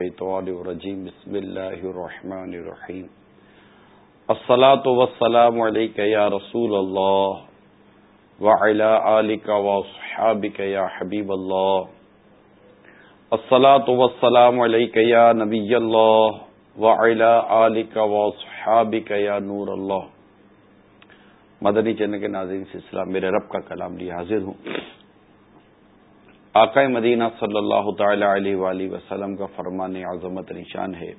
الشيطان الرجيم. بسم الله الرحمن الرحيم. الصلاة والسلام عليك يا رسول الله وعلى آلك وصحابك يا حبيب الله. الصلاة والسلام عليك يا نبي الله وعلى آلك وصحابك يا نور الله. مدنی چینل کے ناظرین سلسلہ میرے رب کا کلام لیے حاضر ہوں۔ آقا مدینہ صلی اللہ تعالی علیہ وآلہ وسلم کا فرمان عظمت نشان ہے۔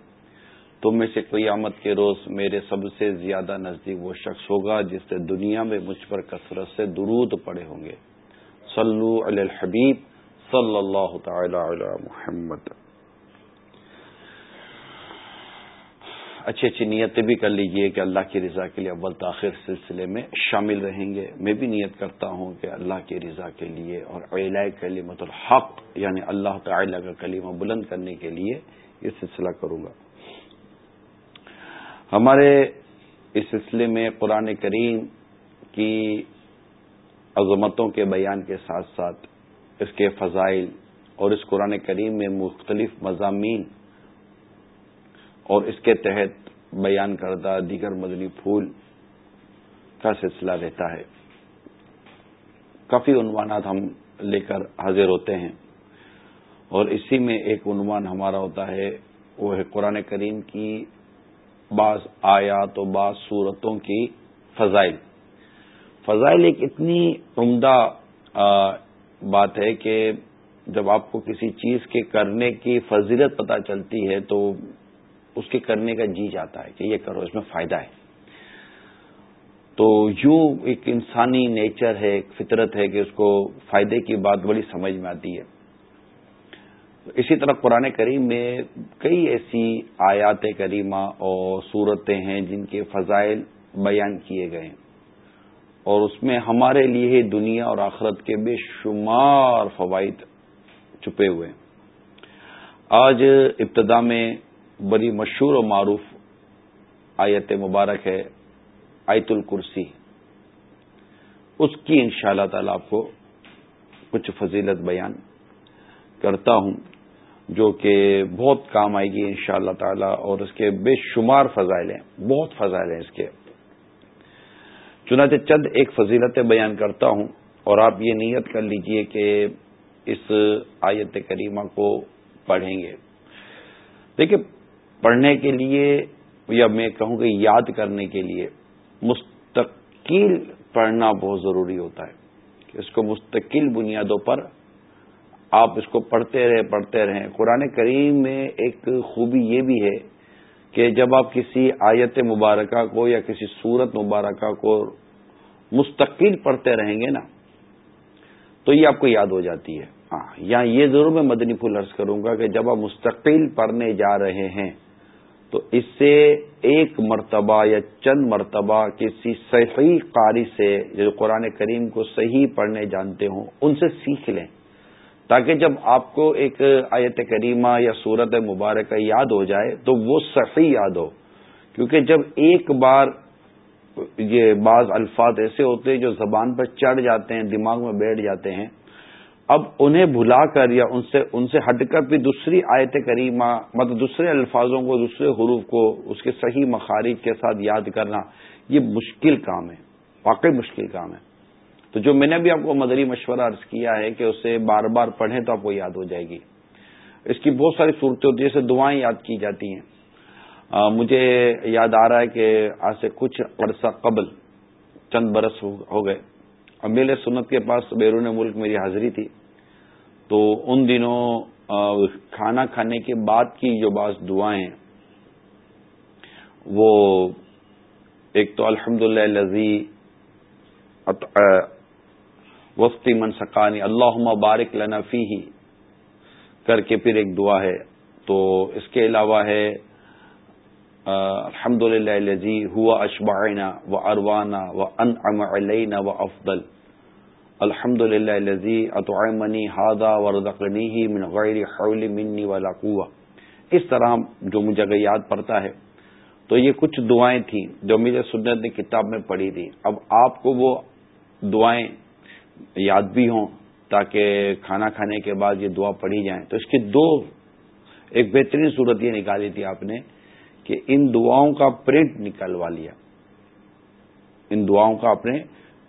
تم میں سے قیامت کے روز میرے سب سے زیادہ نزدیک وہ شخص ہوگا جس نے دنیا میں مجھ پر کثرت سے درود پڑے ہوں گے۔ صلو علی الحبیب صلی اللہ تعالی علی محمد۔ اچھی اچھی نیتیں بھی کر لیجیے کہ اللہ کی رضا کے لیے اول تاخیر سلسلے میں شامل رہیں گے۔ میں بھی نیت کرتا ہوں کہ اللہ کی رضا کے لیے اور اعلی کلیمت الحق یعنی اللہ تعالی کا کلیمہ بلند کرنے کے لیے یہ سلسلہ کروں گا۔ ہمارے اس سلسلے میں قرآن کریم کی عظمتوں کے بیان کے ساتھ ساتھ اس کے فضائل اور اس قرآن کریم میں مختلف مضامین اور اس کے تحت بیان کردہ دیگر مدنی پھول کا سلسلہ رہتا ہے۔ کافی عنوانات ہم لے کر حاضر ہوتے ہیں۔ اور اسی میں ایک عنوان ہمارا ہوتا ہے، وہ ہے قرآن کریم کی بعض آیات و بعض صورتوں کی فضائل۔ فضائل ایک اتنی عمدہ بات ہے کہ جب آپ کو کسی چیز کے کرنے کی فضیلت پتہ چلتی ہے تو اس کے کرنے کا جی جاتا ہے کہ یہ کرو، اس میں فائدہ ہے۔ تو یوں ایک انسانی نیچر ہے، ایک فطرت ہے کہ اس کو فائدے کی بات بڑی سمجھ میں آتی ہے۔ اسی طرح قرآن کریم میں کئی ایسی آیات کریمہ اور صورتیں ہیں جن کے فضائل بیان کیے گئے ہیں۔ اور اس میں ہمارے لیے دنیا اور آخرت کے بے شمار فوائد چھپے ہوئے ہیں۔ آج ابتدا میں بڑی مشہور و معروف آیت مبارک ہے، آیت الکرسی۔ اس کی ان شاء اللہ تعالی آپ کو کچھ فضیلت بیان کرتا ہوں، جو کہ بہت کام آئے گی ان شاء اللہ تعالی، اور اس کے بے شمار فضائل ہیں، بہت فضائل ہیں اس کے۔ چنانچہ چند ایک فضیلت بیان کرتا ہوں، اور آپ یہ نیت کر لیجیے کہ اس آیت کریمہ کو پڑھیں گے۔ دیکھیے پڑھنے کے لیے یا میں کہوں کہ یاد کرنے کے لیے مستقل پڑھنا بہت ضروری ہوتا ہے کہ اس کو مستقل بنیادوں پر آپ اس کو پڑھتے رہے، پڑھتے رہیں قرآن کریم میں ایک خوبی یہ بھی ہے کہ جب آپ کسی آیت مبارکہ کو یا کسی صورت مبارکہ کو مستقل پڑھتے رہیں گے نا، تو یہ آپ کو یاد ہو جاتی ہے۔ ہاں یا یہ ضرور میں مدنی پھول عرض کروں گا کہ جب آپ مستقل پڑھنے جا رہے ہیں تو اس سے ایک مرتبہ یا چند مرتبہ کسی صحیح قاری سے جو قرآن کریم کو صحیح پڑھنے جانتے ہوں، ان سے سیکھ لیں۔ تاکہ جب آپ کو ایک آیت کریمہ یا صورت مبارکہ یاد ہو جائے تو وہ صحیح یاد ہو۔ کیونکہ جب ایک بار یہ بعض الفاظ ایسے ہوتے ہیں جو زبان پر چڑھ جاتے ہیں، دماغ میں بیٹھ جاتے ہیں اب انہیں بھلا کر یا ان سے ان سے ہٹ کر بھی دوسری آیت کریمہ مطلب دوسرے الفاظوں کو دوسرے حروف کو اس کے صحیح مخارج کے ساتھ یاد کرنا یہ مشکل کام ہے واقعی مشکل کام ہے۔ تو جو میں نے بھی آپ کو مدری مشورہ عرض کیا ہے کہ اسے بار بار پڑھیں تو آپ کو یاد ہو جائے گی۔ اس کی بہت ساری صورتیں ہوتی ہیں جیسے دعائیں یاد کی جاتی ہیں۔ آ, مجھے یاد آ رہا ہے کہ آج سے کچھ عرصہ قبل چند برس ہو گئے۔ میرے سنت کے پاس بیرون ملک میری حاضری تھی۔ تو ان دنوں کھانا کھانے کے بعد کی جو بعض دعائیں، وہ ایک تو الحمد للہ لذی وسطی من سکانی اللہ بارک لنفی ہی کر کے پھر ایک دعا ہے۔ تو اس کے علاوہ ہے الحمد للہ لذی ہوا اشبائنا و اروانا و ان علینا و افضل۔ الحمد للہ لذی اطعمنی ہادہ وردقنی ہی من غیر حول منی والا قوہ اس طرح جو مجھے اگر یاد پڑتا ہے، تو یہ کچھ دعائیں تھیں جو مجھے سنت نے کتاب میں پڑھی تھی اب آپ کو وہ دعائیں یاد بھی ہوں تاکہ کھانا کھانے کے بعد یہ دعا پڑھی جائیں۔ تو اس کی دو ایک بہترین صورت یہ نکالی تھی آپ نے کہ ان دعاؤں کا پرنٹ نکلوا لیا۔ ان دعاؤں کا آپ نے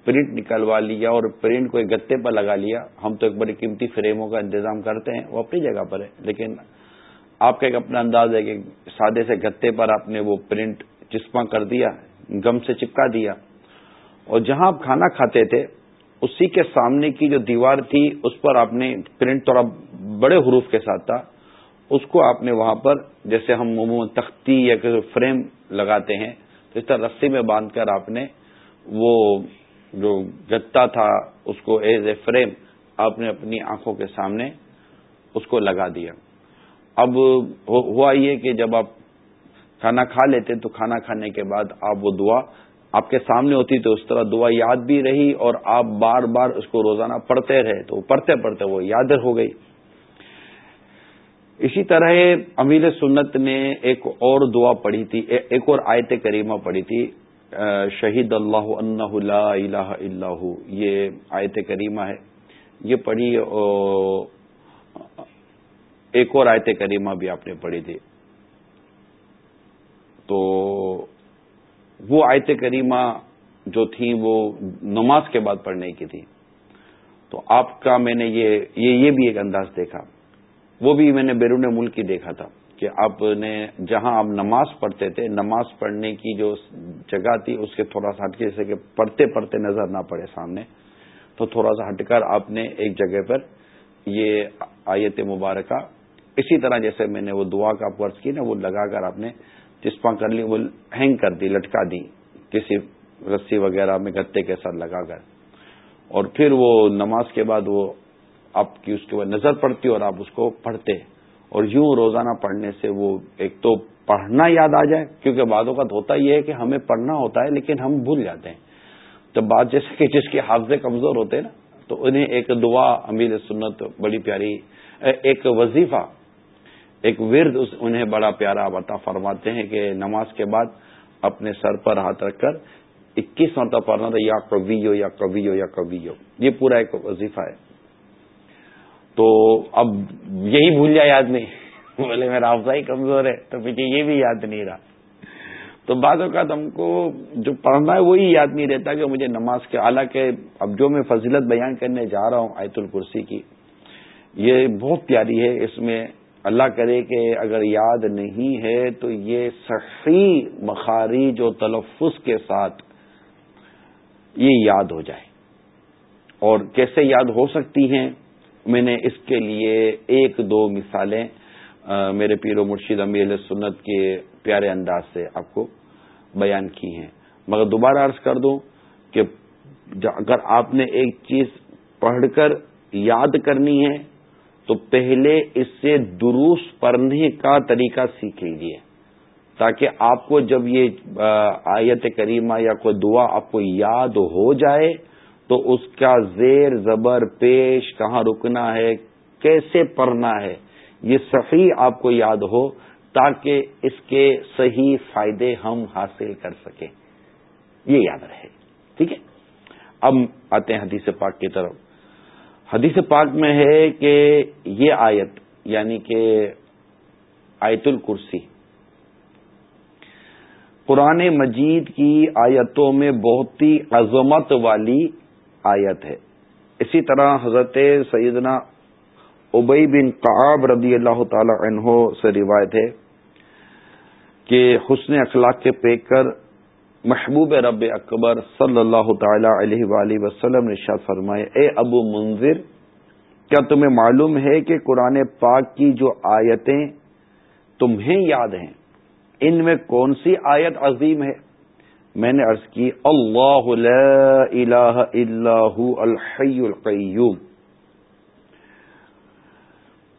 پرنٹ نکلوا لیا اور پرنٹ کو ایک گتے پر لگا لیا، ہم تو ایک بڑی قیمتی فریموں کا انتظام کرتے ہیں، وہ اپنی جگہ پر ہے۔ لیکن آپ کا ایک اپنا انداز ہے کہ سادے سے گتے پر آپ نے وہ پرنٹ چسپاں کر دیا، گم سے چپکا دیا۔ اور جہاں آپ کھانا کھاتے تھے، اسی کے سامنے کی جو دیوار تھی، اس پر آپ نے پرنٹ تھوڑا بڑے حروف کے ساتھ تھا۔ اس کو آپ نے وہاں پر، جیسے ہم عموماً تختی یا فریم لگاتے ہیں، تو اس طرح رسی میں باندھ کر آپ نے وہ جو گتا تھا، اس کو ایز اے فریم آپ نے اپنی آنکھوں کے سامنے اس کو لگا دیا۔ اب ہوا یہ کہ جب آپ کھانا کھا لیتے تو کھانا کھانے کے بعد آپ وہ دعا آپ کے سامنے ہوتی تو اس طرح دعا یاد بھی رہی اور آپ بار بار اس کو روزانہ پڑھتے رہے تو پڑھتے پڑھتے وہ یاد ہو گئی۔ اسی طرح امیر سنت نے ایک اور دعا پڑھی تھی، ایک اور آیت کریمہ پڑھی تھی۔ شہید اللہ انہ لا الہ اللہ یہ آیت کریمہ ہے۔ یہ پڑھی ایک اور آیت کریمہ بھی آپ نے پڑھی تھی۔ تو وہ آیت کریمہ جو تھی، وہ نماز کے بعد پڑھنے کی تھی۔ تو آپ کا میں نے یہ یہ بھی ایک انداز دیکھا۔ وہ بھی میں نے بیرون ملک ہی دیکھا تھا۔ کہ آپ نے جہاں آپ نماز پڑھتے تھے، نماز پڑھنے کی جو جگہ تھی، اس کے تھوڑا سا ہٹ کے، جیسے کہ پڑھتے پڑھتے نظر نہ پڑے سامنے، تو تھوڑا سا ہٹ کر آپ نے ایک جگہ پر یہ آیت مبارکہ، اسی طرح جیسے میں نے وہ دعا کا ورز کی نا، وہ لگا کر آپ نے چسپاں کر لی، وہ ہینگ کر دی، لٹکا دی، کسی رسی وغیرہ میں گتے کے ساتھ لگا کر۔ اور پھر وہ نماز کے بعد وہ آپ کی اس کے بعد نظر پڑتی اور آپ اس کو پڑھتے۔ اور یوں روزانہ پڑھنے سے وہ ایک تو پڑھنا یاد آ جائے، کیونکہ بعدوں کا ہوتا یہ ہے کہ ہمیں پڑھنا ہوتا ہے لیکن ہم بھول جاتے ہیں۔ تو بات جیسے کہ جس کے حافظے کمزور ہوتے ہیں نا، تو انہیں ایک دعا امیر سنت بڑی پیاری ایک وظیفہ، ایک ورد انہیں بڑا پیارا بتا فرماتے ہیں کہ نماز کے بعد اپنے سر پر ہاتھ رکھ کر اکیس مرتبہ پڑھنا تھا، یا کبھی ہو، یا کبھی ہو، یا کبھی ہو۔ یہ پورا ایک وظیفہ ہے۔ تو اب یہی بھول جائے یاد نہیں۔ بولے میرا افزا ہی کمزور ہے، تو پیچھے یہ بھی یاد نہیں رہا۔ تو بعض اوقات ہم کو جو پڑھنا ہے وہی یاد نہیں رہتا کہ مجھے نماز کے، حالانکہ اب جو میں فضیلت بیان کرنے جا رہا ہوں آیت الکرسی کی، یہ بہت پیاری ہے۔ اس میں اللہ کرے کہ اگر یاد نہیں ہے تو یہ صحیح مخاری جو تلفظ کے ساتھ یہ یاد ہو جائے۔ اور کیسے یاد ہو سکتی ہیں؟ میں نے اس کے لیے ایک دو مثالیں میرے پیر و مرشید امیر سنت کے پیارے انداز سے آپ کو بیان کی ہیں۔ مگر دوبارہ عرض کر دوں کہ اگر آپ نے ایک چیز پڑھ کر یاد کرنی ہے، تو پہلے اس سے دروس پڑھنے کا طریقہ سیکھ لیجیے تاکہ آپ کو جب یہ آیت کریمہ یا کوئی دعا آپ کو یاد ہو جائے تو اس کا زیر زبر پیش کہاں رکنا ہے؟ کیسے پڑھنا ہے؟ یہ صحیح آپ کو یاد ہو تاکہ اس کے صحیح فائدے ہم حاصل کر سکیں۔ یہ یاد رہے، ٹھیک ہے؟ اب آتے ہیں حدیث پاک کی طرف۔ حدیث پاک میں ہے کہ یہ آیت یعنی کہ آیت الکرسی، قرآن مجید کی آیتوں میں بہت ہی عظمت والی آیت ہے۔ اسی طرح حضرت سیدنا ابئی بن قعب رضی اللہ تعالی عنہ سے روایت ہے کہ حسن اخلاق کے پے کر محبوب رب اکبر صلی اللہ تعالی علیہ وآلہ وسلم نے شاہ فرمائے، اے ابو منظر کیا تمہیں معلوم ہے کہ قرآن پاک کی جو آیتیں تمہیں یاد ہیں، ان میں کون سی آیت عظیم ہے؟ میں نے ارض کی، اللہ لا الہ الا الحی القیوم.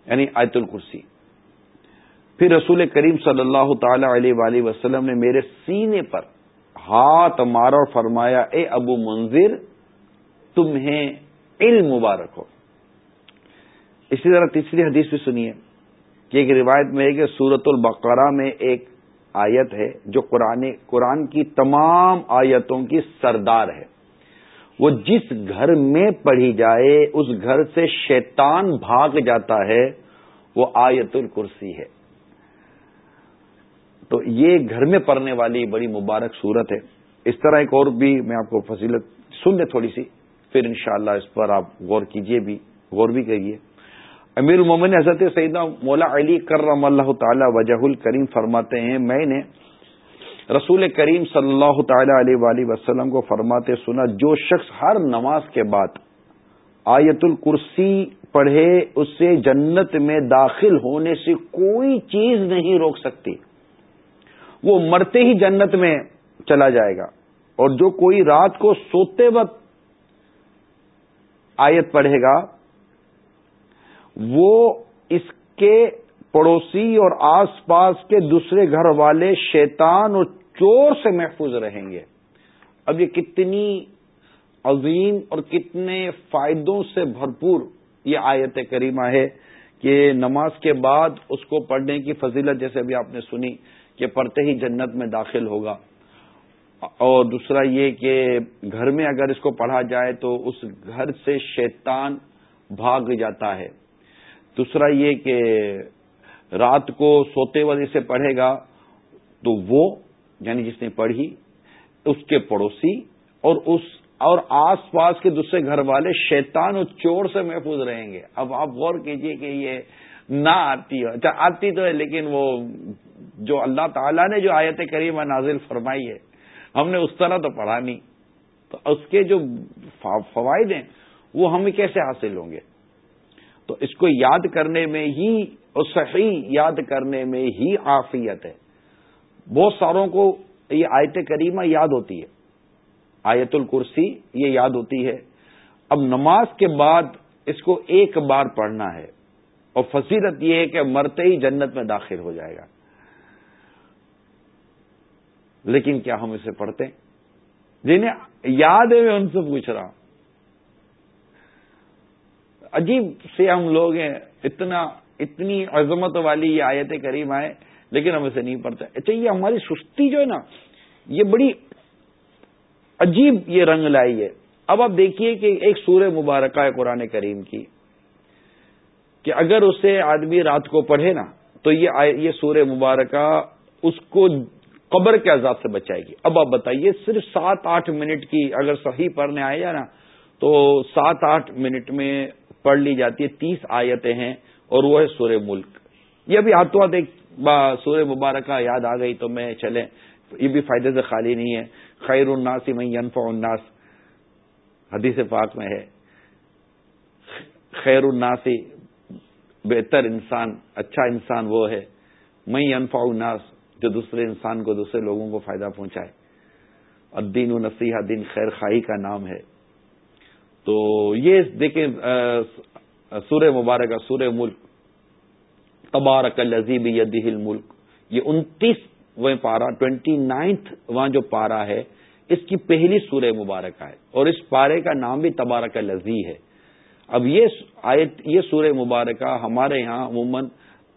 یعنی آیت الکرسی. پھر رسول کریم صلی اللہ تعالی علیہ وآلہ وسلم نے میرے سینے پر ہاتھ مارا اور فرمایا، اے ابو منظر تمہیں علم مبارک ہو۔ اسی طرح تیسری حدیث بھی سنیے، کہ ایک روایت میں ہے کہ سورت البقرہ میں ایک آیت ہے جو قرآن قرآن کی تمام آیتوں کی سردار ہے۔ وہ جس گھر میں پڑھی جائے، اس گھر سے شیطان بھاگ جاتا ہے، وہ آیت الکرسی ہے۔ تو یہ گھر میں پڑھنے والی بڑی مبارک صورت ہے۔ اس طرح ایک اور بھی میں آپ کو فضیلت سن لیں تھوڑی سی، پھر انشاءاللہ اس پر آپ غور کیجیے بھی، غور بھی کریے۔ امیر المومن حضرت سیدہ مولا علی کرم اللہ تعالی وجہ الکریم فرماتے ہیں، میں نے رسول کریم صلی اللہ تعالی علیہ وآلہ وسلم کو فرماتے سنا، جو شخص ہر نماز کے بعد آیت الکرسی پڑھے اسے جنت میں داخل ہونے سے کوئی چیز نہیں روک سکتی۔ وہ مرتے ہی جنت میں چلا جائے گا۔ اور جو کوئی رات کو سوتے وقت آیت پڑھے گا وہ اس کے پڑوسی اور آس پاس کے دوسرے گھر والے شیطان اور چور سے محفوظ رہیں گے۔ اب یہ کتنی عظیم اور کتنے فائدوں سے بھرپور یہ آیت کریمہ ہے کہ نماز کے بعد اس کو پڑھنے کی فضیلت، جیسے ابھی آپ نے سنی کہ پڑھتے ہی جنت میں داخل ہوگا۔ اور دوسرا یہ کہ گھر میں اگر اس کو پڑھا جائے تو اس گھر سے شیطان بھاگ جاتا ہے۔ دوسرا یہ کہ رات کو سوتے وقت اسے پڑھے گا، تو وہ یعنی جس نے پڑھی، اس کے پڑوسی اور اس، اور آس پاس کے دوسرے گھر والے شیطان اور چور سے محفوظ رہیں گے۔ اب آپ غور کیجیے کہ یہ نہ آتی ہو۔ اچھا آتی تو ہے، لیکن وہ جو اللہ تعالیٰ نے جو آیت کریمہ نازل فرمائی ہے، ہم نے اس طرح تو پڑھا نہیں۔ تو اس کے جو فوائد ہیں، وہ ہمیں کیسے حاصل ہوں گے؟ تو اس کو یاد کرنے میں ہی اور صحیح یاد کرنے میں ہی عافیت ہے۔ بہت ساروں کو یہ آیت کریمہ یاد ہوتی ہے۔ آیت الکرسی یہ یاد ہوتی ہے۔ اب نماز کے بعد اس کو ایک بار پڑھنا ہے۔ اور فصیرت یہ ہے کہ مرتے ہی جنت میں داخل ہو جائے گا۔ لیکن کیا ہم اسے پڑھتے ہیں؟ جی جنہیں یاد ہے میں ان سے پوچھ رہا ہوں۔ عجیب سے ہم لوگ ہیں، اتنا اتنی عظمت والی یہ آیت کریم آئے، لیکن ہم اسے نہیں پڑھتے۔ اچھا یہ ہماری سستی جو ہے نا، یہ بڑی عجیب یہ رنگ لائی ہے۔ اب آپ دیکھیے کہ ایک سورہ مبارکہ ہے قرآن کریم کی، کہ اگر اسے آدمی رات کو پڑھے نا، تو یہ سورہ مبارکہ اس کو قبر کے عذاب سے بچائے گی۔ اب آپ بتائیے، صرف سات آٹھ منٹ کی اگر صحیح پڑھنے آئے گا نا، تو سات آٹھ منٹ میں پڑھ لی جاتی ہے، تیس آیتیں ہیں اور وہ ہے سورہ ملک۔ یہ بھی ہاتھوں ہاتھ ایک سورہ مبارکہ یاد آ گئی تو میں چلے یہ بھی فائدے سے خالی نہیں ہے۔ خیر الناس میں ینفع الناس۔ حدیث پاک میں ہے۔ خیر الناس، بہتر انسان اچھا انسان وہ ہے۔ میں ینفع الناس، جو دوسرے انسان کو، دوسرے لوگوں کو فائدہ پہنچائے۔ اور دین و نصیحہ دین خیر خائی کا نام ہے۔ تو یہ دیکھیں سورہ مبارک سورہ ملک، تبارک الزیب یدہ الملک، یہ انتیس وہ پارا ٹوینٹی نائنتھ وہاں جو پارا ہے، اس کی پہلی سورہ مبارکہ ہے، اور اس پارے کا نام بھی تبارک لذی ہے۔ اب یہ آیت، یہ سورہ مبارکہ ہمارے یہاں عموماً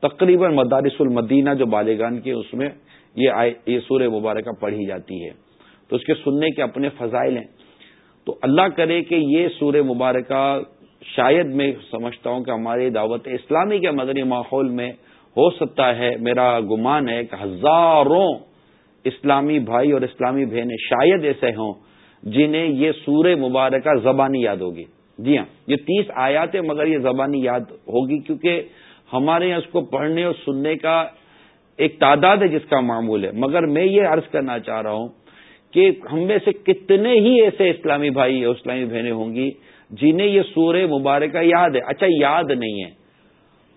تقریباً مدارس المدینہ جو بالغان کے اس میں یہ یہ سورہ مبارکہ پڑھی جاتی ہے۔ تو اس کے سننے کے اپنے فضائل ہیں۔ تو اللہ کرے کہ یہ سورہ مبارکہ شاید میں سمجھتا ہوں کہ ہماری دعوت اسلامی کے مدنی ماحول میں ہو سکتا ہے۔ میرا گمان ہے کہ ہزاروں اسلامی بھائی اور اسلامی بہنیں شاید ایسے ہوں جنہیں یہ سور مبارکہ زبانی یاد ہوگی۔ جی ہاں یہ تیس آیات ہے مگر یہ زبانی یاد ہوگی کیونکہ ہمارے یہاں اس کو پڑھنے اور سننے کا ایک تعداد ہے جس کا معمول ہے۔ مگر میں یہ عرض کرنا چاہ رہا ہوں کہ ہم میں سے کتنے ہی ایسے اسلامی بھائی اور اسلامی بہنیں ہوں گی جنہیں یہ سور مبارکہ یاد ہے۔ اچھا یاد نہیں ہے۔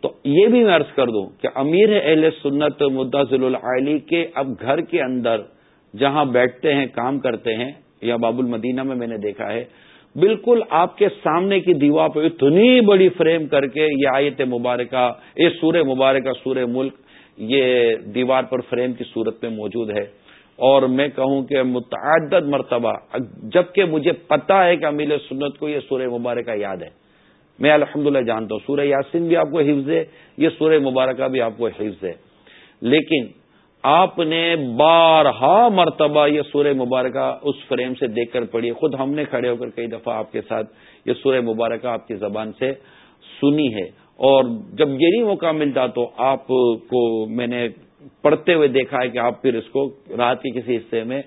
تو یہ بھی میں عرض کر دوں کہ امیر اہل سنت مداضل العلی کے اب گھر کے اندر جہاں بیٹھتے ہیں، کام کرتے ہیں یا باب المدینہ میں میں نے دیکھا ہے، بالکل آپ کے سامنے کی دیوار پہ اتنی بڑی فریم کر کے یہ آیت مبارکہ، یہ سور مبارکہ سور ملک، یہ دیوار پر فریم کی صورت میں موجود ہے۔ اور میں کہوں کہ متعدد مرتبہ جبکہ مجھے پتا ہے کہ امیر سنت کو یہ سورہ مبارکہ یاد ہے۔ میں الحمدللہ جانتا ہوں، سورہ یاسین بھی آپ کو حفظ ہے، یہ سورہ مبارکہ بھی آپ کو حفظ ہے۔ لیکن آپ نے بارہا مرتبہ یہ سورہ مبارکہ اس فریم سے دیکھ کر پڑھی۔ خود ہم نے کھڑے ہو کر کئی دفعہ آپ کے ساتھ یہ سورہ مبارکہ آپ کی زبان سے سنی ہے۔ اور جب یہ نہیں موقع ملتا تو آپ کو میں نے پڑھتے ہوئے دیکھا ہے کہ آپ پھر اس کو رات کے کسی حصے میں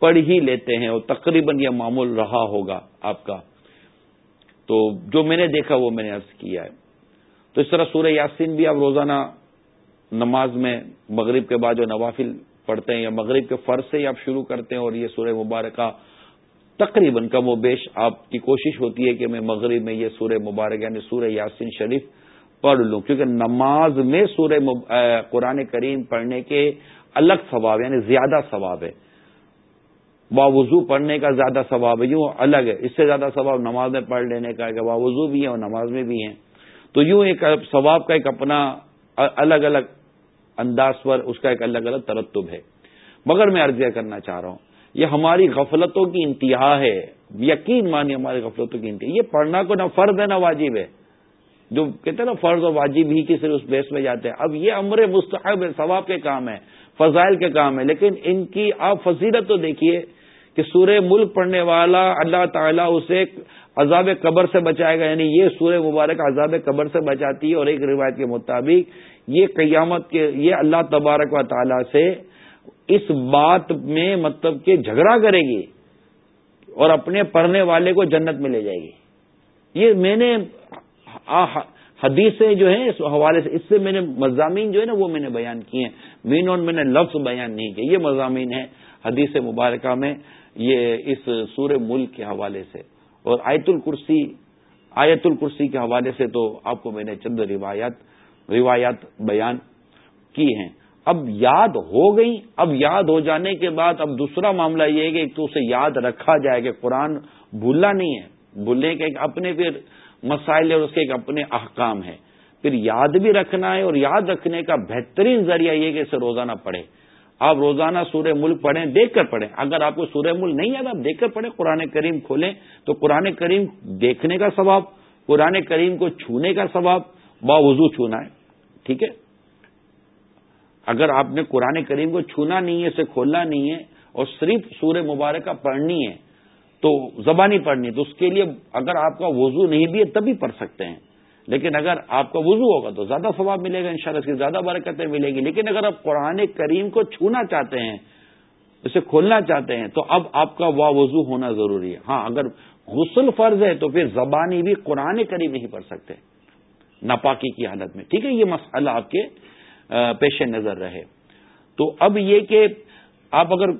پڑھ ہی لیتے ہیں اور تقریباً یہ معمول رہا ہوگا آپ کا۔ تو جو میں نے دیکھا وہ میں نے عرض کیا ہے۔ تو اس طرح سورہ یاسین بھی آپ روزانہ نماز میں مغرب کے بعد جو نوافل پڑھتے ہیں یا مغرب کے فرض سے ہی آپ شروع کرتے ہیں اور یہ سورہ مبارکہ تقریباً کم و بیش آپ کی کوشش ہوتی ہے کہ میں مغرب میں یہ سورہ مبارک یعنی سورہ یاسین شریف پڑھ لوں کیونکہ نماز میں سورہ قرآن کریم پڑھنے کے الگ ثواب یعنی زیادہ ثواب ہے۔ باوضو پڑھنے کا زیادہ ثواب ہے، یوں الگ ہے۔ اس سے زیادہ ثواب نماز میں پڑھ لینے کا ہے کہ باوضو بھی ہے اور نماز میں بھی ہیں۔ تو یوں ایک ثواب کا ایک اپنا الگ الگ انداز پر اس کا ایک الگ الگ ترتب ہے۔ مگر میں عرضیہ کرنا چاہ رہا ہوں، یہ ہماری غفلتوں کی انتہا ہے۔ یقین مانی ہماری غفلتوں کی انتہا۔ یہ پڑھنا کو نہ فرض ہے، نہ واجب ہے۔ جو کہتے ہیں نا فرض و واجب ہی کی صرف اس بیس میں جاتے ہیں۔ اب یہ امر مستحب ہے، ثواب کے کام ہے، فضائل کے کام ہے، لیکن ان کی آپ فضیلت تو دیکھیے کہ سورہ ملک پڑھنے والا اللہ تعالیٰ اسے عذاب قبر سے بچائے گا یعنی یہ سورہ مبارک عذاب قبر سے بچاتی ہے اور ایک روایت کے مطابق یہ قیامت کے، یہ اللہ تبارک و تعالی سے اس بات میں مطلب کہ جھگڑا کرے گی اور اپنے پڑھنے والے کو جنت میں لے جائے گی۔ یہ میں نے حدیثیں جو ہیں، اس حوالے سے، اس سے میں نے مضامین جو ہے نا، وہ میں نے بیان کیے ہیں۔ مین اور میں نے لفظ بیان نہیں کیے یہ مضامین ہیں حدیث مبارکہ میں، یہ اس سور ملک کے حوالے سے۔ اور آیت الکرسی آیت الکرسی کے حوالے سے تو آپ کو میں نے چند روایات روایات بیان کی ہیں۔ اب یاد ہو گئی، اب یاد ہو جانے کے بعد اب دوسرا معاملہ یہ ہے کہ ایک تو اسے یاد رکھا جائے کہ قرآن بھولنا نہیں ہے۔ بھولنے کے اپنے پھر مسائل اور اس کے ایک اپنے احکام ہیں۔ پھر یاد بھی رکھنا ہے اور یاد رکھنے کا بہترین ذریعہ یہ کہ اسے روزانہ پڑھے آپ روزانہ سورہ ملک پڑھیں، دیکھ کر پڑھیں۔ اگر آپ کو سورہ ملک نہیں یاد، آپ دیکھ کر پڑھیں۔ قرآن کریم کھولیں تو قرآن کریم دیکھنے کا ثواب، قرآن کریم کو چھونے کا ثواب، باوضو چھونا ہے۔ ٹھیک ہے؟ اگر آپ نے قرآن کریم کو چھونا نہیں ہے، اسے کھولنا نہیں ہے اور صرف سورہ مبارکہ پڑھنی ہے تو زبانی پڑھنی تو اس کے لیے اگر آپ کا وضو نہیں بھی ہے تبھی پڑھ سکتے ہیں۔ لیکن اگر آپ کا وضو ہوگا تو زیادہ ثواب ملے گا انشاءاللہ، اس کی زیادہ برکتیں ملے گی۔ لیکن اگر آپ قرآن کریم کو چھونا چاہتے ہیں، اسے کھولنا چاہتے ہیں، تو اب آپ کا وا وضو ہونا ضروری ہے۔ ہاں اگر غسل فرض ہے تو پھر زبانی بھی قرآن کریم نہیں پڑھ سکتے۔ ناپاکی کی حالت میں، ٹھیک ہے، یہ مسئلہ آپ کے پیش نظر رہے۔ تو اب یہ کہ آپ اگر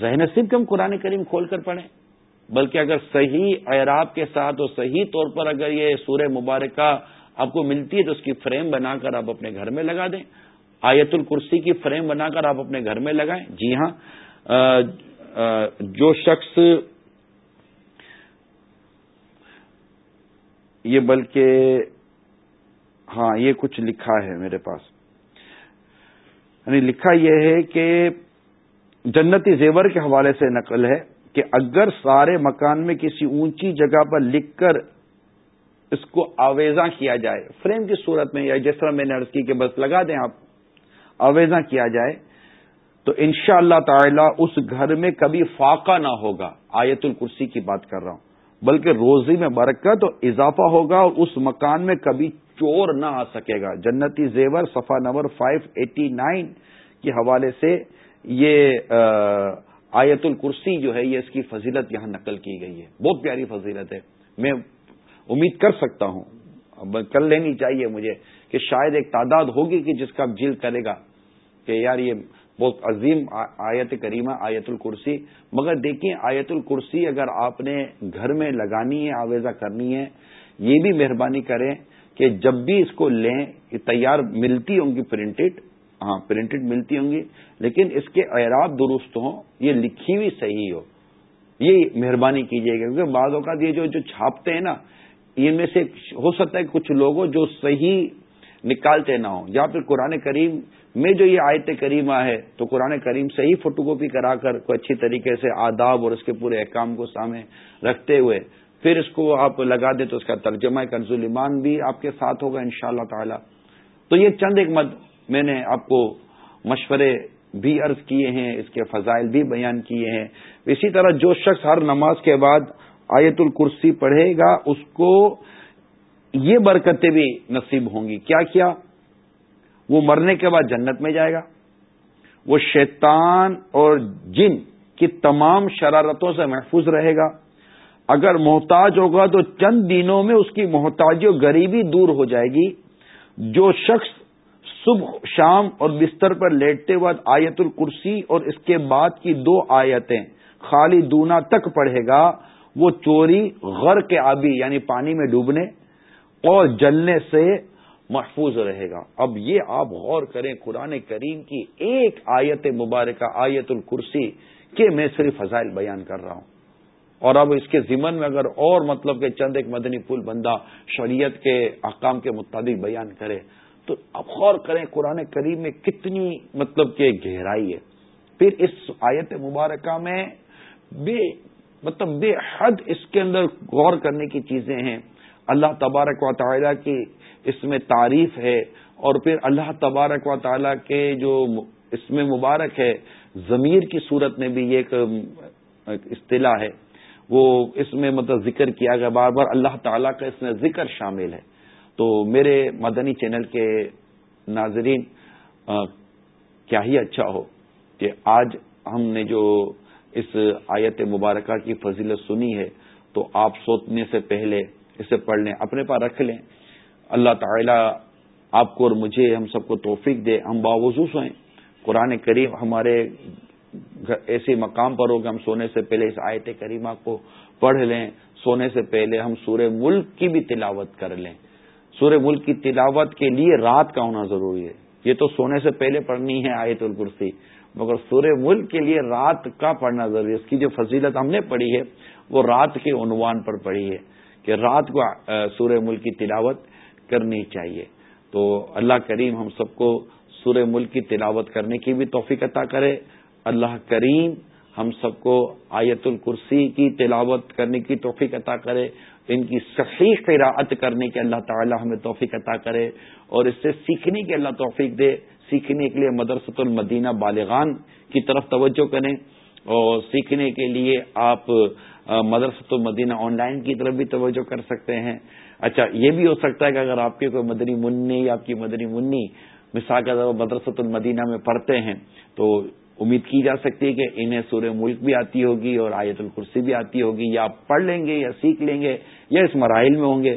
ذہن صرف ہم قرآن کریم کھول کر پڑھیں بلکہ اگر صحیح اعراب کے ساتھ اور صحیح طور پر اگر یہ سورہ مبارکہ آپ کو ملتی ہے تو اس کی فریم بنا کر آپ اپنے گھر میں لگا دیں۔ آیت الکرسی کی فریم بنا کر آپ اپنے گھر میں لگائیں۔ جی ہاں جو شخص یہ بلکہ ہاں یہ کچھ لکھا ہے میرے پاس۔ یعنی لکھا یہ ہے کہ جنتی زیور کے حوالے سے نقل ہے۔ کہ اگر سارے مکان میں کسی اونچی جگہ پر لکھ کر اس کو آویزاں کیا جائے، فریم کی صورت میں یا جس طرح میں نے عرض کی کہ بس لگا دیں آپ، آویزاں کیا جائے، تو ان شاء اللہ تعالی اس گھر میں کبھی فاقہ نہ ہوگا۔ آیت الکرسی کی بات کر رہا ہوں۔ بلکہ روزی میں برکت اور اضافہ ہوگا اور اس مکان میں کبھی چور نہ آ سکے گا۔ جنتی زیور صفا نمبر فائیو ایٹی نائن کے حوالے سے یہ آیت الکرسی جو ہے یہ اس کی فضیلت یہاں نقل کی گئی ہے۔ بہت پیاری فضیلت ہے۔ میں امید کر سکتا ہوں کر لینی چاہیے مجھے کہ شاید ایک تعداد ہوگی کہ جس کا جلد کرے گا کہ یار یہ بہت عظیم آیت کریمہ، آیت الکرسی۔ مگر دیکھیں، آیت الکرسی اگر آپ نے گھر میں لگانی ہے، آویزہ کرنی ہے، یہ بھی مہربانی کریں کہ جب بھی اس کو لیں تیار ملتی ہوں گی پرنٹڈ ہاں پرنٹڈ ملتی ہوں گی۔ لیکن اس کے اعراب درست ہوں، یہ لکھی ہوئی صحیح ہو۔ یہ مہربانی کیجیے گا، کیونکہ بعض اوقات یہ جو جو چھاپتے ہیں نا ان میں سے ہو سکتا ہے کچھ لوگوں جو صحیح نکالتے نہ ہوں۔ یا پھر قرآن کریم میں جو یہ آیت کریمہ ہے، تو قرآن کریم سے ہی فوٹو کاپی کرا کر کوئی اچھی طریقے سے آداب اور اس کے پورے احکام کو سامنے رکھتے ہوئے، پھر اس کو آپ لگا دیں تو اس کا ترجمہ کنزول ایمان بھی آپ کے ساتھ ہوگا ان شاء اللہ تعالی۔ تو یہ چند ایک مد میں نے آپ کو مشورے بھی عرض کیے ہیں، اس کے فضائل بھی بیان کیے ہیں۔ اسی طرح جو شخص ہر نماز کے بعد آیت الکرسی پڑھے گا، اس کو یہ برکتیں بھی نصیب ہوں گی۔ کیا کیا؟ وہ مرنے کے بعد جنت میں جائے گا۔ وہ شیطان اور جن کی تمام شرارتوں سے محفوظ رہے گا۔ اگر محتاج ہوگا تو چند دنوں میں اس کی محتاجی اور غریبی دور ہو جائے گی۔ جو شخص صبح، شام اور بستر پر لیٹتے وقت آیت الکرسی اور اس کے بعد کی دو آیتیں خالی دونا تک پڑھے گا، وہ چوری، غر کے آبی یعنی پانی میں ڈوبنے اور جلنے سے محفوظ رہے گا۔ اب یہ آپ غور کریں قرآن کریم کی ایک آیت مبارکہ، آیت الکرسی، کے میں صرف فضائل بیان کر رہا ہوں۔ اور اب اس کے ذمن میں اگر اور مطلب کہ چند ایک مدنی پھول بندہ شریعت کے احکام کے مطابق بیان کرے تو اب غور کریں قرآن کریم میں کتنی مطلب کہ گہرائی ہے۔ پھر اس آیت مبارکہ میں بے مطلب بے حد اس کے اندر غور کرنے کی چیزیں ہیں۔ اللہ تبارک و تعالیٰ کی اس میں تعریف ہے اور پھر اللہ تبارک و تعالیٰ کے جو اس میں مبارک ہے، ضمیر کی صورت میں بھی یہ ایک اصطلاح ہے۔ وہ اس میں مطلب ذکر کیا گیا۔ بار بار اللہ تعالیٰ کا اس میں ذکر شامل ہے۔ تو میرے مدنی چینل کے ناظرین کیا ہی اچھا ہو کہ آج ہم نے جو اس آیت مبارکہ کی فضیلت سنی ہے، تو آپ سوچنے سے پہلے اسے پڑھ لیں، اپنے پاس رکھ لیں۔ اللہ تعالی آپ کو اور مجھے، ہم سب کو توفیق دے۔ ہم باوضو سوئیں۔ قرآن کریم ہمارے ایسے مقام پر ہو کہ ہم سونے سے پہلے اس آیت کریمہ کو پڑھ لیں۔ سونے سے پہلے ہم سورہ ملک کی بھی تلاوت کر لیں۔ سورہ ملک کی تلاوت کے لیے رات کا ہونا ضروری ہے۔ یہ تو سونے سے پہلے پڑھنی ہے آیت الکرسی، مگر سورہ ملک کے لیے رات کا پڑھنا ضروری ہے۔ اس کی جو فضیلت ہم نے پڑھی ہے، وہ رات کے عنوان پر پڑھی ہے کہ رات کو سورہ ملک کی تلاوت کرنی چاہیے۔ تو اللہ کریم ہم سب کو سورہ ملک کی تلاوت کرنے کی بھی توفیق عطا کرے۔ اللہ کریم ہم سب کو آیت الکرسی کی تلاوت کرنے کی توفیق عطا کرے۔ ان کی صحیح قراءت کرنے کے اللہ تعالی ہمیں توفیق عطا کرے اور اس سے سیکھنے کی اللہ توفیق دے، سیکھنے کے لیے مدرسۃ المدینہ بالغان کی طرف توجہ کریں اور سیکھنے کے لیے آپ مدرسۃ المدینہ آن لائن کی طرف بھی توجہ کر سکتے ہیں۔ اچھا یہ بھی ہو سکتا ہے کہ اگر آپ کے کوئی مدنی منی یا آپ کی مدنی منی، مثال کا مدرسۃ المدینہ میں پڑھتے ہیں تو امید کی جا سکتی ہے کہ انہیں سورہ ملک بھی آتی ہوگی اور آیت الکرسی بھی آتی ہوگی، یا پڑھ لیں گے یا سیکھ لیں گے یا اس مراحل میں ہوں گے۔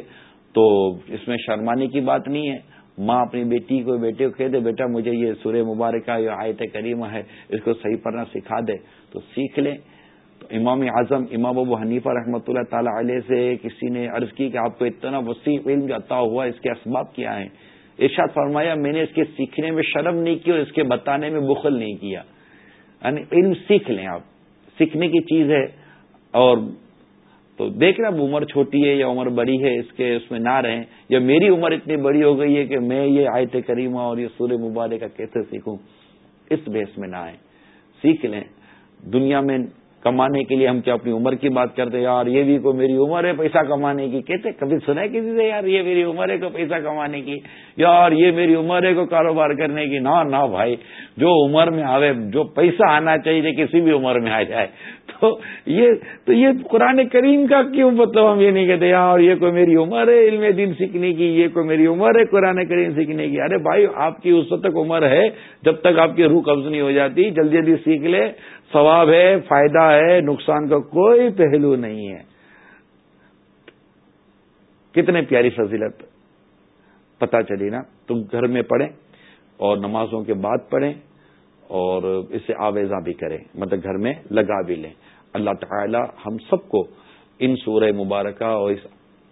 تو اس میں شرمانے کی بات نہیں ہے۔ ماں اپنی بیٹی کو، بیٹے کو کہہ دے، بیٹا مجھے یہ سورہ مبارکہ یا آیت کریمہ ہے، اس کو صحیح پڑھنا سکھا دے۔ تو سیکھ لیں۔ تو امام اعظم، امام ابو حنیفہ رحمۃ اللہ تعالی علیہ سے کسی نے عرض کی کہ آپ کو اتنا وسیع علم عطا ہوا، اس کے اسباب کیا ہیں؟ ارشاد فرمایا، میں نے اس کے سیکھنے میں شرم نہیں کی اور اس کے بتانے میں بخل نہیں کیا۔ یعنی علم سیکھ لیں آپ۔ سیکھنے کی چیز ہے اور تو دیکھ رہے اب عمر چھوٹی ہے یا عمر بڑی ہے، اس کے اس میں نہ رہیں۔ یا میری عمر اتنی بڑی ہو گئی ہے کہ میں یہ آیت کریمہ اور یہ سورہ مبارکہ کیسے سیکھوں؟ اس بیس میں نہ آئیں۔ سیکھ لیں۔ دنیا میں کمانے کے لیے ہم کیا اپنی عمر کی بات کرتے یار، یہ بھی کوئی میری عمر ہے پیسہ کمانے کی۔ کہتے کبھی سنا ہے کسی سے؟ یار، یہ میری عمر ہے کو پیسہ کمانے کی۔ یار، یہ میری عمر ہے کو کاروبار کرنے کی۔ نہ نہ بھائی، جو عمر میں آوے، جو پیسہ آنا چاہیے، کسی بھی عمر میں آ جائے۔ تو یہ تو یہ قرآن کریم کا کیوں مطلب ہم یہ نہیں کہتے؟ یار، یہ کوئی میری عمر ہے علم دن سیکھنے کی، یہ کوئی میری عمر ہے قرآن کریم سیکھنے کی۔ ارے بھائی، آپ کی اس وقت تک عمر ہے جب تک آپ کی روح قبض نہیں ہو جاتی۔ جلدی جلدی سیکھ لے۔ ثواب ہے، فائدہ ہے، نقصان کا کوئی پہلو نہیں ہے۔ کتنے پیاری فضیلت۔ پتا چلی نا، تم گھر میں پڑھیں اور نمازوں کے بعد پڑھیں اور اسے آویزہ بھی کریں۔ مطلب گھر میں لگا بھی لیں۔ اللہ تعالی ہم سب کو ان سورہ مبارکہ اور اس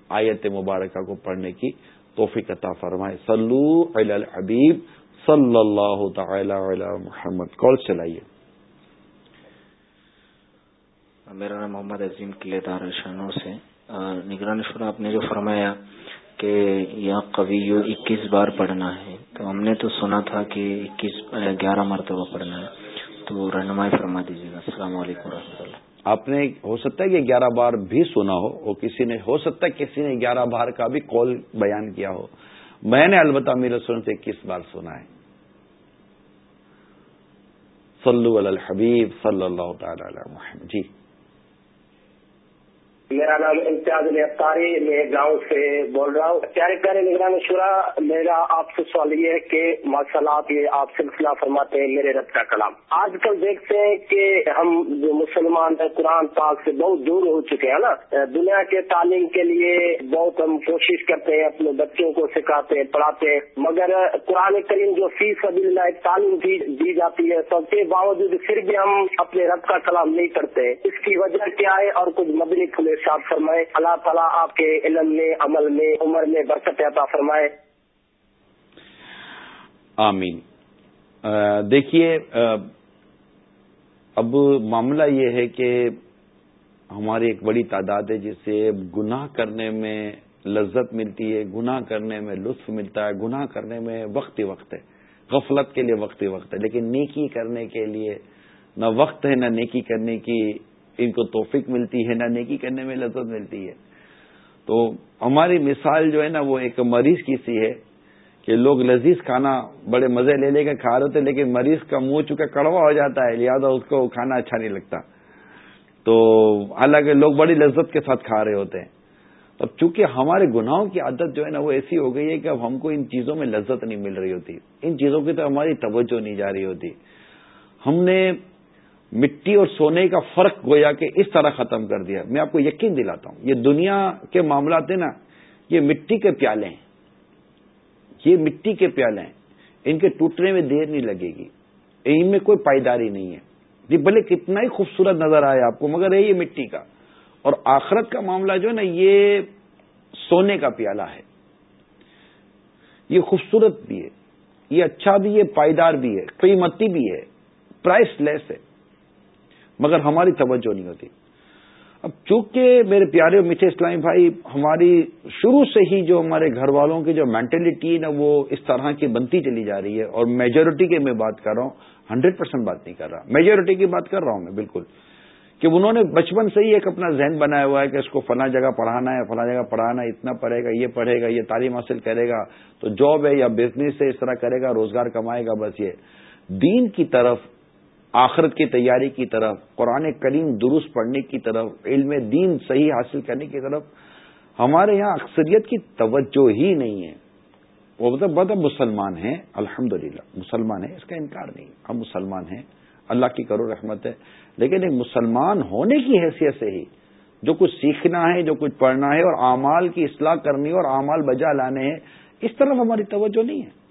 آیت مبارکہ کو پڑھنے کی توفیق عطا فرمائے۔ صلو علی الحبیب صلی اللہ تعالی علی محمد۔ کال چلائیے۔ میرا نام محمد عظیم قلعے دار شانوں سے نگران شورا آپ نے جو فرمایا کہ یا قوی اکیس بار پڑھنا ہے، تو ہم نے تو سنا تھا کہ اکیس گیارہ مرتبہ پڑھنا ہے۔ تو رہنمائی فرما دیجیے گا۔ السلام علیکم و رحمۃ اللہ۔ آپ نے، ہو سکتا ہے کہ گیارہ بار بھی سنا ہو، اور کسی نے، ہو سکتا ہے کسی نے گیارہ بار کا بھی کال بیان کیا ہو۔ میں نے البتہ میرے سن سے اکیس بار سنا ہے۔ صلو علی الحبیب صلی اللہ تعالی علیہ محمد۔ جی۔ میرا نام امتیاز علی میں گاؤں سے بول رہا ہوں۔ پیارے پیارے نگران شورا، میرا آپ سے سوال یہ ہے کہ ماشاء اللہ یہ آپ سلسلہ فرماتے ہیں میرے رب کا کلام۔ آج کل دیکھتے ہیں کہ ہم جو مسلمان ہیں، قرآن پاک سے بہت دور ہو چکے ہیں نا؟ دنیا کے تعلیم کے لیے بہت ہم کوشش کرتے ہیں، اپنے بچوں کو سکھاتے ہیں، پڑھاتے ہیں۔ مگر قرآن کریم جو فیس سبھی اللہ تعلیم دی جاتی ہے سب کے باوجود پھر بھی ہم اپنے رب کا کلام نہیں کرتے اس کی وجہ کیا ہے اور کچھ مدنی کھلے ارشاد فرمائے، اللہ تعالیٰ آپ کے علم میں، عمل میں، عمر میں برکت عطا فرمائے۔ آمین۔ دیکھیے اب معاملہ یہ ہے کہ ہماری ایک بڑی تعداد ہے جسے گناہ کرنے میں لذت ملتی ہے، گناہ کرنے میں لطف ملتا ہے، گناہ کرنے میں وقت ہی وقت ہے۔ غفلت کے لیے وقت ہی وقت ہے، لیکن نیکی کرنے کے لیے نہ وقت ہے، نہ نیکی کرنے کی ان کو توفیق ملتی ہے، نہ نیکی کرنے میں لذت ملتی ہے۔ تو ہماری مثال جو ہے نا، وہ ایک مریض کی سی ہے کہ لوگ لذیذ کھانا بڑے مزے لے لے کے کھا رہے تھے، لیکن مریض کا منہ چکا کڑوا ہو جاتا ہے، لہٰذا اس کو کھانا اچھا نہیں لگتا۔ تو حالانکہ لوگ بڑی لذت کے ساتھ کھا رہے ہوتے ہیں۔ اب چونکہ ہمارے گناہوں کی عادت جو ہے نا، وہ ایسی ہو گئی ہے کہ اب ہم کو ان چیزوں میں لذت نہیں مل رہی ہوتی۔ ان چیزوں کی تو ہماری توجہ نہیں جا رہی ہوتی۔ ہم نے مٹی اور سونے کا فرق گویا کہ اس طرح ختم کر دیا۔ میں آپ کو یقین دلاتا ہوں، یہ دنیا کے معاملات ہیں نا، یہ مٹی کے پیالے ہیں۔ یہ مٹی کے پیالے ہیں۔ ان کے ٹوٹنے میں دیر نہیں لگے گی۔ ان میں کوئی پائیداری نہیں ہے۔ یہ بھلے کتنا ہی خوبصورت نظر آئے آپ کو، مگر ہے یہ مٹی کا۔ اور آخرت کا معاملہ جو ہے نا، یہ سونے کا پیالہ ہے۔ یہ خوبصورت بھی ہے۔ یہ اچھا بھی ہے، پائیدار بھی ہے، قیمتی بھی ہے پرائس لیس ہے۔ مگر ہماری توجہ نہیں ہوتی۔ اب چونکہ میرے پیارے اور میٹھے اسلامی بھائی، ہماری شروع سے ہی جو ہمارے گھر والوں کی جو مینٹلٹی ہے نا، وہ اس طرح کی بنتی چلی جا رہی ہے۔ اور میجورٹی کی میں بات کر رہا ہوں ہنڈریڈ پرسینٹ بات نہیں کر رہا۔ میجورٹی کی بات کر رہا ہوں میں، بالکل۔ کہ انہوں نے بچپن سے ہی ایک اپنا ذہن بنایا ہوا ہے کہ اس کو فلاں جگہ پڑھانا ہے، فلاں جگہ پڑھانا ہے، اتنا پڑھے گا، یہ پڑھے گا، یہ تعلیم حاصل کرے گا، تو جاب ہے یا بزنس ہے، اس طرح کرے گا، روزگار کمائے گا، بس یہ۔ دین کی طرف آخرت کی تیاری کی طرف، قرآن کریم درست پڑھنے کی طرف، علم دین صحیح حاصل کرنے کی طرف، ہمارے یہاں اکثریت کی توجہ ہی نہیں ہے۔ وہ مطلب بد مسلمان ہیں الحمد مسلمان ہیں، اس کا انکار نہیں۔ ہم مسلمان ہیں، اللہ کی کرو رحمت ہے۔ لیکن ایک مسلمان ہونے کی حیثیت سے ہی جو کچھ سیکھنا ہے، جو کچھ پڑھنا ہے اور اعمال کی اصلاح کرنی اور اعمال بجا لانے ہیں، اس طرف ہماری توجہ نہیں ہے۔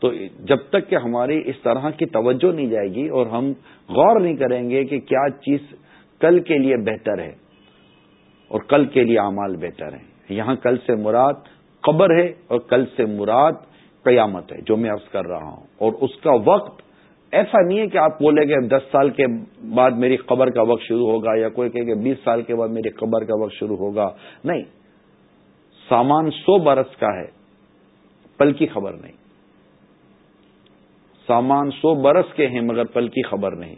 تو جب تک کہ ہماری اس طرح کی توجہ نہیں جائے گی اور ہم غور نہیں کریں گے کہ کیا چیز کل کے لیے بہتر ہے اور کل کے لیے اعمال بہتر ہے یہاں کل سے مراد قبر ہے اور کل سے مراد قیامت ہے، جو میں عرض کر رہا ہوں۔ اور اس کا وقت ایسا نہیں ہے کہ آپ بولے کہ دس سال کے بعد میری قبر کا وقت شروع ہوگا یا کوئی کہے کہ بیس سال کے بعد میری قبر کا وقت شروع ہوگا۔ نہیں، سامان سو برس کا ہے، پل کی خبر نہیں۔ سامان سو برس کے ہیں، مگر پل کی خبر نہیں۔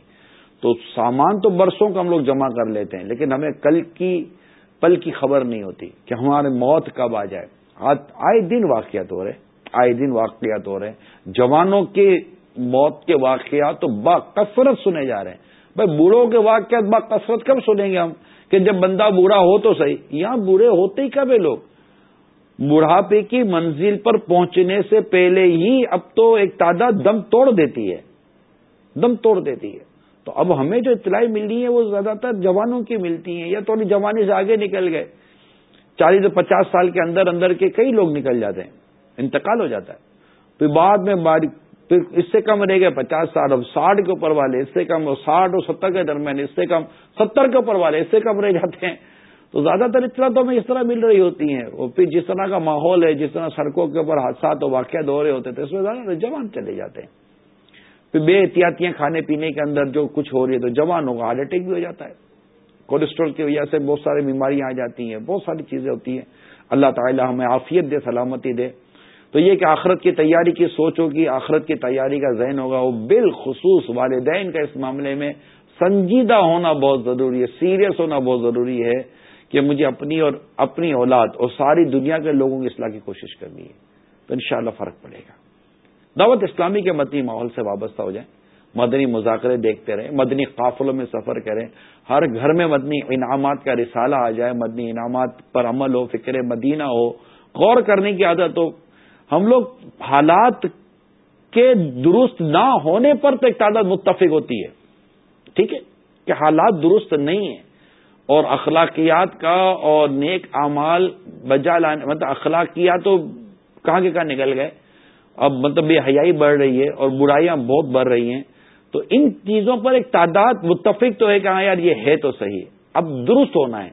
تو سامان تو برسوں کا ہم لوگ جمع کر لیتے ہیں، لیکن ہمیں کل کی، پل کی خبر نہیں ہوتی کہ ہمارے موت کب آ جائے۔ آئے دن واقعات ہو رہے، آئے دن واقعات ہو رہے۔ جوانوں کے موت کے واقعات تو با کثرت سنے جا رہے ہیں۔ بھائی، بوڑھوں کے واقعات با کثرت کب سنیں گے ہم؟ کہ جب بندہ بوڑھا ہو تو صحیح، یہاں بوڑھے ہوتے ہی کب ہے لوگ؟ بڑھاپے کی منزل پر پہنچنے سے پہلے ہی اب تو ایک تعداد دم توڑ دیتی ہے۔ دم توڑ دیتی ہے۔ تو اب ہمیں جو اطلاع مل رہی ہے وہ زیادہ تر جوانوں کی ملتی ہیں یا تھوڑی جوانی سے آگے نکل گئے۔ چالیس پچاس سال کے اندر اندر کے کئی لوگ نکل جاتے ہیں۔ انتقال ہو جاتا ہے۔ پھر بعد میں پھر اس سے کم رہ گئے پچاس سال، اب ساٹھ کے اوپر والے اس سے کم ساٹھ اور ستر کے درمیان اس سے کم، ستر کے اوپر والے اس سے کم رہ جاتے ہیں۔ تو زیادہ تر اطلاع تو ہمیں اس طرح مل رہی ہوتی ہیں۔ وہ پھر جس طرح کا ماحول ہے، جس طرح سڑکوں کے اوپر حادثات و واقعات ہو رہے ہوتے تھے، اس میں زیادہ جوان چلے جاتے ہیں۔ پھر بے احتیاطیاں کھانے پینے کے اندر جو کچھ ہو رہی ہے تو جوانوں کا ہارٹ اٹیک بھی ہو جاتا ہے۔ کولیسٹرول کی وجہ سے بہت ساری بیماریاں آ جاتی ہیں، بہت ساری چیزیں ہوتی ہیں۔ اللہ تعالیٰ ہمیں عافیت دے، سلامتی دے۔ تو یہ کہ آخرت کی تیاری کی سوچ ہوگی، آخرت کی تیاری کا ذہن ہوگا، وہ بالخصوص والدین کا اس معاملے میں سنجیدہ ہونا بہت ضروری ہے، سیریس ہونا بہت ضروری ہے۔ کہ مجھے اپنی اور اپنی اولاد اور ساری دنیا کے لوگوں کی اصلاح کی کوشش کرنی ہے، تو انشاءاللہ فرق پڑے گا۔ دعوت اسلامی کے متی ماحول سے وابستہ ہو جائیں۔ مدنی مذاکرے دیکھتے رہیں، مدنی قافلوں میں سفر کریں، ہر گھر میں مدنی انعامات کا رسالہ آ جائے، مدنی انعامات پر عمل ہو، فکر مدینہ ہو، غور کرنے کی عادت ہو۔ ہم لوگ حالات کے درست نہ ہونے پر تو ایک تعداد متفق ہوتی ہے۔ ٹھیک ہے؟ کہ حالات درست نہیں ہیں۔ اور اخلاقیات کا اور نیک اعمال بجا لانے مطلب اخلاقیات تو کہاں کے کہاں نکل گئے؟ اب مطلب بے حیائی بڑھ رہی ہے اور برائیاں بہت بڑھ رہی ہیں، تو ان چیزوں پر ایک تعداد متفق تو ہے کہ ہاں یار یہ ہے تو صحیح اب درست ہونا ہے۔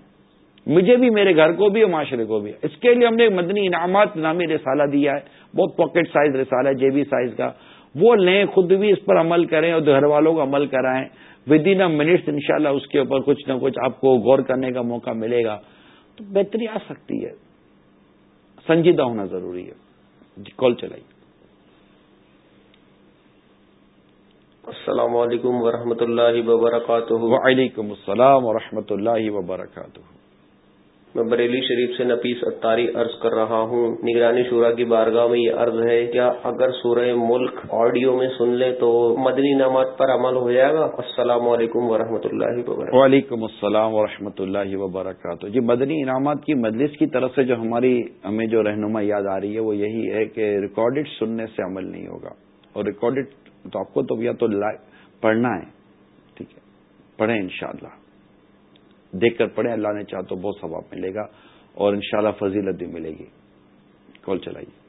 مجھے بھی، میرے گھر کو بھی اور معاشرے کو بھی۔ اس کے لیے ہم نے مدنی انعامات نامی رسالہ دیا ہے۔ بہت پاکٹ سائز رسالہ ہے، جے بی سائز کا۔ وہ لیں، خود بھی اس پر عمل کریں اور گھر والوں کو عمل کرائیں۔ ود ان منٹس ان شاء اللہ اس کے اوپر کچھ نہ کچھ آپ کو غور کرنے کا موقع ملے گا۔ تو بہتری آ سکتی ہے۔ سنجیدہ ہونا ضروری ہے۔ جی کال چلائیے۔ السلام علیکم ورحمۃ اللہ وبرکاتہ۔ وعلیکم السلام ورحمۃ اللہ وبرکاتہ۔ میں بریلی شریف سے نفیس اتاری عرض کر رہا ہوں۔ نگرانی شورا کی بارگاہ میں یہ عرض ہے، کیا اگر سورہ ملک آڈیو میں سن لیں تو مدنی نامات پر عمل ہو جائے گا؟ السلام علیکم ورحمۃ اللہ وبرکاتہ۔ وعلیکم السلام ورحمۃ اللہ وبرکاتہ۔ جی مدنی انعامات کی مجلس کی طرف سے جو ہماری، ہمیں جو رہنما یاد آ رہی ہے، وہ یہی ہے کہ ریکارڈڈ سننے سے عمل نہیں ہوگا۔ اور ریکارڈڈ تو آپ کو تو یا تو پڑھنا ہے، ٹھیک ہے، پڑھیں انشاءاللہ۔ دیکھ کر پڑھیں، اللہ نے چاہ تو بہت ثواب ملے گا اور انشاءاللہ فضیلت بھی ملے گی۔ کال چلائیے۔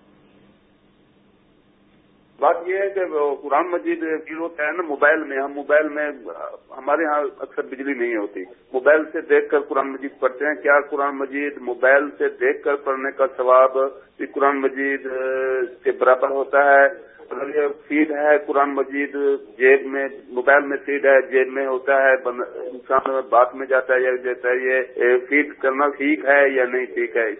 بات یہ ہے کہ قرآن مجید کی ہوتا ہے نا، موبائل میں، ہم موبائل میں، ہمارے ہاں اکثر بجلی نہیں ہوتی۔ موبائل سے دیکھ کر قرآن مجید پڑھتے ہیں۔ کیا قرآن مجید موبائل سے دیکھ کر پڑھنے کا ثواب قرآن مجید کے برابر ہوتا ہے؟ اگر یہ فیڈ ہے قرآن مجید، جیب میں، موبائل میں فیڈ ہے، جیب میں ہوتا ہے انسان بات میں جاتا ہے یا ہے، یہ فیڈ کرنا ٹھیک ہے یا نہیں ٹھیک ہے؟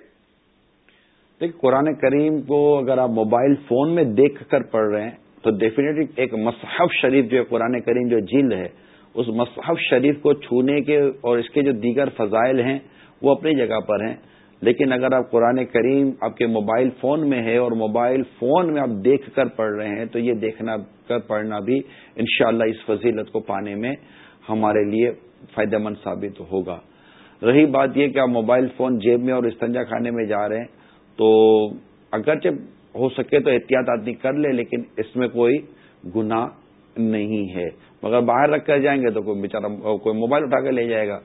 دیکھ قرآن کریم کو اگر آپ موبائل فون میں دیکھ کر پڑھ رہے ہیں، تو ڈیفینیٹلی ایک مصحف شریف جو ہے، قرآن کریم جو جلد ہے، اس مصحف شریف کو چھونے کے اور اس کے جو دیگر فضائل ہیں، وہ اپنی جگہ پر ہیں۔ لیکن اگر آپ قرآن کریم آپ کے موبائل فون میں ہے اور موبائل فون میں آپ دیکھ کر پڑھ رہے ہیں تو یہ دیکھنا کر پڑھنا بھی انشاءاللہ اس فضیلت کو پانے میں ہمارے لیے فائدہ مند ثابت ہوگا۔ رہی بات یہ کہ آپ موبائل فون جیب میں اور استنجا خانے میں جا رہے ہیں تو اگرچہ ہو سکے تو احتیاط آدمی کر لے لیکن اس میں کوئی گناہ نہیں ہے۔ مگر باہر رکھ کر جائیں گے تو کوئی بیچارہ کوئی موبائل اٹھا کے لے جائے گا۔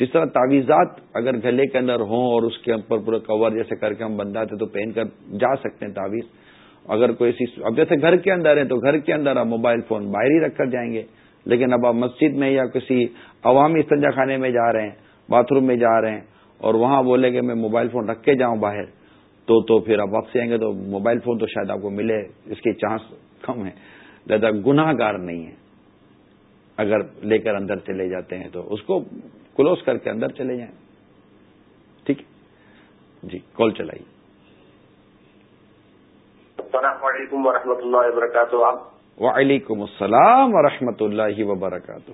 جس طرح تعویذات اگر گلے کے اندر ہوں اور اس کے اوپر پورا کور جیسے کر کے ہم بنداتے تو پہن کر جا سکتے ہیں تعویذ۔ اگر کوئی اب جیسے گھر کے اندر ہے تو گھر کے اندر آپ موبائل فون باہر ہی رکھ کر جائیں گے، لیکن اب آپ مسجد میں یا کسی عوامی استنجا خانے میں جا رہے ہیں، باتھ روم میں جا رہے ہیں اور وہاں بولے کہ میں موبائل فون رکھ کے جاؤں باہر، تو تو پھر آپ واپس آئیں گے تو موبائل فون تو شاید آپ کو ملے، اس کی چانس کم ہے۔ زیادہ گناہ گار نہیں ہے۔ اگر لے کر اندر چلے جاتے ہیں تو اس کو کلوز کر کے اندر چلے جائیں۔ ٹھیک جی کال چلائیے۔ السلام علیکم و اللہ وبرکاتہ۔ وعلیکم السلام و اللہ وبرکاتہ۔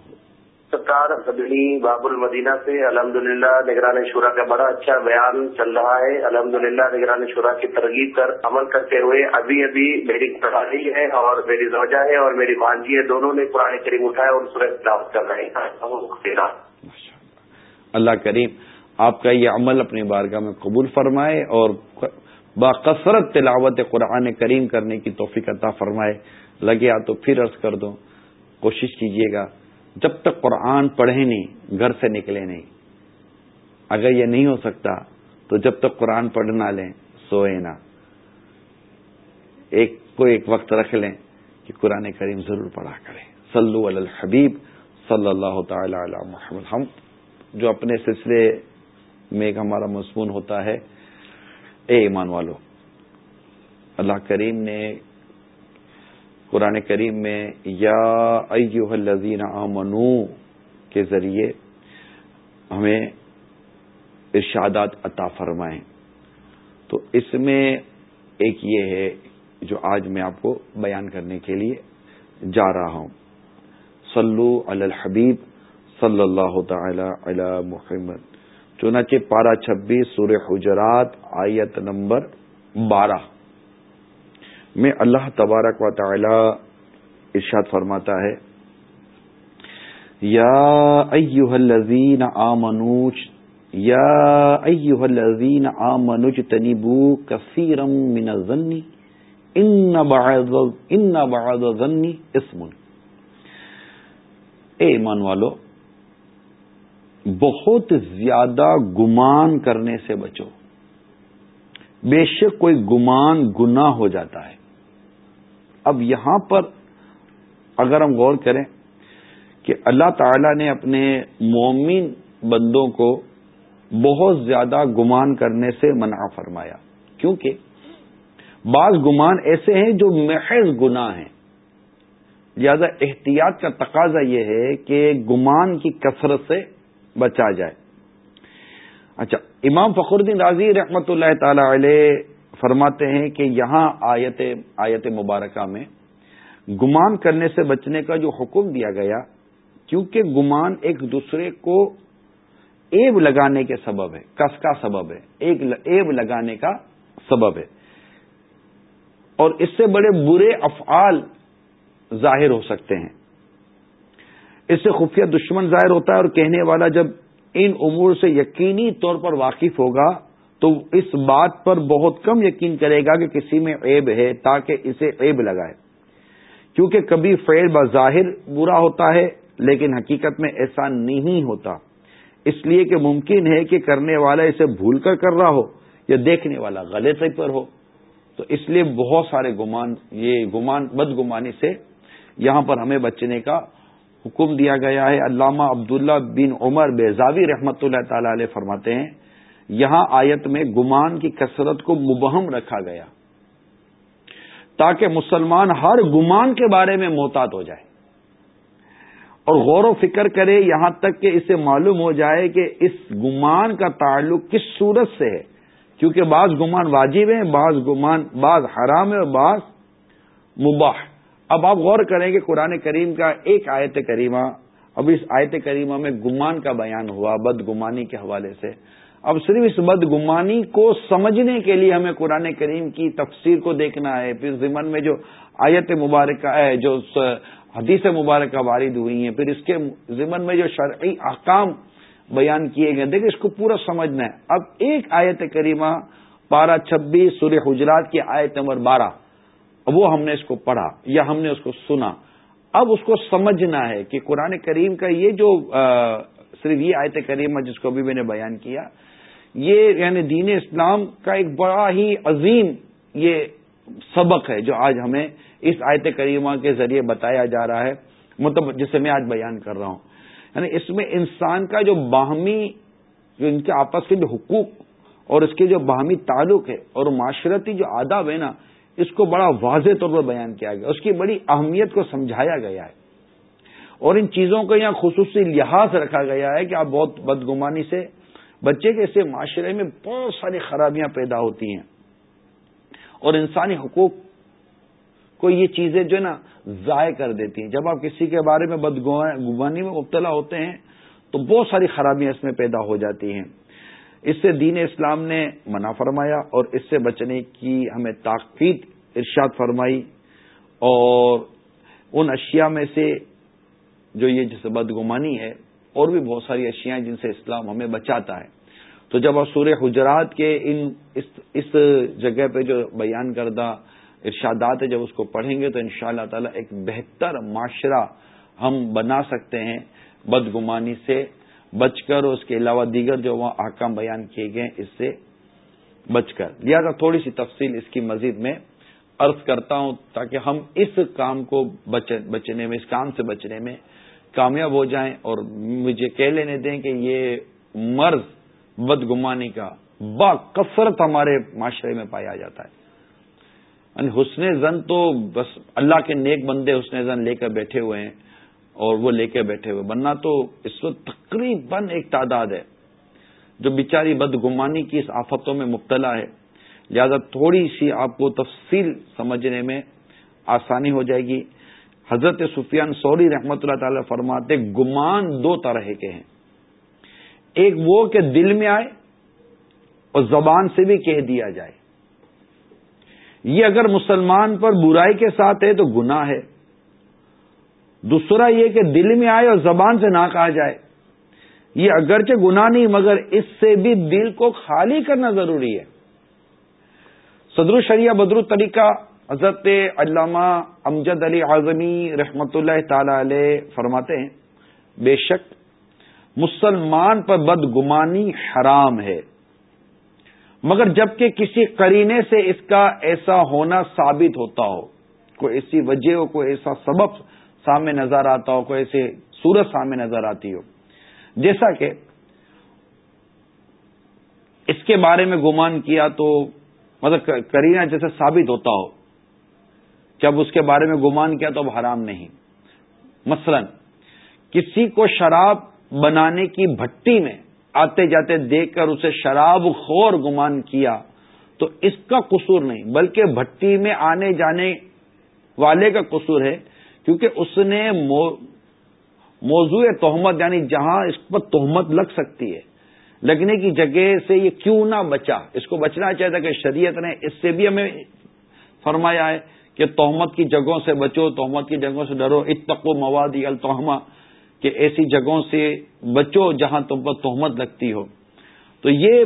سرکار بدلی باب المدینہ سے الحمد للہ نگران شورا کا بڑا اچھا بیان چل رہا ہے۔ الحمد للہ نگران شورا کی ترغیب کر عمل کرتے ہوئے ابھی ابھی میری پڑھائی ہے اور میری زوجہ ہے اور میری مانجی ہے۔ دونوں نے پرانے کریم اٹھائے اور سورج کر رہے ہیں۔ اللہ کریم آپ کا یہ عمل اپنی بارگاہ میں قبول فرمائے اور باقصرت تلاوت قرآن کریم کرنے کی توفیق عطا فرمائے۔ لگے آ تو پھر عرض کر دو، کوشش کیجیے گا، جب تک قرآن پڑھے نہیں، گھر سے نکلے نہیں۔ اگر یہ نہیں ہو سکتا، تو جب تک قرآن پڑھنا لیں، سوئے نہ۔ ایک کو ایک وقت رکھ لیں کہ قرآن کریم ضرور پڑھا کریں صلو علی الحبیب، صلی اللہ تعالی علی محمد۔ ہم جو اپنے سلسلے میں ایک ہمارا مضمون ہوتا ہے، اے ایمان والو، اللہ کریم نے قرآن کریم میں یا ایوہ الذین آمنو کے ذریعے ہمیں ارشادات عطا فرمائیں۔ تو اس میں ایک یہ ہے جو آج میں آپ کو بیان کرنے کے لیے جا رہا ہوں۔ صلو علی الحبیب۔ صلی اللہ تعالی علی محمد۔ چنانچہ پارہ چھبیس سور حجرات آیت نمبر بارہ۔ میں اللہ تبارک و تعالی ارشاد فرماتا ہے، یا ایوہ الذین آمنوچ یا ایوہ الذین آمنوچ تنیبو کثیرم من الظنی ان بعض ان بعض ظنی اسم۔ اے ایمان والو بہت زیادہ گمان کرنے سے بچو۔ بے شک کوئی گمان گنا ہو جاتا ہے۔ اب یہاں پر اگر ہم غور کریں کہ اللہ تعالی نے اپنے مومن بندوں کو بہت زیادہ گمان کرنے سے منع فرمایا۔ کیونکہ بعض گمان ایسے ہیں جو محض گناہ ہیں۔ لہذا احتیاط کا تقاضا یہ ہے کہ گمان کی کثرت سے بچا جائے۔ اچھا امام فخر الدین راضی رحمت اللہ تعالی علیہ فرماتے ہیں کہ یہاں آیت آیت مبارکہ میں گمان کرنے سے بچنے کا جو حکم دیا گیا، کیونکہ گمان ایک دوسرے کو ایب لگانے کے سبب ہے، کس کا سبب ہے؟ ایک ایب لگانے کا سبب ہے۔ اور اس سے بڑے برے افعال ظاہر ہو سکتے ہیں۔ اس سے خفیہ دشمن ظاہر ہوتا ہے اور کہنے والا جب ان امور سے یقینی طور پر واقف ہوگا تو اس بات پر بہت کم یقین کرے گا کہ کسی میں عیب ہے تاکہ اسے عیب لگائے۔ کیونکہ کبھی فعل بظاہر برا ہوتا ہے، لیکن حقیقت میں ایسا نہیں ہوتا۔ اس لیے کہ ممکن ہے کہ کرنے والا اسے بھول کر کر رہا ہو یا دیکھنے والا غلطی پر ہو۔ تو اس لیے بہت سارے گمان، یہ گمان، بدگمانی سے یہاں پر ہمیں بچنے کا حکم دیا گیا ہے، علامہ عبداللہ بن عمر بیزاوی رحمت اللہ تعالی علیہ فرماتے ہیں، یہاں آیت میں گمان کی کثرت کو مبہم رکھا گیا تاکہ مسلمان ہر گمان کے بارے میں محتاط ہو جائے۔ اور غور و فکر کرے، یہاں تک کہ اسے معلوم ہو جائے کہ اس گمان کا تعلق کس صورت سے ہے۔ کیونکہ بعض گمان واجب ہیں، بعض گمان، بعض حرام ہے اور بعض مباح۔ اب آپ غور کریں کہ قرآن کریم کا ایک آیت کریمہ، اب اس آیت کریمہ میں گمان کا بیان ہوا، بد گمانی کے حوالے سے۔ اب صرف اس بد گمانی کو سمجھنے کے لیے ہمیں قرآن کریم کی تفسیر کو دیکھنا ہے۔ پھر ضمن میں جو آیت مبارکہ ہے جو حدیث مبارکہ وارد ہوئی ہیں، پھر اس کے ضمن میں جو شرعی احکام بیان کیے گئے۔ دیکھیں، اس کو پورا سمجھنا ہے۔ اب ایک آیت کریمہ بارہ چھبیس سورہ حجرات کی آیت نمبر بارہ۔ وہ ہم نے اس کو پڑھا یا ہم نے اس کو سنا۔ اب اس کو سمجھنا ہے کہ قرآن کریم کا یہ جو صرف یہ آیت کریمہ جس کو ابھی میں نے بیان کیا، یہ یعنی دین اسلام کا ایک بڑا ہی عظیم یہ سبق ہے جو آج ہمیں اس آیت کریمہ کے ذریعے بتایا جا رہا ہے مطلب جسے میں آج بیان کر رہا ہوں۔ یعنی اس میں انسان کا جو باہمی، جو ان کے آپس کے جو حقوق اور اس کے جو باہمی تعلق ہے اور معاشرتی جو آداب ہے نا اس کو بڑا واضح طور پر بیان کیا گیا، اس کی بڑی اہمیت کو سمجھایا گیا ہے۔ اور ان چیزوں کا یہاں خصوصی لحاظ رکھا گیا ہے کہ آپ بہت بدگمانی سے بچے کے اسے معاشرے میں بہت ساری خرابیاں پیدا ہوتی ہیں۔ اور انسانی حقوق کو یہ چیزیں جو ہے نا ضائع کر دیتی ہیں۔ جب آپ کسی کے بارے میں بدگمانی میں مبتلا ہوتے ہیں تو بہت ساری خرابیاں اس میں پیدا ہو جاتی ہیں۔ اس سے دین اسلام نے منع فرمایا اور اس سے بچنے کی ہمیں تاکید ارشاد فرمائی اور ان اشیاء میں سے جو یہ جس بدگمانی ہے اور بھی بہت ساری اشیاء جن سے اسلام ہمیں بچاتا ہے۔ تو جب آپ سورہ حجرات کے ان اس جگہ پہ جو بیان کردہ ارشادات ہے جب اس کو پڑھیں گے تو ان شاء اللہ تعالی ایک بہتر معاشرہ ہم بنا سکتے ہیں بدگمانی سے۔ بچ کر اور اس کے علاوہ دیگر جو وہاں احکام بیان کیے گئے اس سے بچ کر۔ لہٰذا تھوڑی سی تفصیل اس کی مزید میں عرض کرتا ہوں تاکہ ہم اس کام کو بچنے میں، اس کام سے بچنے میں کامیاب ہو جائیں اور مجھے کہہ لینے دیں کہ یہ مرض بدگمانی کا با کثرت ہمارے معاشرے میں پایا جاتا ہے۔ یعنی حسن زن تو بس اللہ کے نیک بندے حسن زن لے کر بیٹھے ہوئے ہیں۔ اور وہ لے کے بیٹھے ہوئے۔ بننا تو اس وقت تقریباً ایک تعداد ہے۔ جو بیچاری بدگمانی کی اس آفتوں میں مبتلا ہے۔ لہذا تھوڑی سی آپ کو تفصیل سمجھنے میں آسانی ہو جائے گی۔ حضرت سفیان سوری رحمت اللہ تعالی فرماتے گمان دو طرح کے ہیں۔ ایک وہ کہ دل میں آئے اور زبان سے بھی کہہ دیا جائے۔ یہ اگر مسلمان پر برائی کے ساتھ ہے تو گناہ ہے۔ دوسرا یہ کہ دل میں آئے اور زبان سے نہ کہا جائے۔ یہ اگرچہ گناہ نہیں، مگر اس سے بھی دل کو خالی کرنا ضروری ہے۔ صدر الشریعہ بدر طریقہ حضرت علامہ امجد علی اعظمی رحمت اللہ تعالی علیہ فرماتے ہیں، بے شک مسلمان پر بدگمانی حرام ہے۔ مگر جبکہ کسی قرینے سے اس کا ایسا ہونا ثابت ہوتا ہو، کوئی ایسی وجہ ہو کوئی ایسا سبب سامنے نظر آتا ہو، کوئی ایسی صورت سامنے نظر آتی ہو۔ جیسا کہ اس کے بارے میں گمان کیا تو مطلب کرینہ جیسے ثابت ہوتا ہو۔ جب اس کے بارے میں گمان کیا تو اب حرام نہیں۔ مثلا، کسی کو شراب بنانے کی بھٹی میں آتے جاتے دیکھ کر اسے شراب خور گمان کیا تو اس کا قصور نہیں، بلکہ بھٹی میں آنے جانے والے کا قصور ہے۔ کیونکہ اس نے موضوع تہمت یعنی جہاں اس پر تہمت لگ سکتی ہے، لگنے کی جگہ سے یہ کیوں نہ بچا؟ اس کو بچنا چاہتا کہ شریعت نے اس سے بھی ہمیں فرمایا ہے کہ تہمت کی جگہوں سے بچو، تہمت کی جگہوں سے ڈرو۔ اتقو موادی التحمہ کہ ایسی جگہوں سے بچو جہاں تم پر تہمت لگتی ہو۔ تو یہ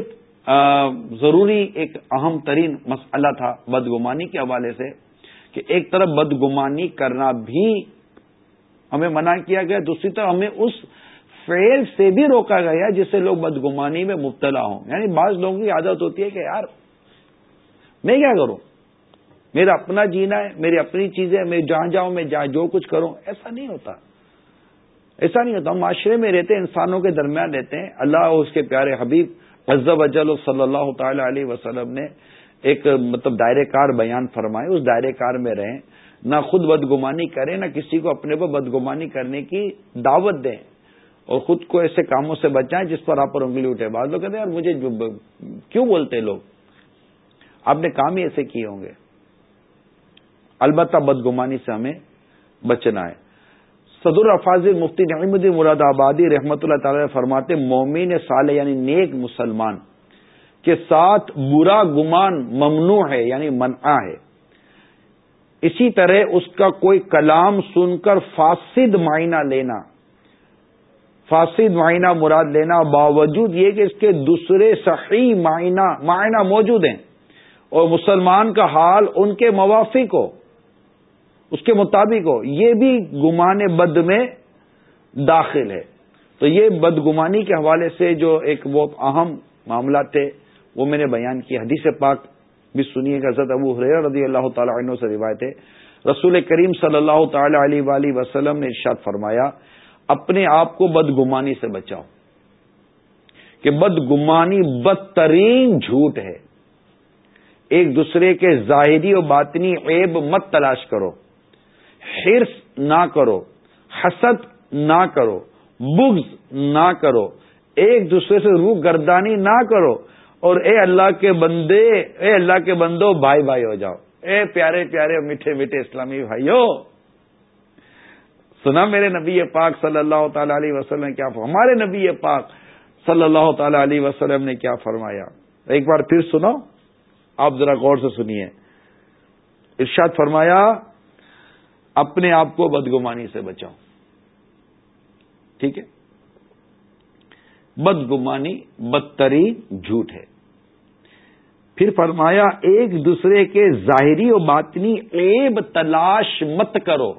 ضروری ایک اہم ترین مسئلہ تھا بدگمانی کے حوالے سے۔ کہ ایک طرف بدگمانی کرنا بھی ہمیں منع کیا گیا، دوسری طرف ہمیں اس فیل سے بھی روکا گیا جس سے لوگ بدگمانی میں مبتلا ہوں۔ یعنی بعض لوگوں کی عادت ہوتی ہے کہ یار، میں کیا کروں؟ میرا اپنا جینا ہے، میری اپنی چیزیں میں جہاں جاؤں، میں جہاں جو کچھ کروں۔ ایسا نہیں ہوتا۔ ایسا نہیں ہوتا۔ ہم معاشرے میں رہتے ہیں، انسانوں کے درمیان رہتے ہیں۔ اللہ اور اس کے پیارے حبیب عزب اجل صلی اللہ تعالی علیہ وسلم نے ایک مطلب دائرے کار بیان فرمائے، اس دائرے کار میں رہیں، نہ خود بدگمانی کریں، نہ کسی کو اپنے پر بدگمانی کرنے کی دعوت دیں اور خود کو ایسے کاموں سے بچائیں جس پر آپ پر انگلی اٹھے۔ بعض لوگ کہتے ہیں، یار مجھے کیوں بولتے لوگ؟ آپ نے کام ہی ایسے کیے ہوں گے۔ البتہ بدگمانی سے ہمیں بچنا ہے۔ صدر افاظ مفتی نعیم الدین مراد آبادی رحمۃ اللہ تعالی فرماتے مومین صالح یعنی نیک مسلمان۔ کے ساتھ برا گمان ممنوع ہے یعنی منع ہے۔ اسی طرح اس کا کوئی کلام سن کر فاسد معائنہ لینا، فاسد معائنہ مراد لینا باوجود یہ کہ اس کے دوسرے صحیح معائنہ معائنہ موجود ہیں۔ اور مسلمان کا حال ان کے موافق ہو، اس کے مطابق ہو، یہ بھی گمان بد میں داخل ہے۔ تو یہ بدگمانی کے حوالے سے جو ایک وہ اہم معاملات تھے وہ میں نے بیان کی حدیث پاک بھی سنیے گا حضرت ابو حریر رضی اللہ تعالی عنہ سے روایت ہے۔ رسول کریم صلی اللہ تعالی علیہ وآلہ وسلم نے ارشاد فرمایا، اپنے آپ کو بدگمانی سے بچاؤ۔ کہ بدگمانی بدترین جھوٹ ہے۔ ایک دوسرے کے ظاہری و باطنی عیب مت تلاش کرو۔ حرص نہ کرو۔ حسد نہ کرو۔ بغض نہ کرو۔ ایک دوسرے سے روح گردانی نہ کرو۔ اور اے اللہ کے بندے، اے اللہ کے بندو، بھائی بھائی ہو جاؤ۔ اے پیارے پیارے میٹھے میٹھے اسلامی بھائیو، سنا میرے نبی پاک صلی اللہ تعالی علیہ وسلم نے کیا ہمارے نبی پاک صلی اللہ تعالی علیہ وسلم نے کیا فرمایا؟ ایک بار پھر سنو، آپ ذرا غور سے سنیے۔ ارشاد فرمایا، اپنے آپ کو بدگمانی سے بچاؤ۔ ٹھیک ہے؟ بدگمانی بدترین جھوٹ ہے۔ پھر فرمایا، ایک دوسرے کے ظاہری و باطنی عیب تلاش مت کرو۔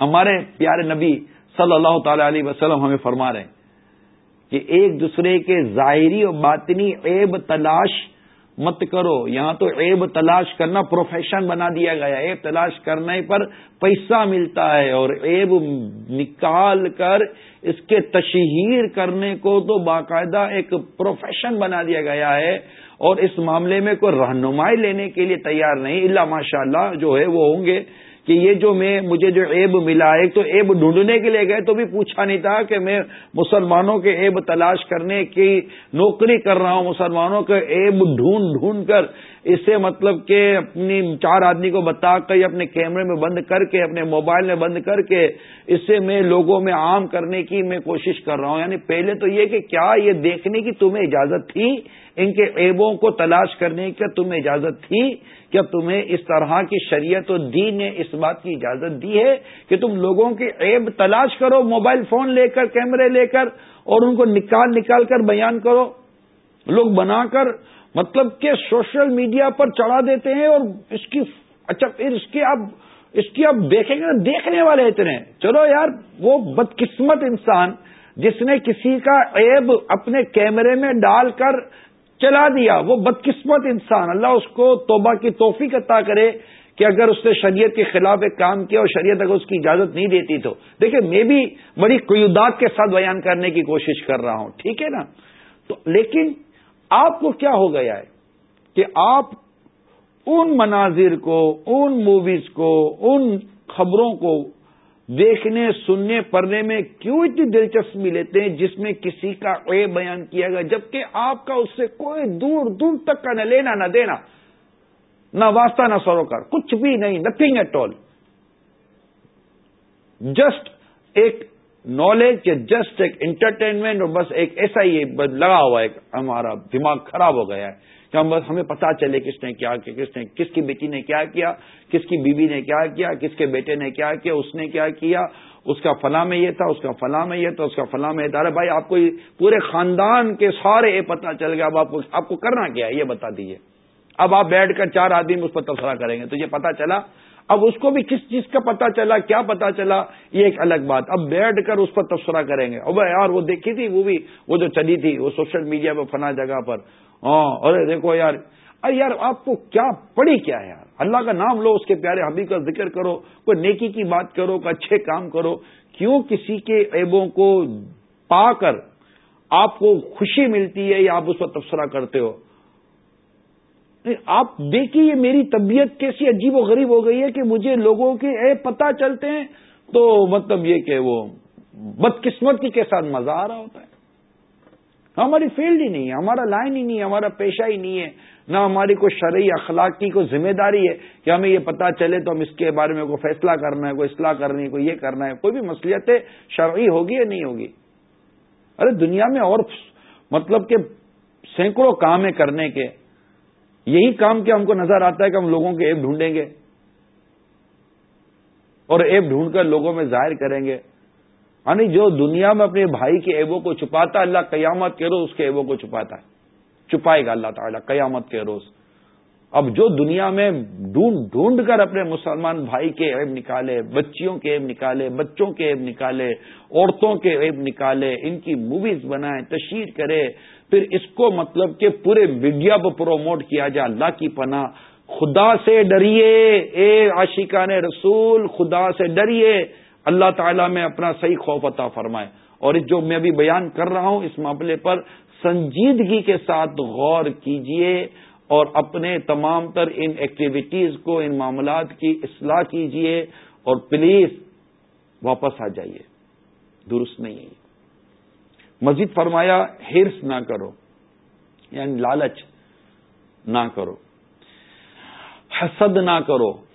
ہمارے پیارے نبی صلی اللہ تعالی علیہ وسلم ہمیں فرما رہے ہیں کہ ایک دوسرے کے ظاہری و باطنی عیب تلاش مت کرو، یہاں تو عیب تلاش کرنا پروفیشن بنا دیا گیا عیب تلاش کرنے پر پیسہ ملتا ہے اور عیب نکال کر اس کے تشہیر کرنے کو تو باقاعدہ ایک پروفیشن بنا دیا گیا ہے۔ اور اس معاملے میں کوئی رہنمائی لینے کے لیے تیار نہیں۔ اللہ ماشاء اللہ جو ہے وہ ہوں گے۔ کہ یہ جو میں مجھے جو عیب ملا، ایک تو عیب ڈھونڈنے کے لیے گئے، تو بھی پوچھا نہیں تھا کہ میں مسلمانوں کے عیب تلاش کرنے کی نوکری کر رہا ہوں، مسلمانوں کے عیب ڈھونڈ ڈھونڈ کر۔ اس سے مطلب کہ اپنی چار آدمی کو بتا کر اپنے کیمرے میں بند کر کے، اپنے موبائل میں بند کر کے، اس سے میں لوگوں میں عام کرنے کی میں کوشش کر رہا ہوں۔ یعنی پہلے تو یہ کہ کیا یہ دیکھنے کی تمہیں اجازت تھی؟ ان کے عیبوں کو تلاش کرنے کی تمہیں اجازت تھی؟ کیا تمہیں اس طرح کی شریعت و دین نے اس بات کی اجازت دی ہے کہ تم لوگوں کے عیب تلاش کرو، موبائل فون لے کر، کیمرے لے کر، اور ان کو نکال نکال کر بیان کرو۔ لوگ بنا کر مطلب کہ سوشل میڈیا پر چڑھا دیتے ہیں اور اس کی اچھا پھر اس کی اب اس کی اب دیکھیں گے، دیکھنے والے اتنے۔ چلو یار، وہ بدقسمت انسان جس نے کسی کا عیب اپنے کیمرے میں ڈال کر چلا دیا، وہ بدقسمت انسان، اللہ اس کو توبہ کی توفیق عطا کرے کہ اگر اس نے شریعت کے خلاف ایک کام کیا اور شریعت اگر اس کی اجازت نہیں دیتی تو۔ دیکھیں، میں بھی بڑی قیودات کے ساتھ بیان کرنے کی کوشش کر رہا ہوں، ٹھیک ہے نا؟ تو لیکن آپ کو کیا ہو گیا ہے کہ آپ ان مناظر کو، ان موویز کو، ان خبروں کو دیکھنے، سننے، پڑھنے میں کیوں اتنی دلچسپی لیتے ہیں جس میں کسی کا اے بیان کیا گیا؟ جبکہ آپ کا اس سے کوئی دور دور تک کا نہ لینا، نہ دینا، نہ واسطہ، نہ سروکار کچھ بھی نہیں نتھنگ ایٹ آل جسٹ ایک نالج یا جسٹ ایک انٹرٹینمنٹ اور بس ایک ایسا ہی لگا ہوا ہے ہمارا دماغ خراب ہو گیا ہے۔ کہ ہم بس ہمیں پتا چلے کس نے کیا کیا، کس نے، کس کی بیٹی نے کیا کیا، کس کی بیوی نے کیا کیا، کس کے بیٹے نے کیا کیا، اس نے کیا کیا، اس کا فلاں میں یہ تھا، اس کا فلاں میں یہ تھا، اس کا فلاں میں ارے بھائی، آپ کو پورے خاندان کے سارے یہ پتا چل گیا، اب آپ کو آپ کو کرنا کیا ہے؟ یہ بتا دیجیے اب آپ بیٹھ کر چار آدمی اس پر تبصرہ کریں گے تو یہ پتا چلا۔ اب اس کو بھی کس چیز کا پتا چلا، کیا پتا چلا، یہ ایک الگ بات۔ اب بیٹھ کر اس پر تبصرہ کریں گے۔ اب یار، وہ دیکھی تھی وہ بھی، وہ جو چلی تھی وہ سوشل میڈیا پہ فنا جگہ پر۔ ہاں ارے دیکھو یار، ارے یار، آپ کو کیا پڑی کیا ہے یار؟ اللہ کا نام لو اس کے پیارے حبیب کا ذکر کرو، کوئی نیکی کی بات کرو، کوئی اچھے کام کرو، کیوں کسی کے عیبوں کو پا کر آپ کو خوشی ملتی ہے یا آپ اس پر تبصرہ کرتے ہو؟ آپ دیکھیے، یہ میری طبیعت کیسی عجیب و غریب ہو گئی ہے کہ مجھے لوگوں کے اے پتہ چلتے ہیں تو مطلب یہ کہ وہ بدقسمتی کے ساتھ مزہ آ رہا ہوتا ہے۔ ہماری فیلڈ ہی نہیں ہے، ہمارا لائن ہی نہیں ہے، ہمارا پیشہ ہی نہیں ہے۔ نہ ہماری کوئی شرعی اخلاق کی کوئی ذمہ داری ہے کہ ہمیں یہ پتا چلے تو ہم اس کے بارے میں کوئی فیصلہ کرنا ہے، کوئی اصلاح کرنی ہے، کوئی یہ کرنا ہے۔ کوئی بھی مسلیت شرعی ہوگی یا نہیں ہوگی؟ ارے دنیا میں اور مطلب کہ سینکڑوں کام ہے کرنے کے۔ یہی کام کیا ہم کو نظر آتا ہے کہ ہم لوگوں کے ایپ ڈھونڈیں گے اور ایپ ڈھونڈ کر لوگوں میں ظاہر کریں گے۔ یعنی جو دنیا میں اپنے بھائی کے ایبوں کو چھپاتا اللہ قیامت کے روز اس کے ایبوں کو چھپاتا ہے۔ چھپائے گا اللہ تعالیٰ قیامت کے روز۔ اب جو دنیا میں ڈھونڈ ڈھونڈ کر اپنے مسلمان بھائی کے عیب نکالے، بچیوں کے عیب نکالے، بچوں کے عیب نکالے، عورتوں کے عیب نکالے، ان کی موویز بنائے، تشہیر کرے، پھر اس کو مطلب کہ پورے میڈیا پہ پروموٹ کیا جائے، اللہ کی پناہ۔ خدا سے ڈریے، اے عاشقان رسول، خدا سے ڈریے۔ اللہ تعالیٰ میں اپنا صحیح خوف عطا فرمائے۔ اور جو میں ابھی بیان کر رہا ہوں، اس معاملے پر سنجیدگی کے ساتھ غور کیجیے اور اپنے تمام تر ان ایکٹیویٹیز کو، ان معاملات کی اصلاح کیجیے اور پلیز واپس آ جائیے۔ درست نہیں ہے۔ مزید فرمایا، ہرس نہ کرو۔ یعنی لالچ نہ کرو۔ حسد نہ کرو۔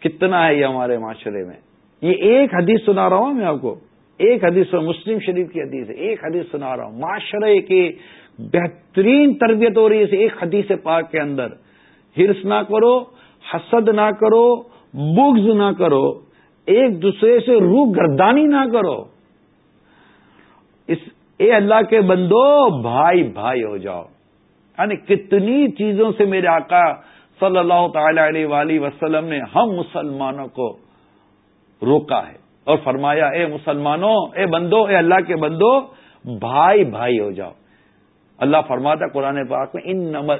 کتنا ہے یہ ہمارے معاشرے میں؟ یہ ایک حدیث سنا رہا ہوں میں آپ کو۔ ایک حدیث مسلم شریف کی حدیث ہے۔ ایک حدیث سنا رہا ہوں۔ معاشرے کی بہترین تربیت ہو رہی ہے ایک حدیث پاک کے اندر۔ ہرس نہ کرو، حسد نہ کرو، بغض نہ کرو، ایک دوسرے سے روح گردانی نہ کرو۔ اس اے اللہ کے بندو، بھائی بھائی ہو جاؤ۔ یعنی کتنی چیزوں سے میرے آقا صلی اللہ تعالی علیہ وآلہ وسلم نے ہم مسلمانوں کو روکا ہے اور فرمایا، اے مسلمانوں، اے بندو، اے اللہ کے بندو، بھائی بھائی ہو جاؤ۔ اللہ فرماتا قرآن پاک میں ان نمل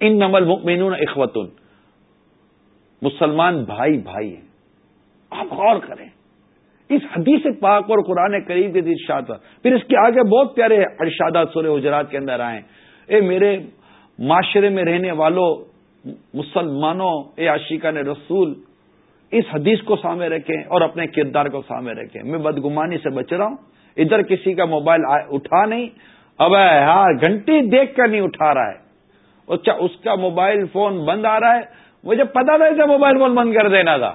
ان نمل مکمین اخوتن مسلمان بھائی بھائی ہیں۔ آپ غور کریں۔ اس حدیث پاک اور قرآن قریب کے ارشاد پھر اس کے آگے بہت پیارے ارشادات سورہ حجرات کے اندر آئے۔ اے میرے معاشرے میں رہنے والوں، مسلمانوں، اے عاشقہ نے رسول، اس حدیث کو سامنے رکھیں اور اپنے کردار کو سامنے رکھیں۔ میں بدگمانی سے بچ رہا ہوں۔ ادھر کسی کا موبائل اٹھا نہیں۔ اب یار ہاں، گھنٹی دیکھ کر نہیں اٹھا رہا ہے۔ اچھا اس کا موبائل فون بند آ رہا ہے۔ مجھے پتا تھا اسے موبائل فون بند کر دینا تھا۔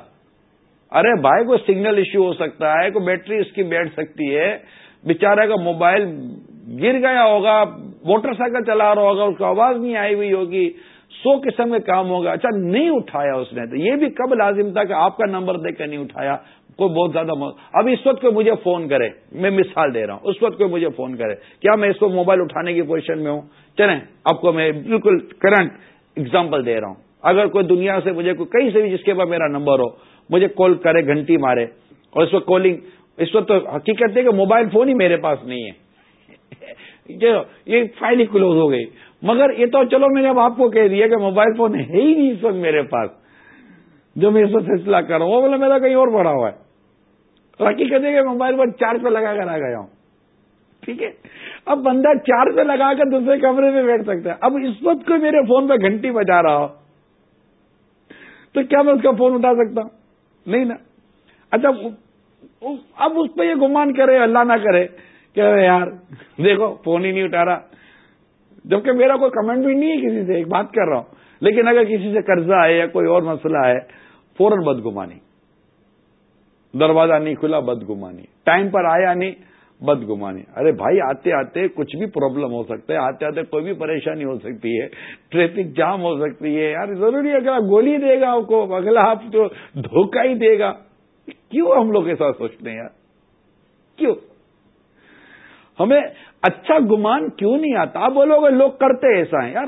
ارے بھائی، کوئی سگنل ایشو ہو سکتا ہے، کوئی بیٹری اس کی بیٹھ سکتی ہے۔ بےچارے کا موبائل گر گیا ہوگا، موٹر سائیکل چلا رہا ہوگا، اس کو آواز نہیں آئی ہوئی ہوگی، سو قسم کے کام ہوگا۔ اچھا نہیں اٹھایا اس نے تو یہ بھی کب لازم تھا کہ آپ کا نمبر دے کر نہیں اٹھایا؟ کوئی بہت زیادہ اب اس وقت کوئی مجھے فون کرے، میں مثال دے رہا ہوں، اس وقت کوئی مجھے فون کرے، کیا میں اس کو موبائل اٹھانے کی پوزیشن میں ہوں؟ چلیں، آپ کو میں بالکل کرنٹ اگزامپل دے رہا ہوں۔ اگر کوئی دنیا سے مجھے کوئی کہیں سے بھی جس کے بعد میرا نمبر ہو، مجھے کال کرے، گھنٹی مارے، اور اس وقت کالنگ اس وقت تو حقیقت ہے کہ موبائل فون ہی میرے پاس نہیں ہے۔ یہ فائل ہی کلوز ہو گئی۔ مگر یہ تو چلو میں نے اب آپ کو کہہ دیا کہ موبائل فون ہے ہی نہیں اس وقت میرے پاس۔ جو میں اس وقت فیصلہ کر رہا ہوں، وہ بولا میرا کہیں اور بڑا ہوا ہے۔ حقیقت ہے کہ موبائل فون چارج پہ لگا کر آ گیا ہوں۔ ٹھیک ہے؟ اب بندہ چارج پہ لگا کر دوسرے کمرے میں بیٹھ سکتا ہے۔ اب اس وقت کوئی میرے فون پہ گھنٹی بجا رہا ہو، تو کیا میں اس کا فون اٹھا سکتا ہوں؟ نہیں نا۔ اچھا اب اس پہ یہ گمان کرے، اللہ نہ کرے۔ کہ یار، دیکھو فون ہی نہیں اٹھا رہا۔ جبکہ میرا کوئی کمنٹ بھی نہیں ہے کسی سے، ایک بات کر رہا ہوں۔ لیکن اگر کسی سے قرضہ ہے یا کوئی اور مسئلہ ہے فوراً بدگمانی۔ دروازہ نہیں کھلا، بدگمانی۔ ٹائم پر آیا نہیں، بدگمانی۔ ارے بھائی، آتے آتے کچھ بھی پرابلم ہو سکتا ہے۔ آتے آتے کوئی بھی پریشانی ہو سکتی ہے۔ ٹریفک جام ہو سکتی ہے۔ یار، ضروری ہے اگر گولی دے گا آپ کو، اگلا آپ تو دھوکہ ہی دے گا۔ کیوں ہم لوگ ایسا سوچتے ہیں یار؟ کیوں؟ ہمیں اچھا گمان کیوں نہیں آتا؟ آپ بولو گے لوگ کرتے ایسا ہیں، یار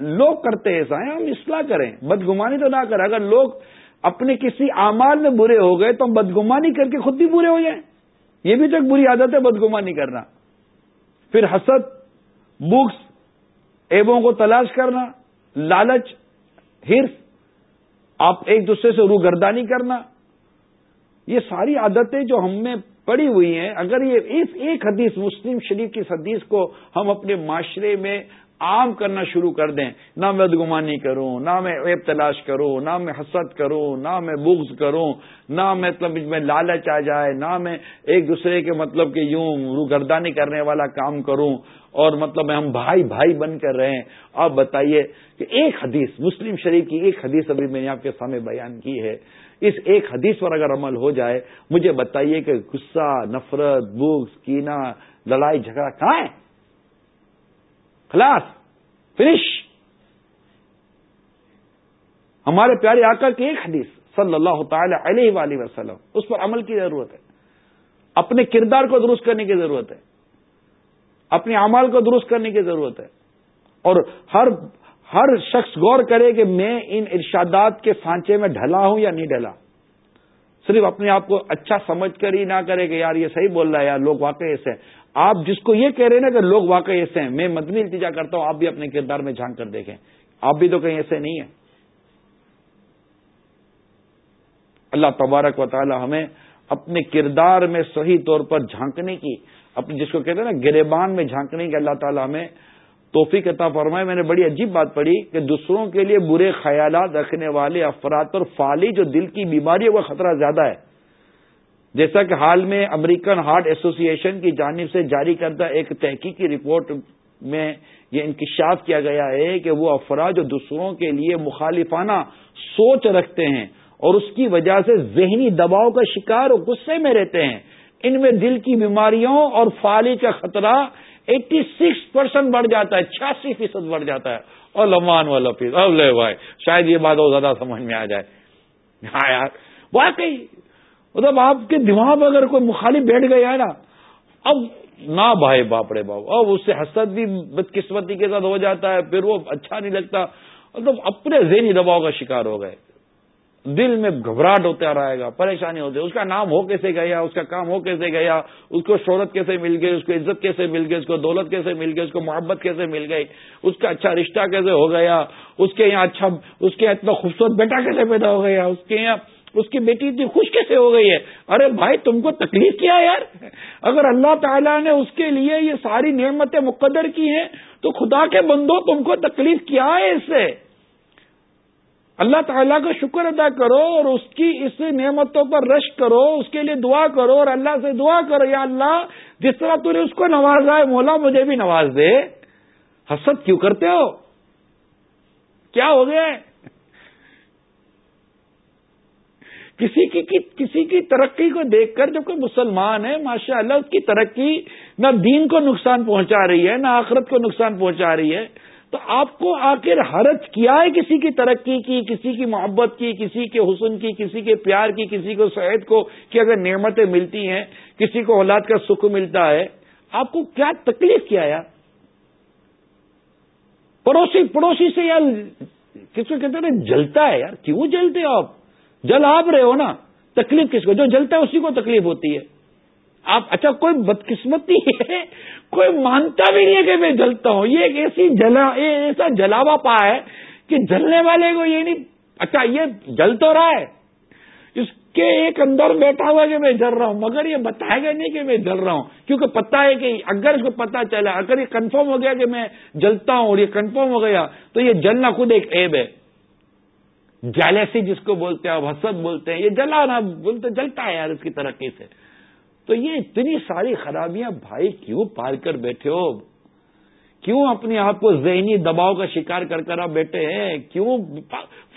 لوگ کرتے ایسا ہیں، ہم اصلاح کریں، بدگمانی تو نہ کریں۔ اگر لوگ اپنے کسی اعمال میں برے ہو گئے تو ہم بدگمانی کر کے خود بھی برے ہو جائیں۔ یہ بھی تو ایک بری عادت ہے بدگمانی کرنا۔ پھر حسد بکس ایبوں کو تلاش کرنا، لالچ، ہرس، آپ ایک دوسرے سے روگردانی کرنا، یہ ساری عادتیں جو ہم میں پڑی ہوئی ہیں، اگر یہ اس ایک حدیث مسلم شریف کی حدیث کو ہم اپنے معاشرے میں عام کرنا شروع کر دیں، نہ میں بدگمانی کروں، نہ میں ایپ تلاش کروں، نہ میں حسد کروں، نہ میں بغض کروں، نہ مطلب میں لالچ آ جائے، نہ میں ایک دوسرے کے مطلب کہ یوں روگردانی کرنے والا کام کروں اور مطلب ہم بھائی بھائی بن کر رہے ہیں آپ بتائیے کہ ایک حدیث، مسلم شریف کی ایک حدیث ابھی میں نے آپ کے سامنے بیان کی ہے۔ اس ایک حدیث پر اگر عمل ہو جائے، مجھے بتائیے کہ غصہ، نفرت بوکس کینا لڑائی، جھگڑا کہاں ہے؟ خلاص، فنش۔ ہمارے پیارے آقا کی ایک حدیث، صلی اللہ تعالی علیہ وآلہ وسلم، اس پر عمل کی ضرورت ہے۔ اپنے کردار کو درست کرنے کی ضرورت ہے۔ اپنے اعمال کو درست کرنے کی ضرورت ہے۔ اور ہر ہر شخص غور کرے کہ میں ان ارشادات کے سانچے میں ڈھلا ہوں یا نہیں ڈھلا۔ صرف اپنے آپ کو اچھا سمجھ کر ہی نہ کرے کہ یار یہ صحیح بول رہا ہے، یار لوگ واقعی ایسے ہیں۔ آپ جس کو یہ کہہ رہے ہیں نا کہ لوگ واقعی ایسے ہیں، میں مدنی التجا کرتا ہوں، آپ بھی اپنے کردار میں جھانک کر دیکھیں۔ آپ بھی تو کہیں ایسے نہیں ہیں۔ اللہ تبارک و تعالی ہمیں اپنے کردار میں صحیح طور پر جھانکنے کی، اپنے جس کو کہتے ہیں نا، گریبان میں جھانکنے کی اللہ تعالی ہمیں توفیق عطا فرمائے۔ میں نے بڑی عجیب بات پڑھی کہ دوسروں کے لیے برے خیالات رکھنے والے افراد اور فالی جو دل کی بیماریوں کا خطرہ زیادہ ہے۔ جیسا کہ حال میں امریکن ہارٹ ایسوسی ایشن کی جانب سے جاری کردہ ایک تحقیقی رپورٹ میں یہ انکشاف کیا گیا ہے کہ وہ افراد جو دوسروں کے لیے مخالفانہ سوچ رکھتے ہیں اور اس کی وجہ سے ذہنی دباؤ کا شکار اور غصے میں رہتے ہیں، ان میں دل کی بیماریوں اور فالی کا خطرہ ایٹی سکس پرسینٹ بڑھ جاتا ہے، چھیاسی فیصد بڑھ جاتا ہے۔ اور لمان والا فیس اب لے بھائی، شاید یہ بات اور زیادہ سمجھ میں آ جائے۔ ہاں یار، واقعی۔ مطلب آپ کے دماغ اگر کوئی مخالف بیٹھ گیا ہے نا، اب نہ بھائی، باپڑے باپ، اب اس سے حسد بھی بدقسمتی کے ساتھ ہو جاتا ہے، پھر وہ اچھا نہیں لگتا۔ مطلب اپنے ذہنی دباؤ کا شکار ہو گئے۔ دل میں گھبراہٹ ہوتا رہے گا، پریشانی ہوتی ہے۔ اس کا نام ہو کیسے گیا؟ اس کا کام ہو کیسے گیا؟ اس کو شہرت کیسے مل گئی؟ اس کو عزت کیسے مل گئی؟ اس کو دولت کیسے مل گئی؟ اس کو محبت کیسے مل گئی؟ اس کا اچھا رشتہ کیسے ہو گیا؟ اس کے یہاں اچھا اس کے اتنا خوبصورت بیٹا کیسے پیدا ہو گیا؟ اس کے یہاں، اس کی بیٹی اتنی خوش کیسے ہو گئی ہے؟ ارے بھائی، تم کو تکلیف کیا یار؟ اگر اللہ تعالیٰ نے اس کے لیے یہ ساری نعمتیں مقدر کی ہیں، تو خدا کے بندو تم کو تکلیف کیا ہے اس سے؟ اللہ تعالیٰ کا شکر ادا کرو اور اس کی اس نعمتوں پر رش کرو، اس کے لیے دعا کرو اور اللہ سے دعا کرو، یا اللہ، جس طرح تو نے اس کو نوازا ہے، مولا مجھے بھی نواز دے۔ حسد کیوں کرتے ہو؟ کیا ہو گیا کسی کی کسی کی ترقی کو دیکھ کر جو کوئی مسلمان ہے ماشاء اللہ اس کی ترقی نہ دین کو نقصان پہنچا رہی ہے، نہ آخرت کو نقصان پہنچا رہی ہے۔ تو آپ کو آخر حرج کیا ہے کسی کی ترقی کی، کسی کی محبت کی، کسی کے حسن کی، کسی کے پیار کی، کسی کو صحت کو کہ اگر نعمتیں ملتی ہیں، کسی کو اولاد کا سکھ ملتا ہے، آپ کو کیا تکلیف کیا یار پڑوسی پڑوسی سے یار، کس کو کہتے ہیں جلتا ہے یار، کیوں جلتے ہو آپ؟ جل آپ رہے ہو نا، تکلیف کس کو؟ جو جلتا ہے اسی کو تکلیف ہوتی ہے۔ آپ اچھا کوئی بدقسمتی ہے؟ کوئی مانتا بھی نہیں ہے کہ میں جلتا ہوں۔ یہ ایک ایسی جلا ایسا جلاوا پا ہے کہ جلنے والے کو یہ نہیں اچھا یہ جل تو رہا ہے۔ اس کے ایک اندر بیٹھا ہوا کہ میں جل رہا ہوں، مگر یہ بتائے گا نہیں کہ میں جل رہا ہوں۔ کیونکہ پتا ہے کہ اگر اس کو پتا چلا، اگر یہ کنفرم ہو گیا کہ میں جلتا ہوں اور یہ کنفرم ہو گیا، تو یہ جلنا خود ایک ایب ہے۔ جیلیسی جس کو بولتے ہیں حسد بولتے ہیں، یہ جلانا بولتے جلتا ہے یار اس کی ترقی سے۔ تو یہ اتنی ساری خرابیاں بھائی کیوں پال کر بیٹھے ہو؟ کیوں اپنے آپ کو ذہنی دباؤ کا شکار کر کر آپ بیٹھے ہیں؟ کیوں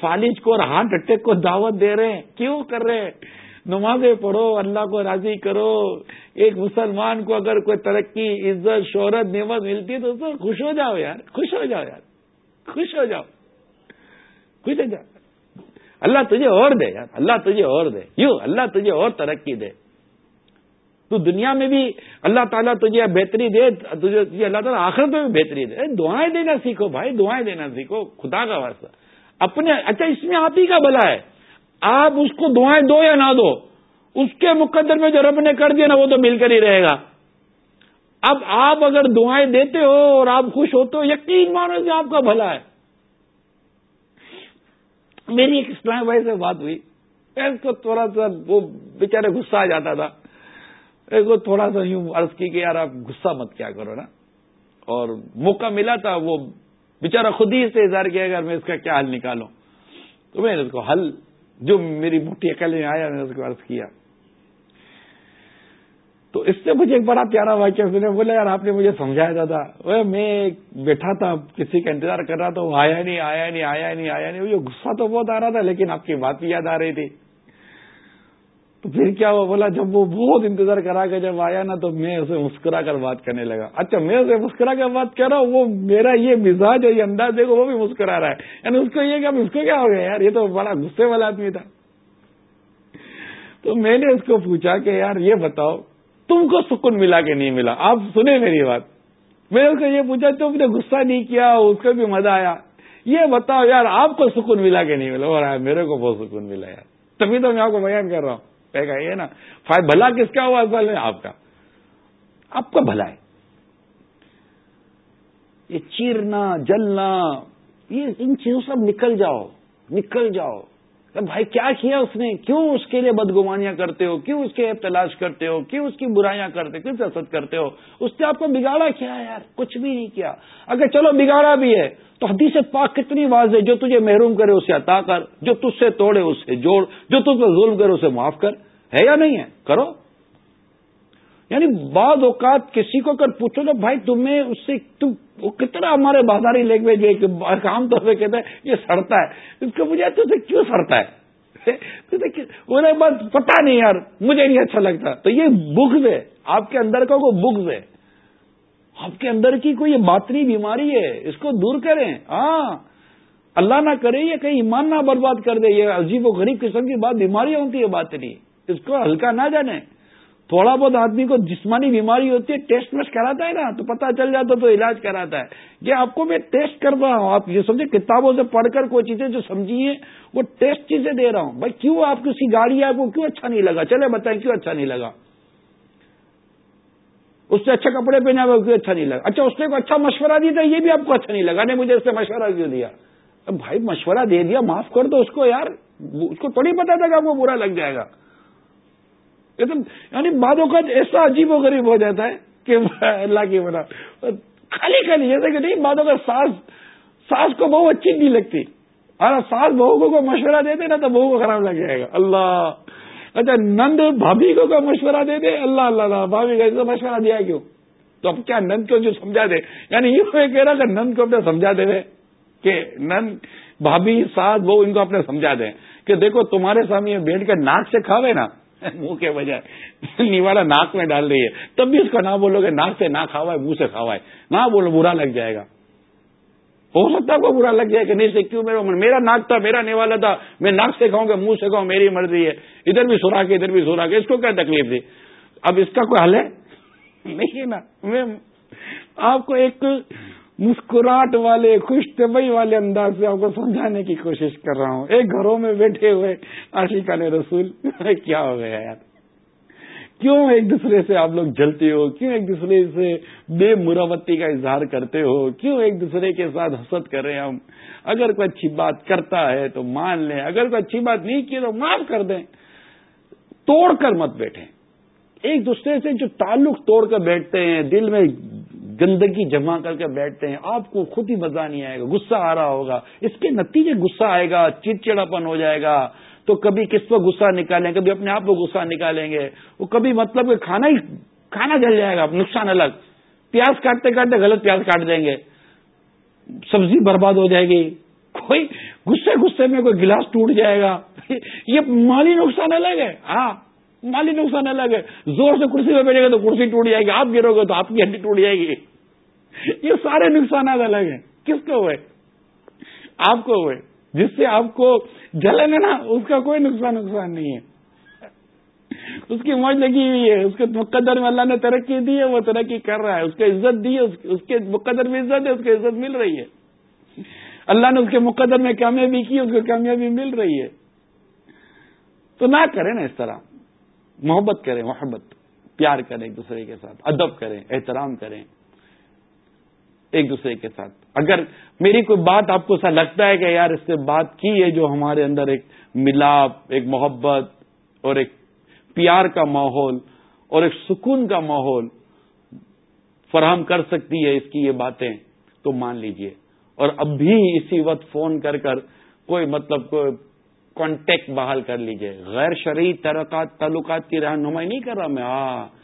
فالج کو اور ہارٹ اٹیک کو دعوت دے رہے ہیں؟ کیوں کر رہے ہیں؟ نمازیں پڑھو، اللہ کو راضی کرو۔ ایک مسلمان کو اگر کوئی ترقی، عزت، شہرت، نعمت ملتی ہے تو اس خوش ہو جاؤ یار، خوش ہو جاؤ یار، خوش ہو جاؤ، خوش ہو جاؤ۔ اللہ تجھے اور دے یار، اللہ تجھے اور دے۔ یوں اللہ تجھے اور ترقی دے۔ تو دنیا میں بھی اللہ تعالیٰ تجھے بہتری دے، تجھے اللہ تعالیٰ آخر میں بھی بہتری دے۔ دعائیں دینا سیکھو بھائی، دعائیں دینا سیکھو، خدا کا واسطہ۔ اپنے اچھا اس میں آپ ہی کا بلا ہے۔ آپ اس کو دعائیں دو یا نہ دو، اس کے مقدر میں جو رب نے کر دیا نا، وہ تو مل کر ہی رہے گا۔ اب آپ اگر دعائیں دیتے ہو اور آپ خوش ہوتے ہو، یقین مانو کہ آپ کا بھلا ہے۔ میری ایک اسلام بھائی سے بات ہوئی۔ اس کو تھوڑا سا وہ بےچارے غصہ آ جاتا تھا۔ کو تھوڑا سا یوں عرض کی کہ یار آپ غصہ مت کیا کرو نا۔ اور موقع ملا تھا، وہ بےچارا خود ہی سے اظہار کیا اگر میں اس کا کیا حل نکالوں؟ تو میں نے اس کو حل، جو میری مٹھی عقل میں آیا، میں نے اس کو عرض کیا۔ تو اس سے مجھے ایک بڑا پیارا واقعہ سنے بولا، یار آپ نے مجھے سمجھایا تھا میں بیٹھا تھا، کسی کا انتظار کر رہا تھا، وہ آیا نہیں آیا نہیں آیا نہیں آیا نہیں۔ وہ غصہ تو بہت آ رہا تھا، لیکن آپ کی بات بھی یاد آ رہی تھی۔ تو پھر کیا ہوا؟ بولا جب وہ بہت انتظار کرا کے جب آیا نا تو میں اسے مسکرا کر بات کرنے لگا۔ اچھا میں اسے مسکرا کر بات کر رہا ہوں؟ وہ میرا یہ مزاج اور یہ انداز دیکھو وہ بھی مسکرا رہا ہے۔ یعنی اس کو یہ کہ اس کو کیا ہو گیا؟ یار، یہ تو بڑا غصے والا آدمی تھا۔ تو میں نے اس کو پوچھا کہ یار، یہ بتاؤ، تم کو سکون ملا کہ نہیں ملا؟ آپ سنیں میری بات۔ میں نے اس کو یہ پوچھا، تم نے غصہ نہیں کیا، اس کو بھی مزہ آیا۔ یہ بتاؤ یار، آپ کو سکون ملا کہ نہیں ملا؟ اور میرے کو بہت سکون ملا یار۔ تبھی تو میں آپ کو بیان کر رہا ہوں۔ گا، یہ نا بھلا کس کا ہوا؟ اصل ہے آپ کا۔ آپ کا بھلا ہے۔ یہ چیرنا، جلنا، یہ ان چیزوں سے نکل جاؤ نکل جاؤ۔ بھائی کیا کیا اس نے؟ کیوں اس کے لیے بدگمانیاں کرتے ہو؟ کیوں اس کے تلاش کرتے ہو؟ کیوں اس کی برائیاں کرتے کیوں حسد کرتے ہو؟ اس نے آپ کو بگاڑا کیا یار؟ کچھ بھی نہیں کیا۔ اگر چلو بگاڑا بھی ہے، تو حدیث پاک کتنی واضح جو تجھے محروم کرے اسے عطا کر، جو تجھ سے توڑے اسے جوڑ، جو تجھ پہ ظلم کرے اسے معاف کر۔ ہے یا نہیں ہے؟ کرو۔ یعنی بعض اوقات کسی کو اگر پوچھو تو بھائی تمہیں اس سے تم وہ کتنا ہمارے بازاری لینگویج ہے عام طور پہ کہتا ہے یہ سڑتا ہے۔ اس کو مجھے تجھے کیوں سڑتا ہے؟ انہیں بس پتا نہیں یار، مجھے نہیں اچھا لگتا۔ تو یہ بغض ہے۔ آپ کے اندر کا وہ بغض ہے۔ آپ کے اندر کی کوئی باطنی بیماری ہے؟ اس کو دور کریں۔ ہاں۔ اللہ نہ کرے یہ کہیں ایمان نہ برباد کر دے، یہ عجیب و غریب قسم کی بات، بیماریاں ہوتی ہے باطنی۔ اس کو ہلکا نہ جانے تھوڑا بہت آدمی کو جسمانی بیماری ہوتی ہے، ٹیسٹ ویسٹ کراتا ہے نا، تو پتا چل جاتا تو علاج کراتا ہے۔ یہ آپ کو میں ٹیسٹ کر رہا ہوں۔ آپ یہ سمجھے کتابوں سے پڑھ کر کوئی چیزیں جو سمجھیے وہ ٹیسٹ چیزیں دے رہا ہوں۔ بھائی، کیوں آپ کسی گاڑی آپ کو کیوں اچھا نہیں لگا؟ چلے بتائیں، کیوں اچھا نہیں لگا؟ اس سے اچھا کپڑے پہنے آپ کیوں اچھا نہیں لگا؟ اچھا اس نے کو اچھا مشورہ دیا تھا، یہ بھی آپ کو اچھا نہیں لگا۔ نہیں، مجھے اس سے مشورہ کیوں دیا؟ بھائی، مشورہ دے دیا، معاف کر دو اس کو یار۔ اس کو تھوڑی پتا تھا کہ آپ کو برا لگ جائے گا۔ یعنی بعد اوقات ایسا عجیب و غریب ہو جاتا ہے کہ اللہ کی بنا خالی خالی جیسے کہ نہیں بعد اوقات ساس ساس کو بہت اچھی نہیں لگتی۔ ارے سات بہو کو مشورہ دے دے نا تو بہو کو خراب لگ جائے گا۔ اللہ۔ اچھا نند بھابھی کو مشورہ دے دے؟ اللہ اللہ بھابھی کا مشورہ دیا کیوں؟ تو اب کیا نند کو جو سمجھا دے؟ یعنی یہ کہہ رہا کہ نند کو اپنے سمجھا دے کہ نند، بھابھی ساتھ وہ ان کو اپنے سمجھا دیں کہ دیکھو تمہارے سامنے بیٹھ کر ناک سے کھاوے نا منہ کے بجائے نیوالا ناک میں ڈال رہی ہے تب بھی اس کو نہ بولو گے، ناک سے نہ کھاوا ہے منہ سے کھاوا ہے نہ بولو، برا لگ جائے گا۔ ہو سکتا ہے کو برا لگ جائے کہ نہیں سے کیوں میرا میرا ناک تھا، میرا نیوالا تھا۔ میں ناک سے کھاؤں گا، منہ سے کھاؤں، میری مرضی ہے۔ ادھر بھی سورا کے ادھر بھی سورا کے اس کو کیا تکلیف تھی اب اس کا کوئی حل ہے؟ نہیں نا۔ میں آپ کو ایک مسکراہٹ والے، خوش طبی والے انداز سے آپ کو سمجھانے کی کوشش کر رہا ہوں۔ ایک گھروں میں بیٹھے ہوئے عاشقہ نے رسول، کیا ہو گیا یار؟ کیوں ایک دوسرے سے آپ لوگ جلتے ہو؟ کیوں ایک دوسرے سے بے مروتی کا اظہار کرتے ہو؟ کیوں ایک دوسرے کے ساتھ حسد کریں ہم؟ اگر کوئی اچھی بات کرتا ہے تو مان لیں، اگر کوئی اچھی بات نہیں کی تو معاف کر دیں۔ توڑ کر مت بیٹھیں۔ ایک دوسرے سے جو تعلق توڑ کر بیٹھتے ہیں، دل میں گندگی جمع کر کے بیٹھتے ہیں، آپ کو خود ہی مزہ نہیں آئے گا، غصہ آ رہا ہوگا۔ اس کے نتیجے غصہ آئے گا، چڑچڑاپن ہو جائے گا۔ تو کبھی کس پر غصہ نکالیں، کبھی اپنے آپ کو غصہ نکالیں گے۔ وہ کبھی مطلب کہ کھانا ہی کھانا جل جائے گا، نقصان الگ۔ پیاز کاٹتے کاٹتے غلط پیاز کاٹ دیں گے۔ سبزی برباد ہو جائے گی۔ کوئی غصے غصے میں کوئی گلاس ٹوٹ جائے گا۔ یہ مالی نقصان الگ ہے۔ ہاں مالی نقصان الگ ہے۔ زور سے کرسی پہ بیٹھے گا تو کرسی ٹوٹ جائے گی۔ آپ گرو گے تو آپ کی ہڈی ٹوٹ جائے گی۔ یہ سارے نقصانات الگ ہیں۔ کس کو ہوئے؟ آپ کو ہوئے۔ جس سے آپ کو جلن ہے نا، اس کا کوئی نقصان نقصان نہیں ہے۔ اس کی موج لگی ہوئی ہے۔ اس کے مقدر میں اللہ نے ترقی دی ہے، وہ ترقی کر رہا ہے۔ اس کو عزت دی ہے اس کے مقدر میں عزت ہے، اس کو عزت مل رہی ہے۔ اللہ نے اس کے مقدر میں کامیابی کی، اس کو کامیابی مل رہی ہے۔ تو نہ کریں نا اس طرح۔ محبت کریں، محبت۔ پیار کریں ایک دوسرے کے ساتھ۔ ادب کریں، احترام کریں۔ ایک دوسرے کے ساتھ۔ اگر میری کوئی بات آپ کو ایسا لگتا ہے کہ یار اس سے بات کی ہے جو ہمارے اندر ایک ملاپ، ایک محبت اور ایک پیار کا ماحول اور ایک سکون کا ماحول فراہم کر سکتی ہے اس کی یہ باتیں، تو مان لیجیے۔ اور اب بھی اسی وقت فون کر کر کوئی مطلب کوئی کانٹیکٹ بحال کر لیجیے۔ غیر شرعی تعلقات کی رہنمائی نہیں کر رہا میں۔ ہاں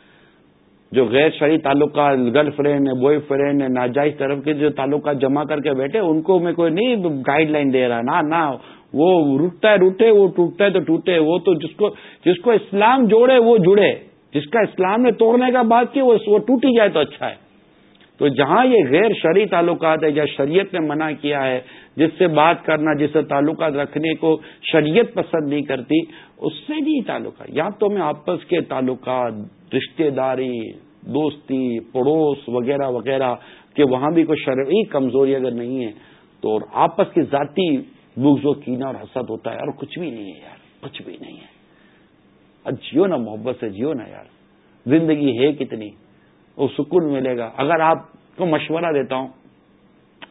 جو غیر شرعی تعلقات گرل فرینڈ ہے بوائے فرینڈ ہے، ناجائز طرف کے جو تعلقات جمع کر کے بیٹھے، ان کو میں کوئی نہیں گائیڈ لائن دے رہا نا نہ، وہ روٹتا ہے روٹے وہ ٹوٹتا ہے تو ٹوٹے، وہ تو جس کو جس کو اسلام جوڑے، وہ جڑے۔ جس کا اسلام نے توڑنے کا بات کی، وہ ٹوٹی جائے تو اچھا ہے۔ تو جہاں یہ غیر شرعی تعلقات ہے یا شریعت نے منع کیا ہے، جس سے بات کرنا، جس سے تعلقات رکھنے کو شریعت پسند نہیں کرتی اس سے نہیں تعلق ہے۔ یا تو میں آپس کے تعلقات رشتے داری، دوستی، پڑوس، وغیرہ وغیرہ، کہ وہاں بھی کوئی شرعی کمزوری اگر نہیں ہے، تو آپس کی ذاتی بغض و کینا اور حسد ہوتا ہے، اور کچھ بھی نہیں ہے یار، کچھ بھی نہیں ہے۔ جیو نا محبت سے جیو نا یار، زندگی ہے کتنی وہ سکون ملے گا۔ اگر آپ کو مشورہ دیتا ہوں،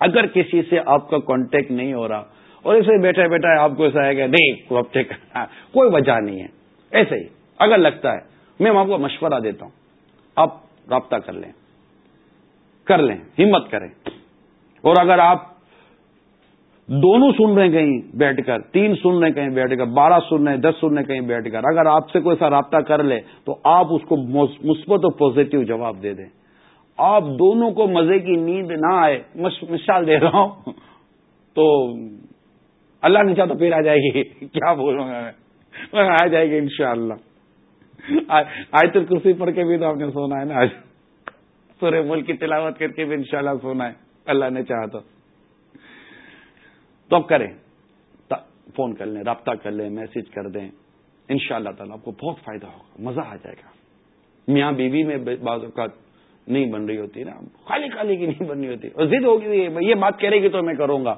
اگر کسی سے آپ کا کانٹیکٹ نہیں ہو رہا اور اسے بیٹھے بیٹھا آپ کو ایسا ہے کہ نہیں ہفتے کا ہاں، کوئی وجہ نہیں ہے۔ ایسے ہی، اگر لگتا ہے، میں آپ کو مشورہ دیتا ہوں۔ آپ رابطہ کر لیں۔ کر لیں، ہمت کریں۔ اور اگر آپ دونوں سن رہے ہیں کہیں بیٹھ کر، تین سن رہے ہیں کہیں بیٹھ کر، بارہ سن رہے ہیں، دس سن رہے ہیں کہیں بیٹھ کر، اگر آپ سے کوئی سا رابطہ کر لے، تو آپ اس کو مثبت اور پازیٹو جواب دے دیں۔ آپ دونوں کو مزے کی نیند نہ آئے مثال دے رہا ہوں، تو اللہ نے چاہ تو پھر آ جائے گی۔ کیا بولوں گا میں؟ آ جائے گی انشاءاللہ۔ آج تو کرسی پڑھ کے بھی تو آپ نے سونا ہے نا۔ آج سورے ملک کی تلاوت کر کے بھی انشاءاللہ سونا ہے۔ اللہ نے چاہا تو۔ تو کریں۔ فون کر لیں، رابطہ کر لیں، میسج کر دیں۔ ان شاء اللہ تعالیٰ آپ کو بہت فائدہ ہوگا۔ مزہ آ جائے گا۔ میاں بیوی میں بعض اوقات نہیں بن رہی ہوتی نا۔ خالی خالی کی نہیں بن رہی ہوتی۔ اور ضد ہوگی یہ بات کرے گی تو میں کروں گا۔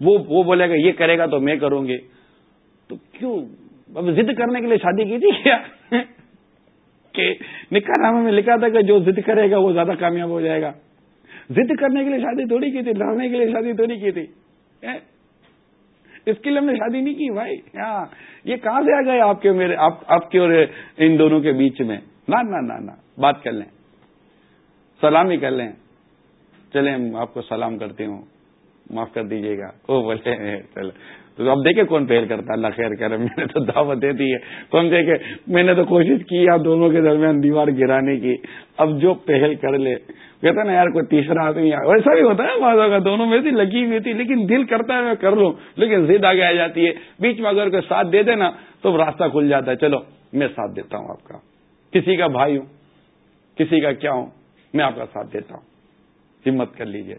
وہ وہ بولے گا یہ کرے گا تو میں کروں گی۔ تو کیوں؟ اب ضد کرنے کے لیے شادی کی تھی کیا؟ کہ نکاح نامے میں لکھا تھا کہ جو ضد کرے گا وہ زیادہ کامیاب ہو جائے گا۔ ضد کرنے کے لیے شادی تھوڑی کی تھی لڑنے کے لیے شادی تھوڑی کی تھی۔ اس کے لیے ہم نے شادی نہیں کی بھائی۔ ہاں یہ کہاں سے آ گئے آپ کے میرے، آپ کے اور ان دونوں کے بیچ میں؟ نہ نہ بات کر لیں۔ سلام ہی کر لیں۔ چلیں آپ کو سلام کرتے ہوں۔ معاف کر دیجیے گا۔ وہ بولے چلو۔ تو اب دیکھیں کون پہل کرتا اللہ خیر کر میں نے تو دعوت دے دی ہے۔ تو ہم دیکھے میں نے تو کوشش کی آپ دونوں کے درمیان دیوار گرانے کی۔ اب جو پہل کر لے۔ کہتا نا، یار، کوئی تیسرا آدمی ویسا بھی ہوتا ہے بعض کا دونوں میں سے لگی ہوئی تھی لیکن دل کرتا ہے، میں کر لوں۔ لیکن زد آگے آ جاتی ہے۔ بیچ میں اگر کوئی ساتھ دے دے نا تو راستہ کھل جاتا ہے۔ چلو، میں ساتھ دیتا ہوں آپ کا۔ کسی کا بھائی ہوں، کسی کا کیا ہوں، میں آپ کا ساتھ دیتا ہوں۔ ہمت کر لیجیے۔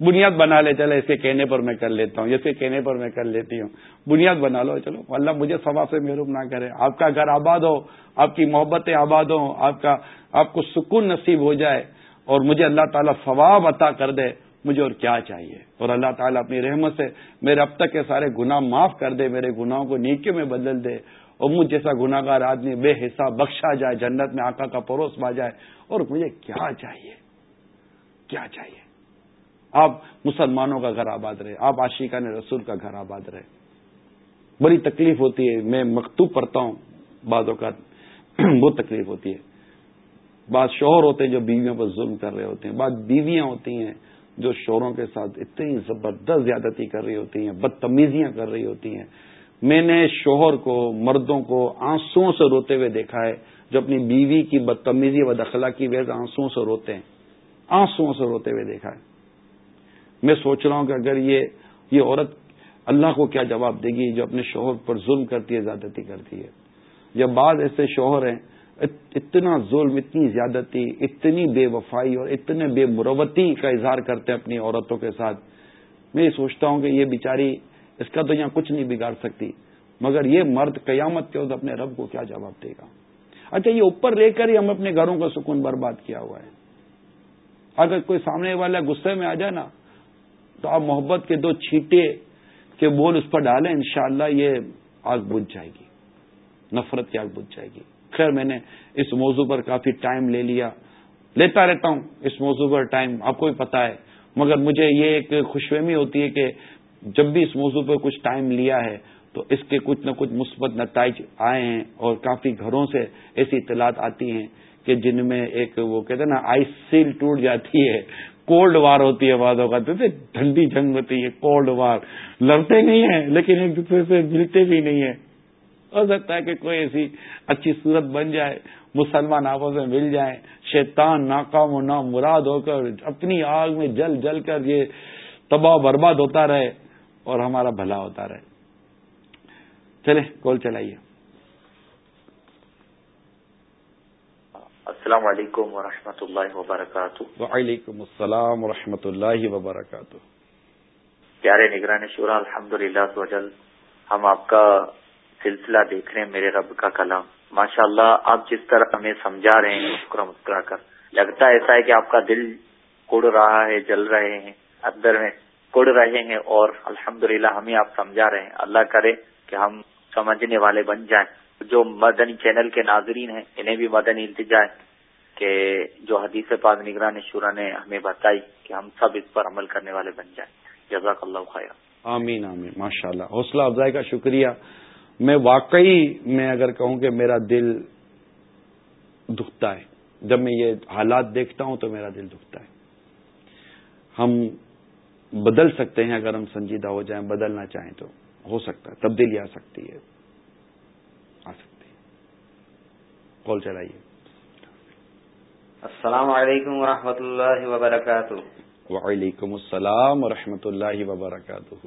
بنیاد بنا لے، چلے اس کے کہنے پر میں کر لیتا ہوں اس کے کہنے پر میں کر لیتی ہوں۔ بنیاد بنا لو، چلو، اللہ مجھے سوا سے محروم نہ کرے۔ آپ کا گھر آباد ہو، آپ کی محبتیں آباد ہوں، آپ کا، آپ کو سکون نصیب ہو جائے، اور مجھے اللہ تعالیٰ ثواب عطا کر دے، مجھے اور کیا چاہیے؟ اور اللہ تعالیٰ اپنی رحمت سے میرے اب تک کے سارے گناہ معاف کر دے، میرے گناہوں کو نیکیوں میں بدل دے، اور مجھ جیسا گناہ گار آدمی بے حصہ بخشا جائے، جنت میں آقا کا پروس با جائے، اور مجھے کیا چاہیے؟ کیا چاہیے؟ آپ مسلمانوں کا گھر آباد رہے، آپ عاشقہ نے رسول کا گھر آباد رہے۔ بڑی تکلیف ہوتی ہے، میں مکتوب پڑھتا ہوں بعضوں کا بہت تکلیف ہوتی ہے۔ بعض شوہر ہوتے ہیں جو بیویوں پر ظلم کر رہے ہوتے ہیں، بعض بیویاں ہوتی ہیں جو شوہروں کے ساتھ اتنی زبردست زیادتی کر رہی ہوتی ہیں، بدتمیزیاں کر رہی ہوتی ہیں۔ میں نے شوہر کو، مردوں کو آنسو سے روتے ہوئے دیکھا ہے، جو اپنی بیوی کی بدتمیزی و دخلا کی وجہ سے آنسو سے روتے ہیں۔ آنسو سے روتے ہوئے دیکھا ہے۔ میں سوچ رہا ہوں کہ اگر یہ یہ عورت اللہ کو کیا جواب دے گی جو اپنے شوہر پر ظلم کرتی ہے، زیادتی کرتی ہے؟ جب بعض ایسے شوہر ہیں اتنا ظلم، اتنی زیادتی، اتنی بے وفائی اور اتنے بے مروتی کا اظہار کرتے ہیں اپنی عورتوں کے ساتھ۔ میں یہ سوچتا ہوں کہ یہ بیچاری اس کا تو یہاں کچھ نہیں بگاڑ سکتی۔ مگر یہ مرد قیامت کے وقت اپنے رب کو کیا جواب دے گا؟ اچھا یہ اوپر لے کر ہی ہم اپنے گھروں کا سکون برباد کیا ہوا ہے۔ اگر کوئی سامنے والا غصے میں آ جائے نا تو آپ محبت کے دو چھیٹے کے بول اس پر ڈالیں، انشاءاللہ یہ آگ بجھ جائے گی۔ نفرت کی آگ بجھ جائے گی۔ خیر، میں نے اس موضوع پر کافی ٹائم لے لیا۔ لیتا رہتا ہوں اس موضوع پر ٹائم، آپ کو بھی پتا ہے۔ مگر مجھے یہ ایک خوشفہمی ہوتی ہے کہ جب بھی اس موضوع پر کچھ ٹائم لیا ہے تو اس کے کچھ نہ کچھ مثبت نتائج آئے ہیں اور کافی گھروں سے ایسی اطلاعات آتی ہیں کہ جن میں ایک وہ کہتے ہیں نا، آئس سیل ٹوٹ جاتی ہے۔ کولڈ وار ہوتی ہے بعض اوقات ٹھنڈی جنگ ہوتی ہے، کولڈ وار۔ لڑتے نہیں ہیں، لیکن ایک دوسرے سے ملتے بھی نہیں ہیں۔ ہو سکتا ہے کہ کوئی ایسی اچھی صورت بن جائے، مسلمان آپس میں مل جائیں، شیطان ناکام و نا مراد ہو کر اپنی آگ میں جل جل کر یہ تباہ برباد ہوتا رہے اور ہمارا بھلا ہوتا رہے۔ چلے کال چلائیے۔ السلام علیکم ورحمۃ اللہ وبرکاتہ۔ وعلیکم السلام و اللہ وبرکاتہ۔ پیارے نگرانی شورا الحمد للہ ہم آپ کا سلسلہ دیکھ رہے ہیں میرے رب کا کلام۔ ماشاء اللہ آپ جس طرح ہمیں سمجھا رہے ہیں مسکرا مسکرا کر۔ لگتا ایسا ہے کہ آپ کا دل کڑ رہا ہے جل رہے ہیں اندر میں کڑ رہے ہیں اور الحمد ہمیں آپ سمجھا رہے ہیں۔ اللہ کرے کہ ہم سمجھنے والے بن جائیں۔ جو مدنی چینل کے ناظرین ہیں، انہیں بھی مدنی التجا ہے کہ جو حدیث پاک نگران شورا نے ہمیں بتائی کہ ہم سب اس پر عمل کرنے والے بن جائیں۔ جزاک اللہ خیر آمین آمین ماشاء اللہ حوصلہ افزائی کا شکریہ۔ میں واقعی، میں اگر کہوں کہ میرا دل دکھتا ہے، جب میں یہ حالات دیکھتا ہوں تو میرا دل دکھتا ہے۔ ہم بدل سکتے ہیں اگر ہم سنجیدہ ہو جائیں، بدلنا چاہیں تو ہو سکتا ہے، تبدیلی آ سکتی ہے آ سکتی ہے کال چلائیے۔ السلام علیکم ورحمۃ اللہ وبرکاتہ۔ وعلیکم السلام ورحمۃ اللہ وبرکاتہ۔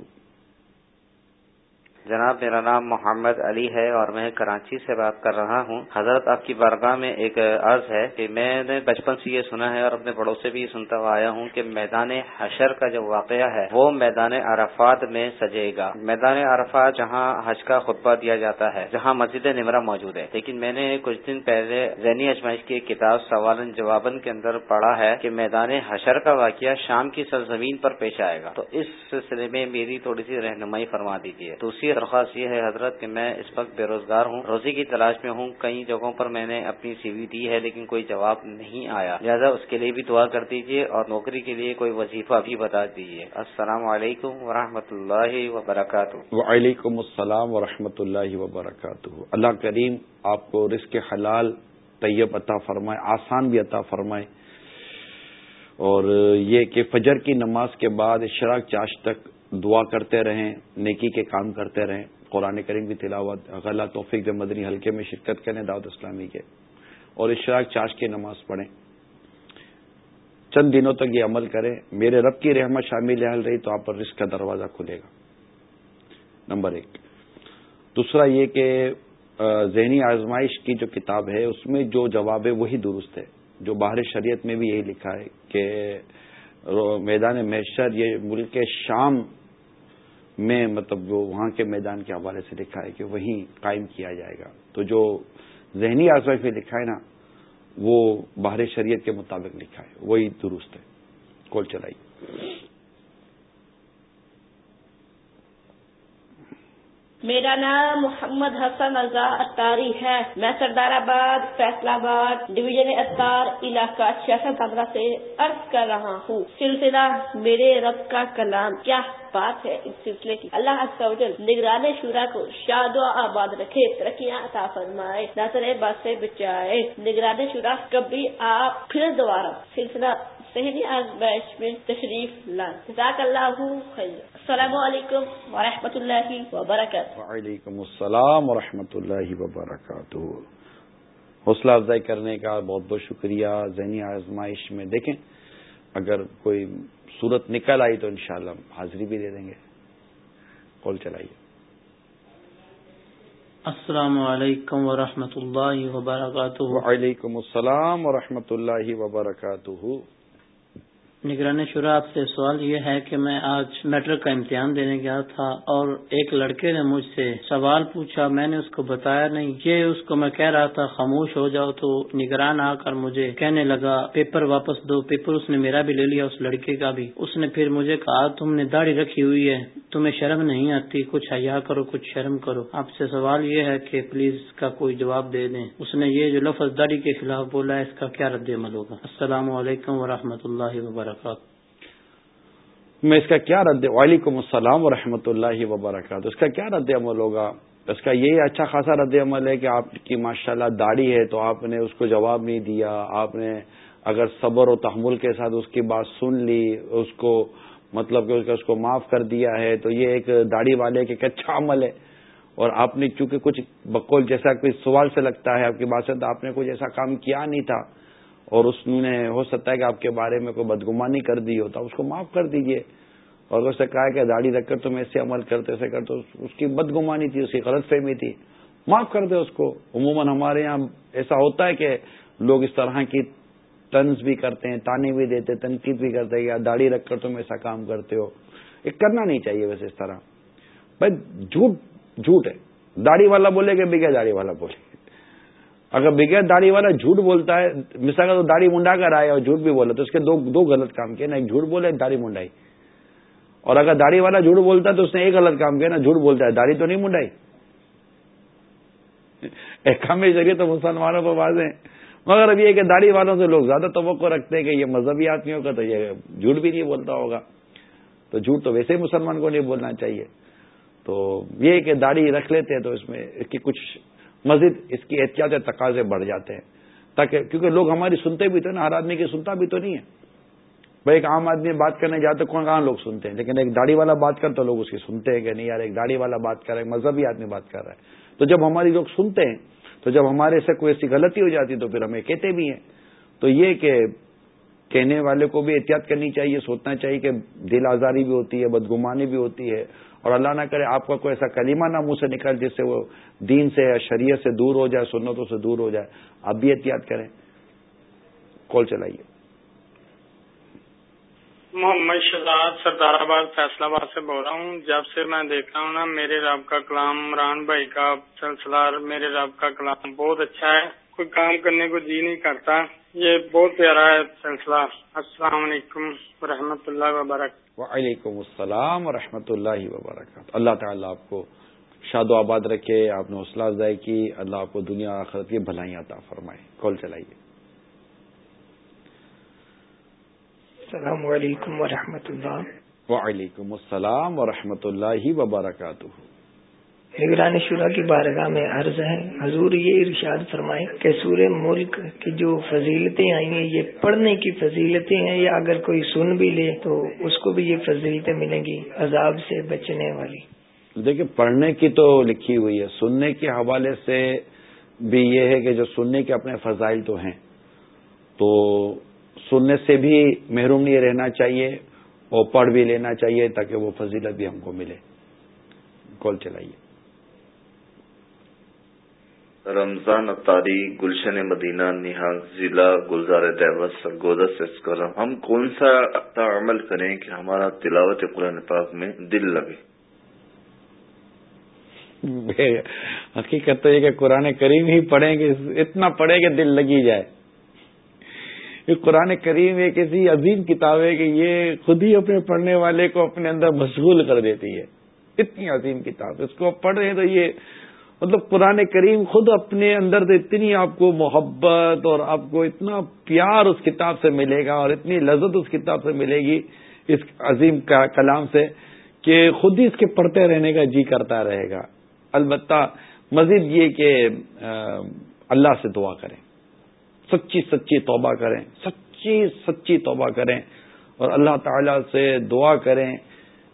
جناب، میرا نام محمد علی ہے اور میں کراچی سے بات کر رہا ہوں۔ حضرت، آپ کی بارگاہ میں ایک عرض ہے کہ میں نے بچپن سے یہ سنا ہے اور اپنے بڑوں سے بھی سنتا ہوا آیا ہوں کہ میدان حشر کا جو واقعہ ہے، وہ میدان عرفات میں سجے گا۔ میدان عرفات جہاں حج کا خطبہ دیا جاتا ہے، جہاں مسجد نمرہ موجود ہے۔ لیکن میں نے کچھ دن پہلے ذہنی اجمائش کی کتاب سوال جوابن کے اندر پڑھا ہے کہ میدان حشر کا واقعہ شام کی سرزمین پر پیش آئے گا۔ تو اس سلسلے میں میری تھوڑی سی رہنمائی فرما دیجیے دوسری درخواست یہ ہے حضرت کہ میں اس وقت بے روزگار ہوں، روزی کی تلاش میں ہوں، کئی جگہوں پر میں نے اپنی سی وی دی ہے لیکن کوئی جواب نہیں آیا۔ لہٰذا اس کے لیے بھی دعا کر دیجیے اور نوکری کے لیے کوئی وظیفہ بھی بتا دیجیے السلام علیکم و اللہ وبرکاتہ۔ وعلیکم السلام و اللہ وبرکاتہ۔ اللہ کریم آپ کو رزق حلال طیب عطا فرمائے، آسان بھی عطا فرمائے۔ اور یہ کہ فجر کی نماز کے بعد، اشراق چاش تک دعا کرتے رہیں، نیکی کے کام کرتے رہیں۔ قرآن کریم کی تلاوت، غلط توفیق مدنی حلقے میں شرکت کریں دعوت اسلامی کے۔ اور اشراق چاش کی نماز پڑھیں۔ چند دنوں تک یہ عمل کریں۔ میرے رب کی رحمت شامل حل رہی تو آپ پر رزق کا دروازہ کھلے گا۔ نمبر ایک۔ دوسرا یہ کہ ذہنی آزمائش کی جو کتاب ہے، اس میں جو جواب ہے وہی درست ہے جو باہر شریعت میں بھی یہی لکھا ہے کہ میدان میشر یہ ملک شام میں مطلب جو وہاں کے میدان کے حوالے سے لکھا ہے کہ وہیں قائم کیا جائے گا۔ تو جو ذہنی آزمائش میں لکھا ہے نا، وہ باہر شریعت کے مطابق لکھا ہے۔ وہی درست ہے۔ کول چلائی۔ میرا نام محمد حسن رضا اتاری ہے۔ میں سردار آباد، فیصلہ آباد، ڈویژن اتار علاقہ سیاست پندرہ سے عرض کر رہا ہوں۔ سلسلہ میرے رب کا کلام، کیا بات ہے؟ اس سلسلے کی اللہ نگران شورا کو شاد و آباد رکھے، ترقیاں عطا فرمائے نظر بات سے بچائے۔ نگران شورا، کبھی آپ پھر دوبارہ سلسلہ صحیح آزمائش میں تشریف لائیں جزاک اللہ خیر۔ السلام علیکم ورحمۃ اللہ وبرکاتہ۔ وعلیکم السلام ورحمۃ اللہ وبرکاتہ۔ حوصلہ افزائی کرنے کا بہت بہت شکریہ۔ ذہنی آزمائش میں دیکھیں اگر کوئی صورت نکل آئی تو انشاءاللہ حاضری بھی دے دیں گے۔ کال چلائیے۔ السلام علیکم ورحمۃ اللہ وبرکاتہ۔ وعلیکم السلام ورحمۃ اللہ وبرکاتہ۔ نگران شورا، آپ سے سوال یہ ہے کہ میں آج میٹرک کا امتحان دینے گیا تھا اور ایک لڑکے نے مجھ سے سوال پوچھا، میں نے اس کو بتایا نہیں۔ یہ اس کو میں کہہ رہا تھا، خاموش ہو جاؤ تو نگران آ کر مجھے کہنے لگا، پیپر واپس دو۔ پیپر اس نے میرا بھی لے لیا، اس لڑکے کا بھی۔ اس نے پھر مجھے کہا، تم نے داڑھی رکھی ہوئی ہے۔ تمہیں شرم نہیں آتی، کچھ حیا کرو، کچھ شرم کرو۔ آپ سے سوال یہ ہے کہ پلیز اس کا کوئی جواب دے دیں۔ اس نے یہ جو لفظ داڑھی کے خلاف بولا ہے، اس کا کیا رد عمل ہوگا؟ السلام علیکم و اللہ وبرکاتہ۔ میں اس کا کیا رد، وعلیکم السلام و اللہ وبرکاتہ۔ اس کا کیا رد عمل ہوگا؟ اس کا یہی اچھا خاصا رد عمل ہے کہ آپ کی ماشاء اللہ داڑھی ہے تو آپ نے اس کو جواب نہیں دیا۔ آپ نے اگر صبر و تحمل کے ساتھ اس کی بات سن لی، اس کو مطلب کہ اس کو معاف کر دیا ہے، تو یہ ایک داڑھی والے کے ایک اچھا عمل ہے۔ اور آپ نے چونکہ کچھ بقول جیسا کوئی سوال سے لگتا ہے، آپ کی بات سے تو آپ نے کچھ ایسا کام کیا نہیں تھا۔ اور اس نے، ہو سکتا ہے کہ آپ کے بارے میں کوئی بدگمانی کر دی ہو، تو اس کو معاف کر دیجیے۔ اور اس سے کہا کہ داڑھی رکھ کر تم ایسے عمل کرتے ایسے کرتے اس کی بدگمانی تھی، اس کی غلط فہمی تھی۔ معاف کر دے اس کو۔ عموماً ہمارے یہاں ایسا ہوتا ہے کہ لوگ اس طرح کی طنز بھی کرتے ہیں، تانے بھی دیتے تنقید بھی کرتے ہیں، یا داڑھی رکھ کر تم ایسا کام کرتے ہو۔ یہ کرنا نہیں چاہیے ویسے اس طرح۔ بھائی، جھوٹ جھوٹ ہے۔ داڑھی والا بولے کہ بگیا داڑھی والا بولے۔ اگر بگیا داڑھی والا جھوٹ بولتا ہے، مثال کا تو داڑھی منڈا کر آئے اور جھوٹ بھی بولا تو اس کے دو دو غلط کام کیے نا ایک جھوٹ بولے داڑھی منڈائی۔ اور اگر داڑھی والا جھوٹ بولتا ہے، تو اس نے ایک غلط کام کیا نا جھوٹ بولتا ہے، داڑھی تو نہیں منڈائی۔ ایک کام ذریعے تو مسلمانوں کو واضح ہیں مگر اب یہ کہ داڑھی والوں سے لوگ زیادہ توقع رکھتے ہیں کہ یہ مذہبی آدمیوں کا تو یہ جھوٹ بھی نہیں بولتا ہوگا۔ تو جھوٹ تو ویسے ہی مسلمان کو نہیں بولنا چاہیے۔ تو یہ کہ داڑھی رکھ لیتے ہیں تو اس میں اس کی کچھ مزید اس کی احتیاط تقاضے بڑھ جاتے ہیں۔ تاکہ کیونکہ لوگ ہماری سنتے بھی تو نا، ہر آدمی کی سنتا بھی تو نہیں ہے۔ بھائی ایک عام آدمی بات کرنے جاتے کون کہاں لوگ سنتے ہیں؟ لیکن ایک داڑھی والا بات کر تو لوگ اس کی سنتے ہیں کہ نہیں یار، ایک داڑھی والا بات کر رہا ہے مذہبی آدمی بات کر رہا ہے۔ تو جب ہماری لوگ سنتے ہیں تو جب ہمارے سے کوئی ایسی غلطی ہو جاتی تو پھر ہمیں کہتے بھی ہیں۔ تو یہ کہ کہنے والے کو بھی احتیاط کرنی چاہیے، سوچنا چاہیے کہ دل آزاری بھی ہوتی ہے، بدگمانی بھی ہوتی ہے۔ اور اللہ نہ کرے آپ کا کوئی ایسا کلیمہ نہ منہ سے نکل جس سے وہ دین سے یا شریعت سے دور ہو جائے، سنتوں سے دور ہو جائے۔ آپ بھی احتیاط کریں۔ کال چلائیے۔ محمد شہزاد سردار آباد فیصلہ آباد سے بول رہا ہوں۔ جب سے میں دیکھ رہا ہوں نا، میرے رب کا کلام، عمران بھائی کا سلسلہ، میرے رب کا کلام بہت اچھا ہے۔ کوئی کام کرنے کو جی نہیں کرتا۔ یہ بہت پیارا ہے سلسلہ۔ السلام علیکم و اللہ وبرکاتہ۔ وعلیکم السلام و رحمۃ اللہ وبرکاتہ۔ اللہ تعالیٰ آپ کو شاد و آباد رکھے، آپ نے حوصلہ افزائی کی۔ اللہ آپ کو دنیا آخرت کی بھلائیاں عطا فرمائے۔ کال چلائیے۔ السلام علیکم ورحمۃ اللہ۔ وعلیکم السلام ورحمۃ اللہ وبرکاتہ۔ نگران شورا کی بارگاہ میں عرض ہے حضور یہ ارشاد فرمائے کہ سورہ ملک کی جو فضیلتیں آئی ہیں یہ پڑھنے کی فضیلتیں ہیں یا اگر کوئی سن بھی لے تو اس کو بھی یہ فضیلتیں ملیں گی عذاب سے بچنے والی۔ دیکھیں پڑھنے کی تو لکھی ہوئی ہے سننے کے حوالے سے بھی یہ ہے کہ جو سننے کے اپنے فضائل تو ہیں۔ تو سننے سے بھی محروم نہیں رہنا چاہیے اور پڑھ بھی لینا چاہیے تاکہ وہ فضیلت بھی ہم کو ملے۔ کال چلائیے۔ رمضان اتاری گلشن مدینہ نہاد ضلع گلزار دیوس سرگودا سے ہم کون سا عمل کریں کہ ہمارا تلاوت قرآن پاک میں دل لگے؟ حقیقت تو یہ کہ قرآن کریم ہی پڑھیں گے اتنا پڑھے کہ دل لگی جائے۔ یہ قرآن کریم ایک ایسی عظیم کتاب ہے کہ یہ خود ہی اپنے پڑھنے والے کو اپنے اندر مشغول کر دیتی ہے۔ اتنی عظیم کتاب اس کو آپ پڑھ رہے ہیں تو یہ مطلب قرآن کریم خود اپنے اندر سے اتنی آپ کو محبت اور آپ کو اتنا پیار اس کتاب سے ملے گا اور اتنی لذت اس کتاب سے ملے گی اس عظیم کلام سے کہ خود ہی اس کے پڑھتے رہنے کا جی کرتا رہے گا۔ البتہ مزید یہ کہ اللہ سے دعا کریں۔ سچی سچی توبہ کریں، سچی سچی توبہ کریں اور اللہ تعالی سے دعا کریں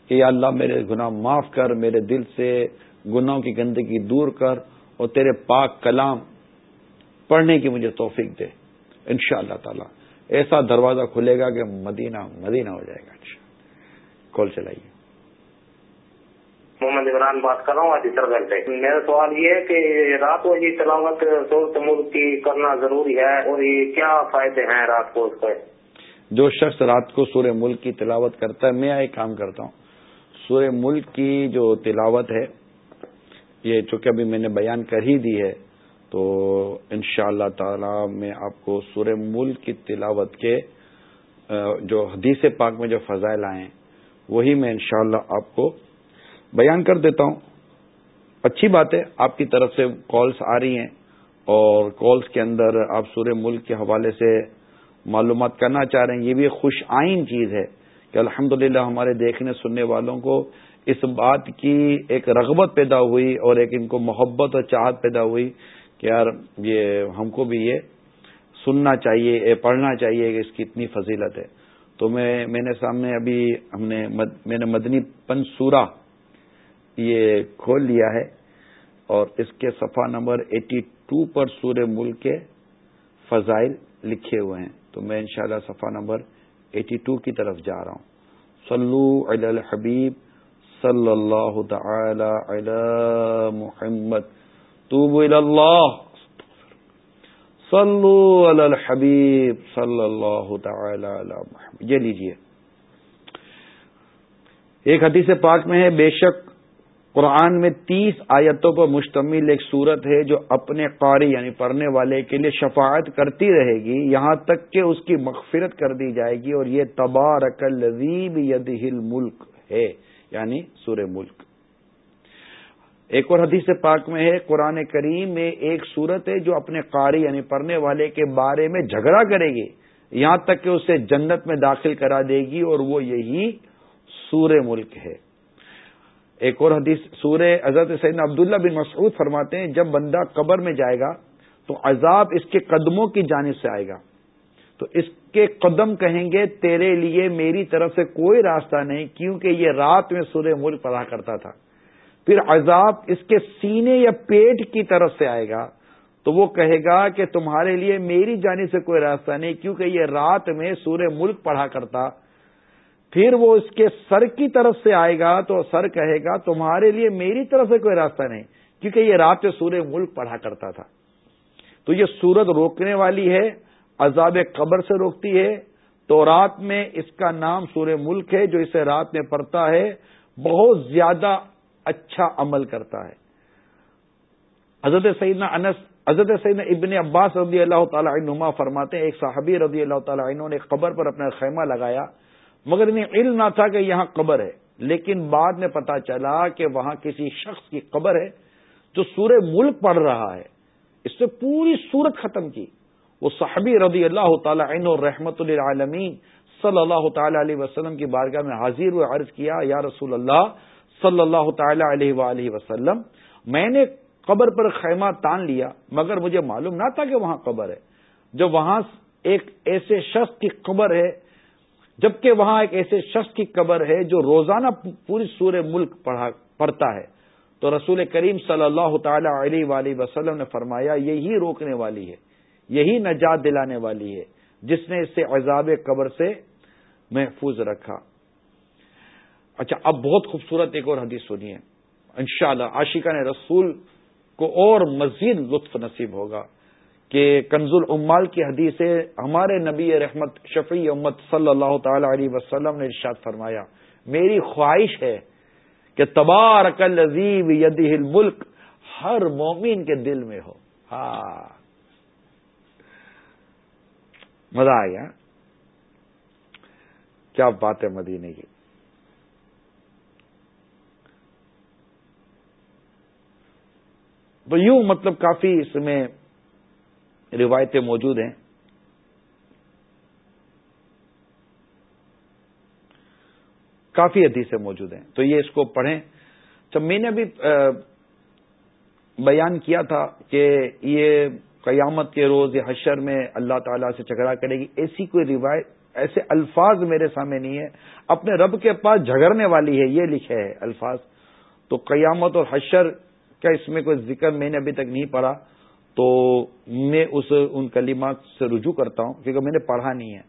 کہ یا اللہ میرے گناہ معاف کر، میرے دل سے گناہوں کی گندگی دور کر اور تیرے پاک کلام پڑھنے کی مجھے توفیق دے۔ ان شاء اللہ تعالی، ایسا دروازہ کھلے گا کہ مدینہ مدینہ ہو جائے گا۔ کال چلائیے۔ محمد عمران بات کر رہا ہوں، آج گھر سے میرا سوال یہ ہے کہ رات کو جی تلاوت ملک کی کرنا ضروری ہے اور یہ کیا فائدے ہیں رات کو اس کے؟ جو شخص رات کو سورہ ملک کی تلاوت کرتا ہے، میں ایک کام کرتا ہوں۔ سورہ ملک کی جو تلاوت ہے، یہ چونکہ ابھی میں نے بیان کر ہی دی ہے، تو ان شاء اللہ تعالی میں آپ کو سورہ ملک کی تلاوت کے جو حدیث پاک میں جو فضائل آئے ہیں، وہی میں انشاءاللہ اللہ آپ کو بیان کر دیتا ہوں۔ اچھی بات ہے، آپ کی طرف سے کالز آ رہی ہیں اور کالز کے اندر آپ سورہ ملک کے حوالے سے معلومات کرنا چاہ رہے ہیں۔ یہ بھی خوش آئین چیز ہے کہ الحمد ہمارے دیکھنے سننے والوں کو اس بات کی ایک رغبت پیدا ہوئی اور ایک ان کو محبت اور چاہت پیدا ہوئی کہ یار یہ ہم کو بھی یہ سننا چاہیے پڑھنا چاہیے کہ اس کی اتنی فضیلت ہے۔ تو میں میں نے سامنے ابھی ہم نے میں نے مدنی پنسورا یہ کھول لیا ہے اور اس کے صفحہ نمبر ایٹی ٹو پر سورہ ملک کے فضائل لکھے ہوئے ہیں۔ تو میں انشاءاللہ شاء صفحہ نمبر ایٹی ٹو کی طرف جا رہا ہوں۔ صلو علی الحبیب صلی اللہ تعالی علی محمد۔ اللہ۔ صلو علی الحبیب صلی اللہ تعالی علی محمد۔ یہ لیجیے۔ ایک حدیث پاک میں ہے، بے شک قرآن میں تیس آیتوں پر مشتمل ایک صورت ہے جو اپنے قاری یعنی پڑھنے والے کے لیے شفاعت کرتی رہے گی، یہاں تک کہ اس کی مغفرت کر دی جائے گی اور یہ تبارک الذیب یدہ ملک ہے یعنی سورہ ملک۔ ایک اور حدیث پاک میں ہے، قرآن کریم میں ایک صورت ہے جو اپنے قاری یعنی پڑھنے والے کے بارے میں جھگڑا کرے گی، یہاں تک کہ اسے جنت میں داخل کرا دے گی اور وہ یہی سورہ ملک ہے۔ ایک اور حدیث، سورہ حضرت سعید عبداللہ بن مسعود فرماتے ہیں، جب بندہ قبر میں جائے گا تو عذاب اس کے قدموں کی جانب سے آئے گا۔ تو اس کے قدم کہیں گے، تیرے لیے میری طرف سے کوئی راستہ نہیں، کیونکہ یہ رات میں سورہ ملک پڑھا کرتا تھا۔ پھر عذاب اس کے سینے یا پیٹ کی طرف سے آئے گا، تو وہ کہے گا کہ تمہارے لیے میری جانب سے کوئی راستہ نہیں، کیونکہ یہ رات میں سورہ ملک پڑھا کرتا پھر وہ اس کے سر کی طرف سے آئے گا تو سر کہے گا، تمہارے لیے میری طرف سے کوئی راستہ نہیں، کیونکہ یہ رات سورہ ملک پڑھا کرتا تھا۔ تو یہ سورت روکنے والی ہے، عذاب قبر سے روکتی ہے۔ تو رات میں اس کا نام سورہ ملک ہے، جو اسے رات میں پڑھتا ہے، بہت زیادہ اچھا عمل کرتا ہے۔ حضرت سیدنا انس، حضرت سیدنا ابن عباس رضی اللہ تعالی عنما فرماتے ہیں، ایک صحابی رضی اللہ تعالی عنہ نے قبر پر اپنا خیمہ لگایا۔ مگر انہیں علم نہ تھا کہ یہاں قبر ہے۔ لیکن بعد میں پتا چلا کہ وہاں کسی شخص کی قبر ہے جو سورہ ملک پڑھ رہا ہے۔ اس سے پوری صورت ختم کی۔ وہ صحابی رضی اللہ تعالی عنہ رحمت للعالمین صلی اللہ تعالی علیہ وسلم کی بارگاہ میں حاضر و عرض کیا، یا رسول اللہ صلی اللہ تعالی علیہ وآلہ وسلم، میں نے قبر پر خیمہ تان لیا، مگر مجھے معلوم نہ تھا کہ وہاں قبر ہے۔ جب وہاں ایک ایسے شخص کی قبر ہے جبکہ وہاں ایک ایسے شخص کی قبر ہے جو روزانہ پوری سورہ ملک پڑھتا ہے۔ تو رسول کریم صلی اللہ تعالی علیہ وآلہ وسلم نے فرمایا، یہی روکنے والی ہے، یہی نجات دلانے والی ہے، جس نے اسے عذاب قبر سے محفوظ رکھا۔ اچھا اب بہت خوبصورت ایک اور حدیث سنیے۔ انشاءاللہ شاء اللہ رسول کو اور مزید لطف نصیب ہوگا۔ کہ کنز العمال کی حدیث ہمارے نبی رحمت شفیع امت صلی اللہ تعالی علیہ وسلم نے ارشاد فرمایا، میری خواہش ہے کہ تبارک العظیب یدی الملک ہر مومن کے دل میں ہو۔ ہاں۔ مزہ آ گیا۔ کیا بات ہے مدینے کی۔ تو یوں مطلب کافی اس میں روایتیں موجود ہیں۔ کافی حدیثیں موجود ہیں۔ تو یہ اس کو پڑھیں۔ جب میں نے ابھی بیان کیا تھا کہ یہ قیامت کے روز حشر میں اللہ تعالی سے جھگڑا کرے گی۔ ایسی کوئی روایت، ایسے الفاظ میرے سامنے نہیں ہے۔ اپنے رب کے پاس جھگڑنے والی ہے، یہ لکھے ہے الفاظ۔ تو قیامت اور حشر کا اس میں کوئی ذکر میں نے ابھی تک نہیں پڑھا۔ تو میں اس ان کلیمات سے رجوع کرتا ہوں، کیونکہ میں نے پڑھا نہیں ہے۔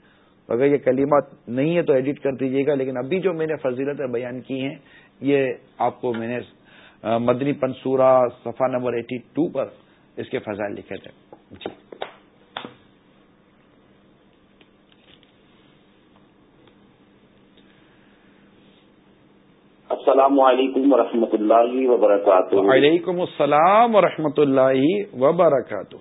تو اگر یہ کلیمات نہیں ہے تو ایڈٹ کر دیجیے گا، لیکن ابھی جو میں نے فضیلت بیان کی ہیں، یہ آپ کو میں نے مدنی پنصورہ صفحہ نمبر ایٹی ٹو پر اس کے فضائل لکھے تھے۔ جی۔ السلام علیکم ورحمۃ اللہ وبرکاتہ۔ وعلیکم السلام ورحمۃ اللہ وبرکاتہ۔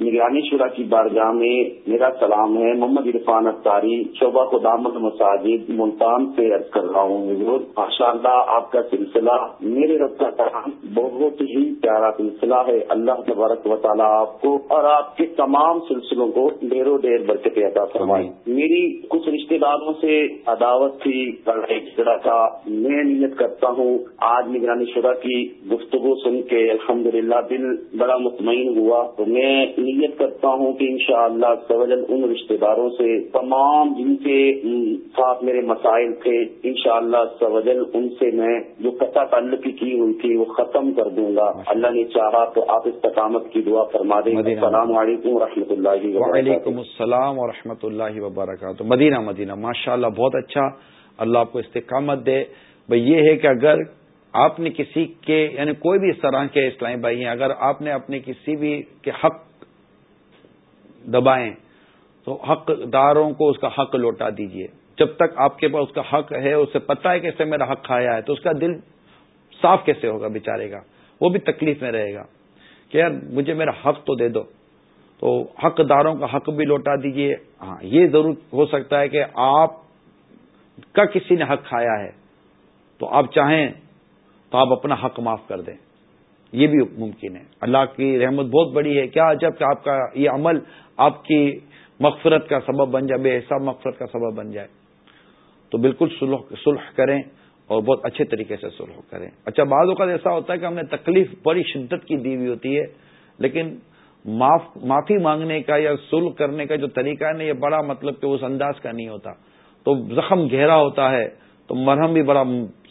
نگرانی شورا کی بارگاہ میں میرا سلام ہے۔ محمد عرفان اختاری شعبہ کو دامد مساجد ملتان سے عرض کر رہا ہوں۔ حضور ماشاء اللہ آپ کا سلسلہ میرے رب کا کام بہت ہی پیارا سلسلہ ہے۔ اللہ تبارک و تعالیٰ آپ کو اور آپ کے تمام سلسلوں کو ڈیر و ڈیر برکت عطا فرمائی میری کچھ رشتہ داروں سے عداوت تھی لڑائی جھگڑا کا میں نیت کرتا ہوں۔ آج نگرانی شورا کی گفتگو سن کے الحمدللہ دل بڑا مطمئن ہوا۔ تو میں نیت کرتا ہوں کہ انشاءاللہ شاء اللہ ان رشتہ داروں سے تمام جن کے ساتھ میرے مسائل تھے انشاءاللہ شاء اللہ ان سے میں جو قطع تعلق کی ہوئی تھی وہ ختم کر دوں گا۔ اللہ نے چاہا تو آپ استقامت کی دعا فرما دیں۔ السلام علیکم و رحمۃ اللہ وعلیکم السلام و رحمۃ اللہ وبرکاتہ۔ مدینہ مدینہ۔ ماشاء اللہ بہت اچھا۔ اللہ آپ کو استقامت دے۔ بھائی یہ ہے کہ اگر آپ نے کسی کے یعنی کوئی بھی اس طرح کے اسلامی بھائی ہیں اگر آپ نے اپنے کسی بھی کے حق دبائیں تو حق داروں کو اس کا حق لوٹا دیجیے۔ جب تک آپ کے پاس اس کا حق ہے اسے پتا ہے کہ اس سے میرا حق کھایا ہے، تو اس کا دل صاف کیسے ہوگا بےچارے گا وہ بھی تکلیف میں رہے گا کہ یار مجھے میرا حق تو دے دو۔ تو حق داروں کا حق بھی لوٹا دیجیے۔ ہاں یہ ضرور ہو سکتا ہے کہ آپ کا کسی نے حق کھایا ہے، تو آپ چاہیں تو آپ اپنا حق معاف کر دیں۔ یہ بھی ممکن ہے۔ اللہ کی رحمت بہت بڑی ہے۔ کیا جبکہ آپ کا یہ عمل آپ کی مغفرت کا سبب بن جائے، بے حساب مغفرت کا سبب بن جائے۔ تو بالکل سلح کریں اور بہت اچھے طریقے سے سلح کریں۔ اچھا بعض اوقات ایسا ہوتا ہے کہ ہم نے تکلیف بڑی شدت کی دی ہوئی ہوتی ہے، لیکن معافی مانگنے کا یا سلح کرنے کا جو طریقہ ہے نا، یہ بڑا مطلب کہ اس انداز کا نہیں ہوتا۔ تو زخم گہرا ہوتا ہے، تو مرہم بھی بڑا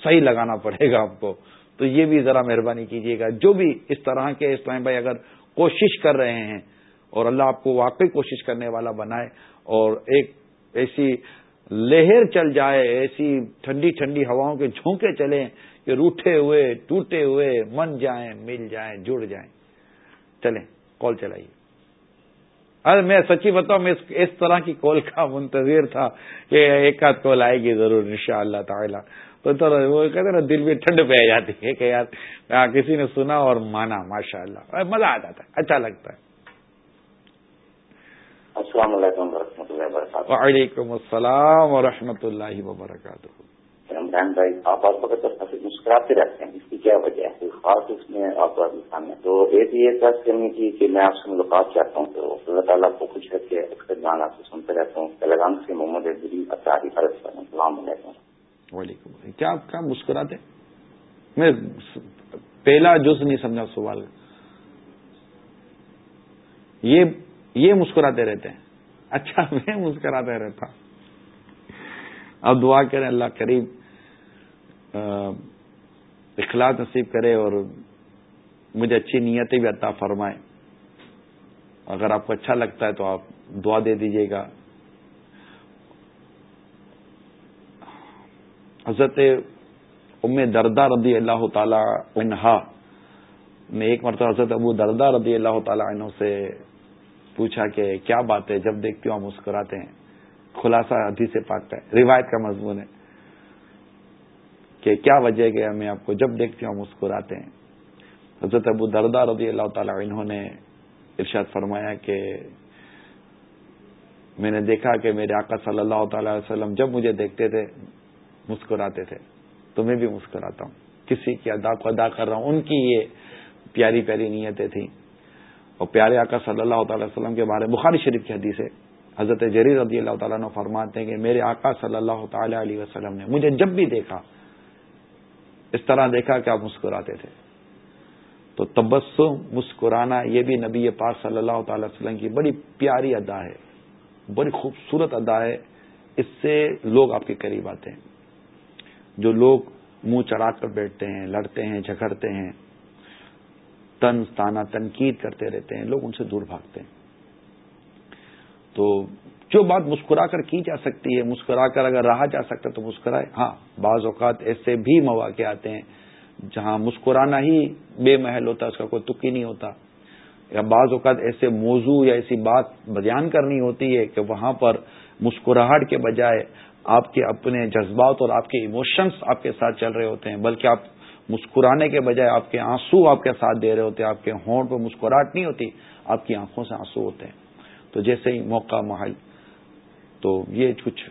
صحیح لگانا پڑے گا آپ کو۔ تو یہ بھی ذرا مہربانی کیجیے گا۔ جو بھی اس طرح کے اسلام بھائی اگر کوشش کر رہے ہیں اور اللہ آپ کو واقعی کوشش کرنے والا بنائے اور ایک ایسی لہر چل جائے، ایسی ٹھنڈی ٹھنڈی ہواؤں کے جھونکے چلیں کہ روٹے ہوئے، ٹوٹے ہوئے، من جائیں، مل جائیں، جڑ جائیں۔ چلیں، کال چلائیے۔ ارے، میں سچی بتاؤں، میں اس طرح کی کال کا منتظر تھا کہ ایک آدھ کال آئے گی ضرور ان شاء اللہ تعالیٰ۔ تو وہ کہتے نا، دل میں ٹھنڈ پہ جاتی ہے کہ یار کسی نے سنا اور مانا ماشاء اللہ مزہ آ جاتا ہے اچھا لگتا ہے۔ السلام علیکم و رحمۃ اللہ وبرکاتہ۔ وعلیکم السلام و رحمۃ اللہ وبرکاتہ۔ رمضان بھائی آپ آپ وقت کافی مسکراتے رہتے ہیں اس کی کیا وجہ ہے؟ خاص اس میں آپ سامنے۔ تو ایک یہ سرچ کرنی تھی کہ میں آپ سے ملاقات چاہتا ہوں تو اللہ تعالیٰ کو خوش رکھے اکثر جان آپ سے سنتے رہتا ہوں تلنگانہ سے محمد عزری اطاری عرض السلام علیکم۔ وعلیکم کیا آپ کا مسکراتے میں پہلا جز نہیں سمجھا سوال۔ یہ یہ مسکراتے رہتے ہیں۔ اچھا میں مسکراتے رہتا اب دعا کریں اللہ قریب اخلاق نصیب کرے اور مجھے اچھی نیتیں بھی عطا فرمائے۔ اگر آپ کو اچھا لگتا ہے تو آپ دعا دے دیجیے گا۔ حضرت ام دردہ رضی اللہ تعالی عنہا نے ایک مرتبہ حضرت ابو دردہ رضی اللہ تعالی عنہ سے پوچھا کہ کیا بات ہے؟ جب دیکھتے ہو آپ مسکراتے ہیں۔ خلاصہ حدیث سے پاک ہے۔ روایت کا مضمون ہے کہ کیا وجہ گیا میں آپ کو جب دیکھتی ہوں مسکراتے ہیں۔ حضرت ابو دردہ رضی اللہ تعالی عنہ نے ارشاد فرمایا کہ میں نے دیکھا کہ میرے آقا صلی اللہ تعالی وسلم جب مجھے دیکھتے تھے، مسکراتے تھے۔ تو میں بھی مسکراتا ہوں۔ کسی کی ادا کو ادا کر رہا ہوں۔ ان کی یہ پیاری پیاری نیتیں تھیں۔ اور پیارے آقا صلی اللہ تعالی وسلم کے بارے بخاری شریف کی حدیث ہے۔ حضرت جری رضی اللہ تعالیٰ نے فرماتے ہیں کہ میرے آقا صلی اللہ تعالی علیہ وسلم نے مجھے جب بھی دیکھا، اس طرح دیکھا کہ آپ مسکراتے تھے۔ تو تبسم، مسکرانا یہ بھی نبی پاک صلی اللہ تعالی وسلم کی بڑی پیاری ادا ہے۔ بڑی خوبصورت ادا ہے۔ اس سے لوگ آپ کے قریب آتے ہیں۔ جو لوگ منہ چڑھا کر بیٹھتے ہیں، لڑتے ہیں، جھگڑتے ہیں تن، تانا، تنقید کرتے رہتے ہیں، لوگ ان سے دور بھاگتے ہیں۔ تو جو بات مسکرا کر کی جا سکتی ہے، مسکرا کر اگر رہا جا سکتا تو مسکرائے۔ ہاں بعض اوقات ایسے بھی مواقع آتے ہیں جہاں مسکرانا ہی بے محل ہوتا ہے، اس کا کوئی تک ہی نہیں ہوتا۔ یا بعض اوقات ایسے موضوع یا ایسی بات بیان کرنی ہوتی ہے کہ وہاں پر مسکراہٹ کے بجائے آپ کے اپنے جذبات اور آپ کے ایموشنس آپ کے ساتھ چل رہے ہوتے ہیں، بلکہ آپ مسکرانے کے بجائے آپ کے آنسو آپ کے ساتھ دے رہے ہوتے ہیں، آپ کے ہونٹ پہ مسکراہٹ نہیں ہوتی، آپ کی آنکھوں سے آنسو ہوتے ہیں۔ تو جیسے ہی موقع محل، تو یہ کچھ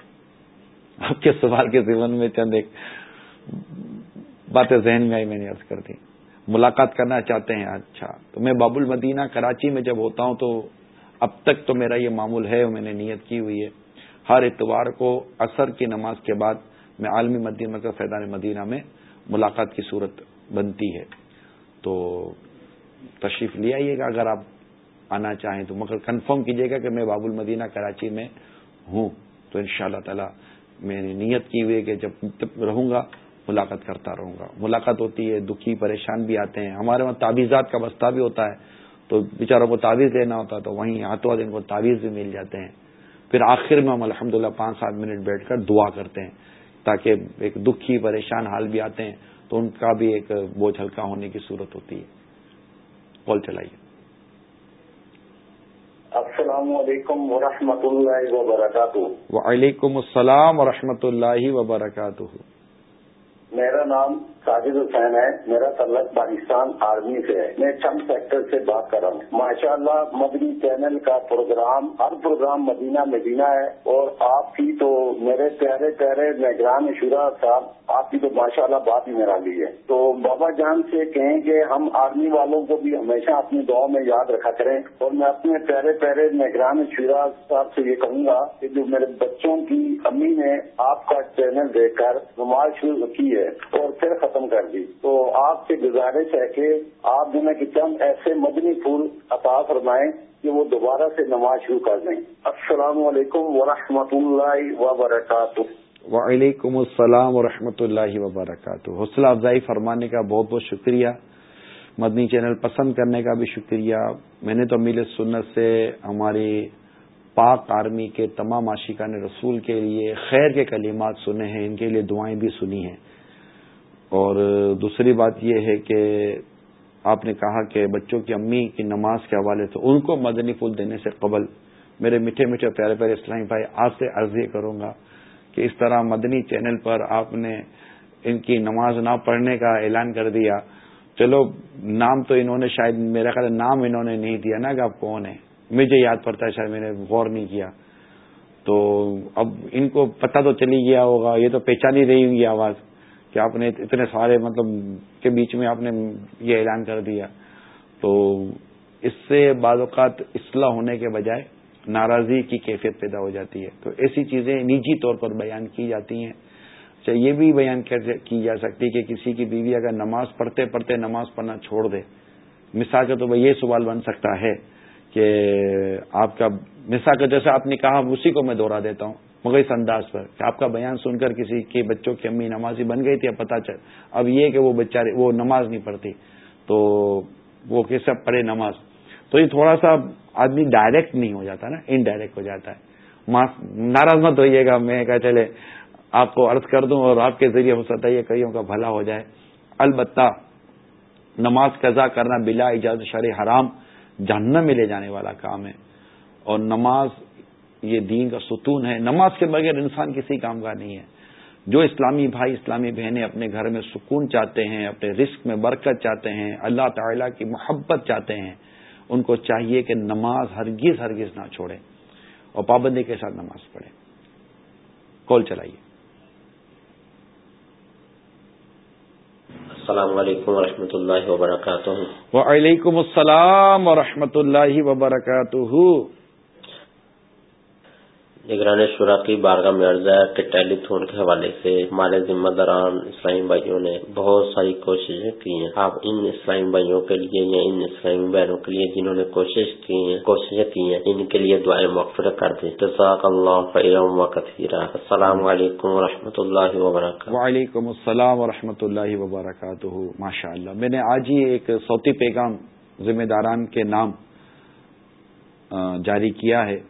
آپ کے سوال کے زیون میں چند ایک باتیں ذہن میں آئی، میں نے عرض کر دی۔ ملاقات کرنا چاہتے ہیں اچھا۔ تو میں باب المدینہ کراچی میں جب ہوتا ہوں تو اب تک تو میرا یہ معمول ہے، میں نے نیت کی ہوئی ہے۔ ہر اتوار کو عصر کی نماز کے بعد میں عالمی مدینہ کا فیضان مدینہ میں ملاقات کی صورت بنتی ہے۔ تو تشریف لے آئیے گا۔ اگر آپ آنا چاہیں تو مگر کنفرم کیجیے گا کہ میں باب المدینہ کراچی میں ہوں۔ تو ان شاء اللہ تعالی میں نے نیت کی ہوئی کہ جب رہوں گا، ملاقات کرتا رہوں گا۔ ملاقات ہوتی ہے، دکھی، پریشان بھی آتے ہیں۔ ہمارے وہاں تعویذات کا بستہ بھی ہوتا ہے۔ تو بیچاروں کو تعویذ لینا ہوتا ہے تو وہیں ہاتھوں ان کو تعویذ بھی مل جاتے ہیں۔ پھر آخر میں ہم الحمد للہ پانچ سات منٹ بیٹھ کر دعا کرتے ہیں۔ تاکہ ایک دکھی پریشان حال بھی آتے ہیں تو ان کا بھی ایک بوجھ ہلکا ہونے کی صورت ہوتی ہے۔ کال چلائیے۔ السلام علیکم ورحمۃ اللہ وبرکاتہ۔ وعلیکم السلام ورحمۃ اللہ وبرکاتہ۔ میرا نام ساجد حسین ہے، میرا تعلق پاکستان آرمی سے ہے۔ میں چمپ سیکٹر سے بات کر رہا ہوں۔ ماشاء اللہ مدنی چینل کا پروگرام، ہر پروگرام مدینہ مدینہ ہے اور آپ کی تو میرے پیارے پیارے نگران شورا صاحب آپ کی تو ماشاء اللہ بات ہی میرا لی ہے۔ تو بابا جان سے کہیں کہ ہم آرمی والوں کو بھی ہمیشہ اپنی دعا میں یاد رکھا کریں۔ اور میں اپنے پیارے پیارے نگران شورا صاحب سے یہ کہوں گا کہ جو میرے بچوں کی امی نے آپ کا چینل دیکھ کر نماز شروع کی ہے اور پھر ختم کر دی۔ تو آپ سے گزارش ہے کہ آپ جو کہ چند ایسے مدنی پھول عطا فرمائیں کہ وہ دوبارہ سے نماز شروع کر دیں۔ السلام علیکم ورحمۃ اللہ وبرکاتہ۔ وعلیکم السلام ورحمۃ اللہ وبرکاتہ۔ حوصلہ افزائی فرمانے کا بہت بہت شکریہ۔ مدنی چینل پسند کرنے کا بھی شکریہ۔ میں نے تو میل سنت سے ہماری پاک آرمی کے تمام عاشقان رسول کے لیے خیر کے کلمات سنے ہیں، ان کے لیے دعائیں بھی سنی ہیں۔ اور دوسری بات یہ ہے کہ آپ نے کہا کہ بچوں کی امی کی نماز کے حوالے سے ان کو مدنی پھول دینے سے قبل میرے میٹھے میٹھے پیارے پیارے اسلامی بھائی آج سے عرض یہ کروں گا کہ اس طرح مدنی چینل پر آپ نے ان کی نماز نہ پڑھنے کا اعلان کر دیا۔ چلو، نام تو انہوں نے شاید میرا خیال نام انہوں نے نہیں دیا نا کہ آپ کون ہیں۔ مجھے یاد پڑتا ہے، شاید میں نے غور نہیں کیا۔ تو اب ان کو پتہ تو چلی گیا ہوگا، یہ تو پہچان ہی رہی ہوں گی آواز کہ آپ نے اتنے سارے مطلب کے بیچ میں آپ نے یہ اعلان کر دیا۔ تو اس سے بعض اوقات اصلاح ہونے کے بجائے ناراضی کی کیفیت پیدا ہو جاتی ہے۔ تو ایسی چیزیں نجی طور پر بیان کی جاتی ہیں۔ اچھا، یہ بھی بیان کی جا سکتی ہے کہ کسی کی بیوی اگر نماز پڑھتے پڑھتے نماز پڑھنا چھوڑ دے۔ مثال کا تو یہ سوال بن سکتا ہے کہ آپ کا مثال کا جیسے آپ نے کہا اسی کو میں دوہرا دیتا ہوں مگر اس انداز پر کہ آپ کا بیان سن کر کسی کے بچوں کی امی نمازی بن گئی تھی، اب پتا چل اب یہ کہ وہ بچارے وہ نماز نہیں پڑھتی۔ تو وہ کیسے پڑھے نماز؟ تو یہ تھوڑا سا آدمی ڈائریکٹ نہیں ہو جاتا نا انڈائریکٹ ہو جاتا ہے۔ ناراض مت ہوئیے گا، میں کہا چلے، آپ کو عرض کر دوں اور آپ کے ذریعے ہو سکتا ہے یہ کئیوں کا بھلا ہو جائے۔ البتہ نماز قضا کرنا بلا اجازت شرح حرام جہنم میں لے جانے والا کام ہے۔ اور نماز یہ دین کا ستون ہے۔ نماز کے بغیر انسان کسی کام کا نہیں ہے۔ جو اسلامی بھائی، اسلامی بہنیں اپنے گھر میں سکون چاہتے ہیں، اپنے رزق میں برکت چاہتے ہیں، اللہ تعالیٰ کی محبت چاہتے ہیں ان کو چاہیے کہ نماز ہرگز ہرگز نہ چھوڑے اور پابندی کے ساتھ نماز پڑھے کال چلائیے۔ السلام علیکم و اللہ وبرکاتہ۔ وعلیکم السلام و اللہ وبرکاتہ۔ نگران شورا کی بارگاہ میں عرض ہے کہ ٹیلی فون کے حوالے سے ہمارے ذمہ داران اسلامی بھائیوں نے بہت ساری کوششیں کی ہیں۔ آپ ان اسلامی بھائیوں کے لیے یا ان اسلامی بہنوں کے لیے جنہوں نے کوشش کی ہیں، کوششیں کی ہیں، ان کے لیے دعائیں مغفرت کر دیں۔ جزاک اللہ و کثیرہ السلام علیکم و اللہ وبرکاتہ۔ وعلیکم السلام و اللہ وبرکاتہ۔ ماشاء اللہ میں نے آج ہی ایک صوتی پیغام ذمہ داران کے نام جاری کیا ہے۔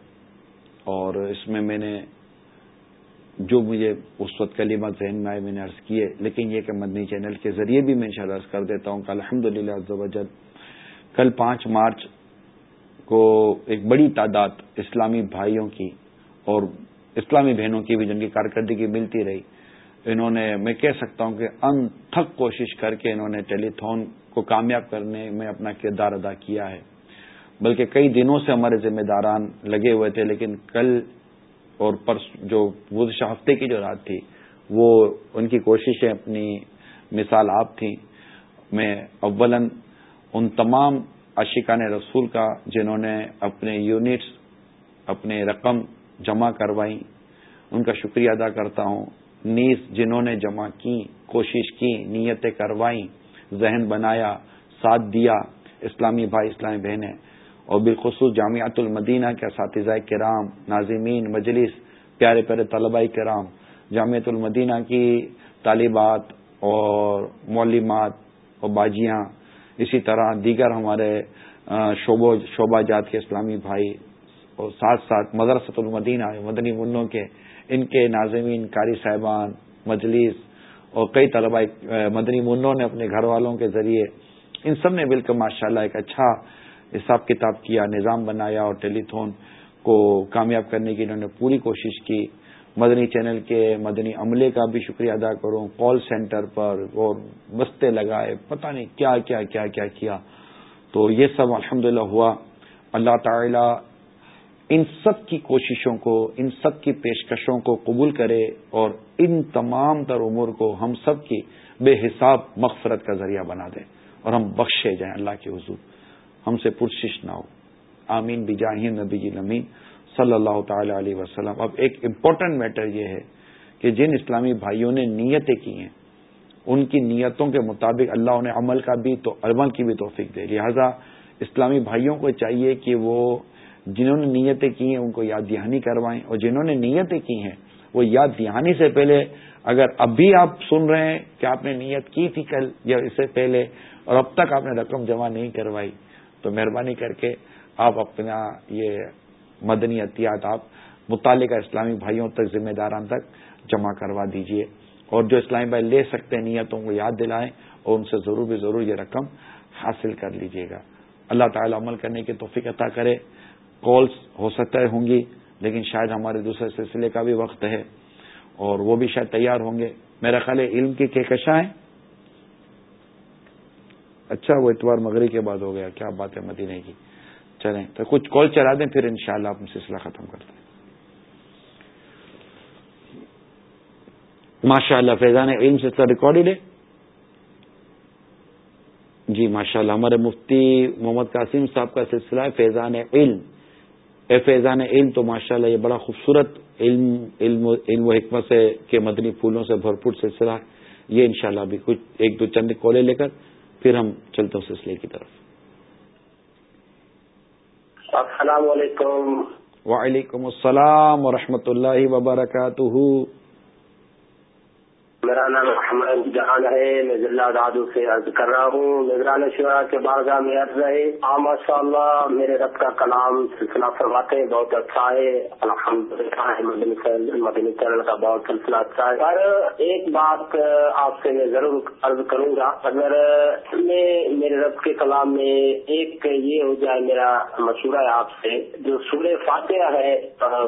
اور اس میں میں نے جو مجھے اس وقت کلیمات ذہن میں آئے میں نے عرض کیے، لیکن یہ کہ مدنی چینل کے ذریعے بھی میں ان عرض کر دیتا ہوں کہ الحمد للہ کل پانچ مارچ کو ایک بڑی تعداد اسلامی بھائیوں کی اور اسلامی بہنوں کی بھی جن کی کارکردگی ملتی رہی، انہوں نے میں کہہ سکتا ہوں کہ ان تھک کوشش کر کے انہوں نے ٹیلی تھون کو کامیاب کرنے میں اپنا کردار ادا کیا ہے۔ بلکہ کئی دنوں سے ہمارے ذمہ داران لگے ہوئے تھے، لیکن کل اور پرس جو گزشہ ہفتے کی جو رات تھی، وہ ان کی کوششیں اپنی مثال آپ تھیں۔ میں اولن ان تمام عشقان رسول کا، جنہوں نے اپنے یونٹس، اپنے رقم جمع کروائی، ان کا شکریہ ادا کرتا ہوں۔ نیز جنہوں نے جمع کی، کوشش کی، نیتیں کروائیں ذہن بنایا، ساتھ دیا۔ اسلامی بھائی، اسلامی بہنیں اور بالخصوص جامعات المدینہ کے اساتذہ کرام، ناظمین، مجلس، پیارے پیارے طلباء کرام جامعت المدینہ کی طالبات اور معلمات اور باجیاں، اسی طرح دیگر ہمارے شعبہ جات کے اسلامی بھائی اور ساتھ ساتھ مدرسۃ المدینہ، مدنی منوں کے، ان کے ناظمین، قاری صاحبان، مجلس اور کئی طلباء مدنی منوں نے اپنے گھر والوں کے ذریعے ان سب نے مل کر ماشاء اللہ ایک اچھا حساب کتاب کیا، نظام بنایا اور ٹیلی تھون کو کامیاب کرنے کی انہوں نے پوری کوشش کی۔ مدنی چینل کے مدنی عملے کا بھی شکریہ ادا کروں۔ کال سینٹر پر اور بستے لگائے، پتہ نہیں کیا کیا کیا کیا کیا۔ تو یہ سب الحمد ہوا۔ اللہ تعالی ان سب کی کوششوں کو، ان سب کی پیشکشوں کو قبول کرے اور ان تمام تر امور کو ہم سب کی بے حساب مغفرت کا ذریعہ بنا دے اور ہم بخشے جائیں اللہ کے حضور۔ ہم سے پرشش نہ ہو۔ آمین بجاہ نبی نمین صلی اللہ تعالی علیہ وسلم۔ اب ایک امپورٹنٹ میٹر یہ ہے کہ جن اسلامی بھائیوں نے نیتیں کی ہیں، ان کی نیتوں کے مطابق اللہ انہیں عمل کا بھی تو، عمل کی بھی توفیق دے۔ لہذا اسلامی بھائیوں کو چاہیے کہ وہ جنہوں نے نیتیں کی ہیں، ان کو یاد دہانی کروائیں۔ اور جنہوں نے نیتیں کی ہیں، وہ یاد دہانی سے پہلے اگر اب بھی آپ سن رہے ہیں کہ آپ نے نیت کی تھی کل یا اس سے پہلے اور اب تک آپ نے رقم جمع نہیں کروائی تو مہربانی کر کے آپ اپنا یہ مدنی احتیاط آپ متعلقہ اسلامی بھائیوں تک، ذمہ داران تک جمع کروا دیجیے۔ اور جو اسلامی بھائی لے سکتے ہیں نیتوں کو یاد دلائیں، اور ان سے ضرور بھی ضرور یہ رقم حاصل کر لیجیے گا۔ اللہ تعالی عمل کرنے کی توفیق عطا کرے۔ کالس ہو سکتا ہے ہوں گی، لیکن شاید ہمارے دوسرے سلسلے کا بھی وقت ہے اور وہ بھی شاید تیار ہوں گے۔ میرا خیال علم کی کہکشاں ہیں۔ اچھا وہ اتوار مغرب کے بعد ہو گیا، کیا بات ہے مدینے کی۔ چلیں، تو کچھ کال چلا دیں، پھر انشاءاللہ شاء اللہ سلسلہ ختم کرتے ہیں۔ ماشاء اللہ فیضان علم سلسلہ ریکارڈیڈ ہے۔ جی ماشاء اللہ ہمارے مفتی محمد قاسم صاحب کا سلسلہ ہے فیضان علم۔ اے فیضان علم، تو ماشاء اللہ یہ بڑا خوبصورت علم علم علم و حکمت سے، کے مدنی پھولوں سے بھرپور سلسلہ ہے۔ یہ انشاءاللہ بھی کچھ، ایک دو چند کولے لے کر پھر ہم چلتے ہیں سلسلے کی طرف۔ السلام علیکم۔ وعلیکم السلام ورحمۃ اللہ وبرکاتہ۔ میرا نام محمد جہان ہے، میں ضلع دادو سے عرض کر رہا ہوں۔ نگران شعرا کے بارگاہ میں عرض ہے ماشاء اللہ میرے رب کا کلام سلسلہ فرماتے ہیں، بہت اچھا ہے۔ الحمد للہ مدنی چرن کا بہت سلسلہ اچھا ہے۔ پر ایک بات آپ سے میں ضرور عرض کروں گا، اگر میں میرے رب کے کلام میں ایک یہ ہو جائے میرا مشورہ ہے آپ سے، جو سور فاتحہ ہے،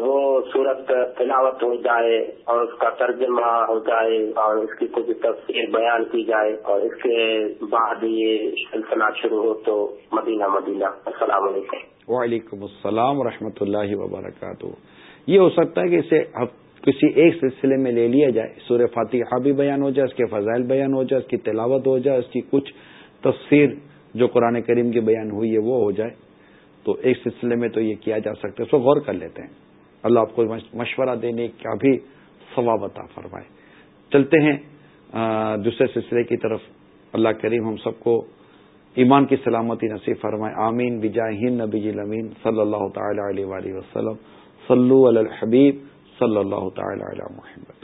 وہ صورت تلاوت ہو جائے اور اس کا ترجمہ ہو جائے اور اس کی کچھ تفصیل بیان کی جائے اور اس کے بعد یہ سلسلہ شروع ہو تو مدینہ مدینہ۔ السلام علیکم۔ وعلیکم السلام و اللہ وبرکاتہ۔ یہ ہو سکتا ہے کہ اسے کسی ایک سلسلے میں لے لیا جائے۔ سور فاتحہ بھی بیان ہو جائے، اس کے فضائل بیان ہو جائے، اس کی تلاوت ہو جائے، اس کی کچھ تفسیر جو قرآن کریم کی بیان ہوئی ہے وہ ہو جائے۔ تو ایک سلسلے میں تو یہ کیا جا سکتا ہے، اس کو غور کر لیتے ہیں۔ اللہ آپ کو مشورہ دینے کا بھی ثواب عطا فرمائے۔ چلتے ہیں۔ دوسرے سلسلے کی طرف اللہ کریم ہم سب کو ایمان کی سلامتی نصیب فرمائے۔ آمین۔ بجا ہند، نبی جی امین صلی اللہ تعالی علیہ وسلم۔ صلو علی الحبیب، صلی اللہ تعالی علی محمد۔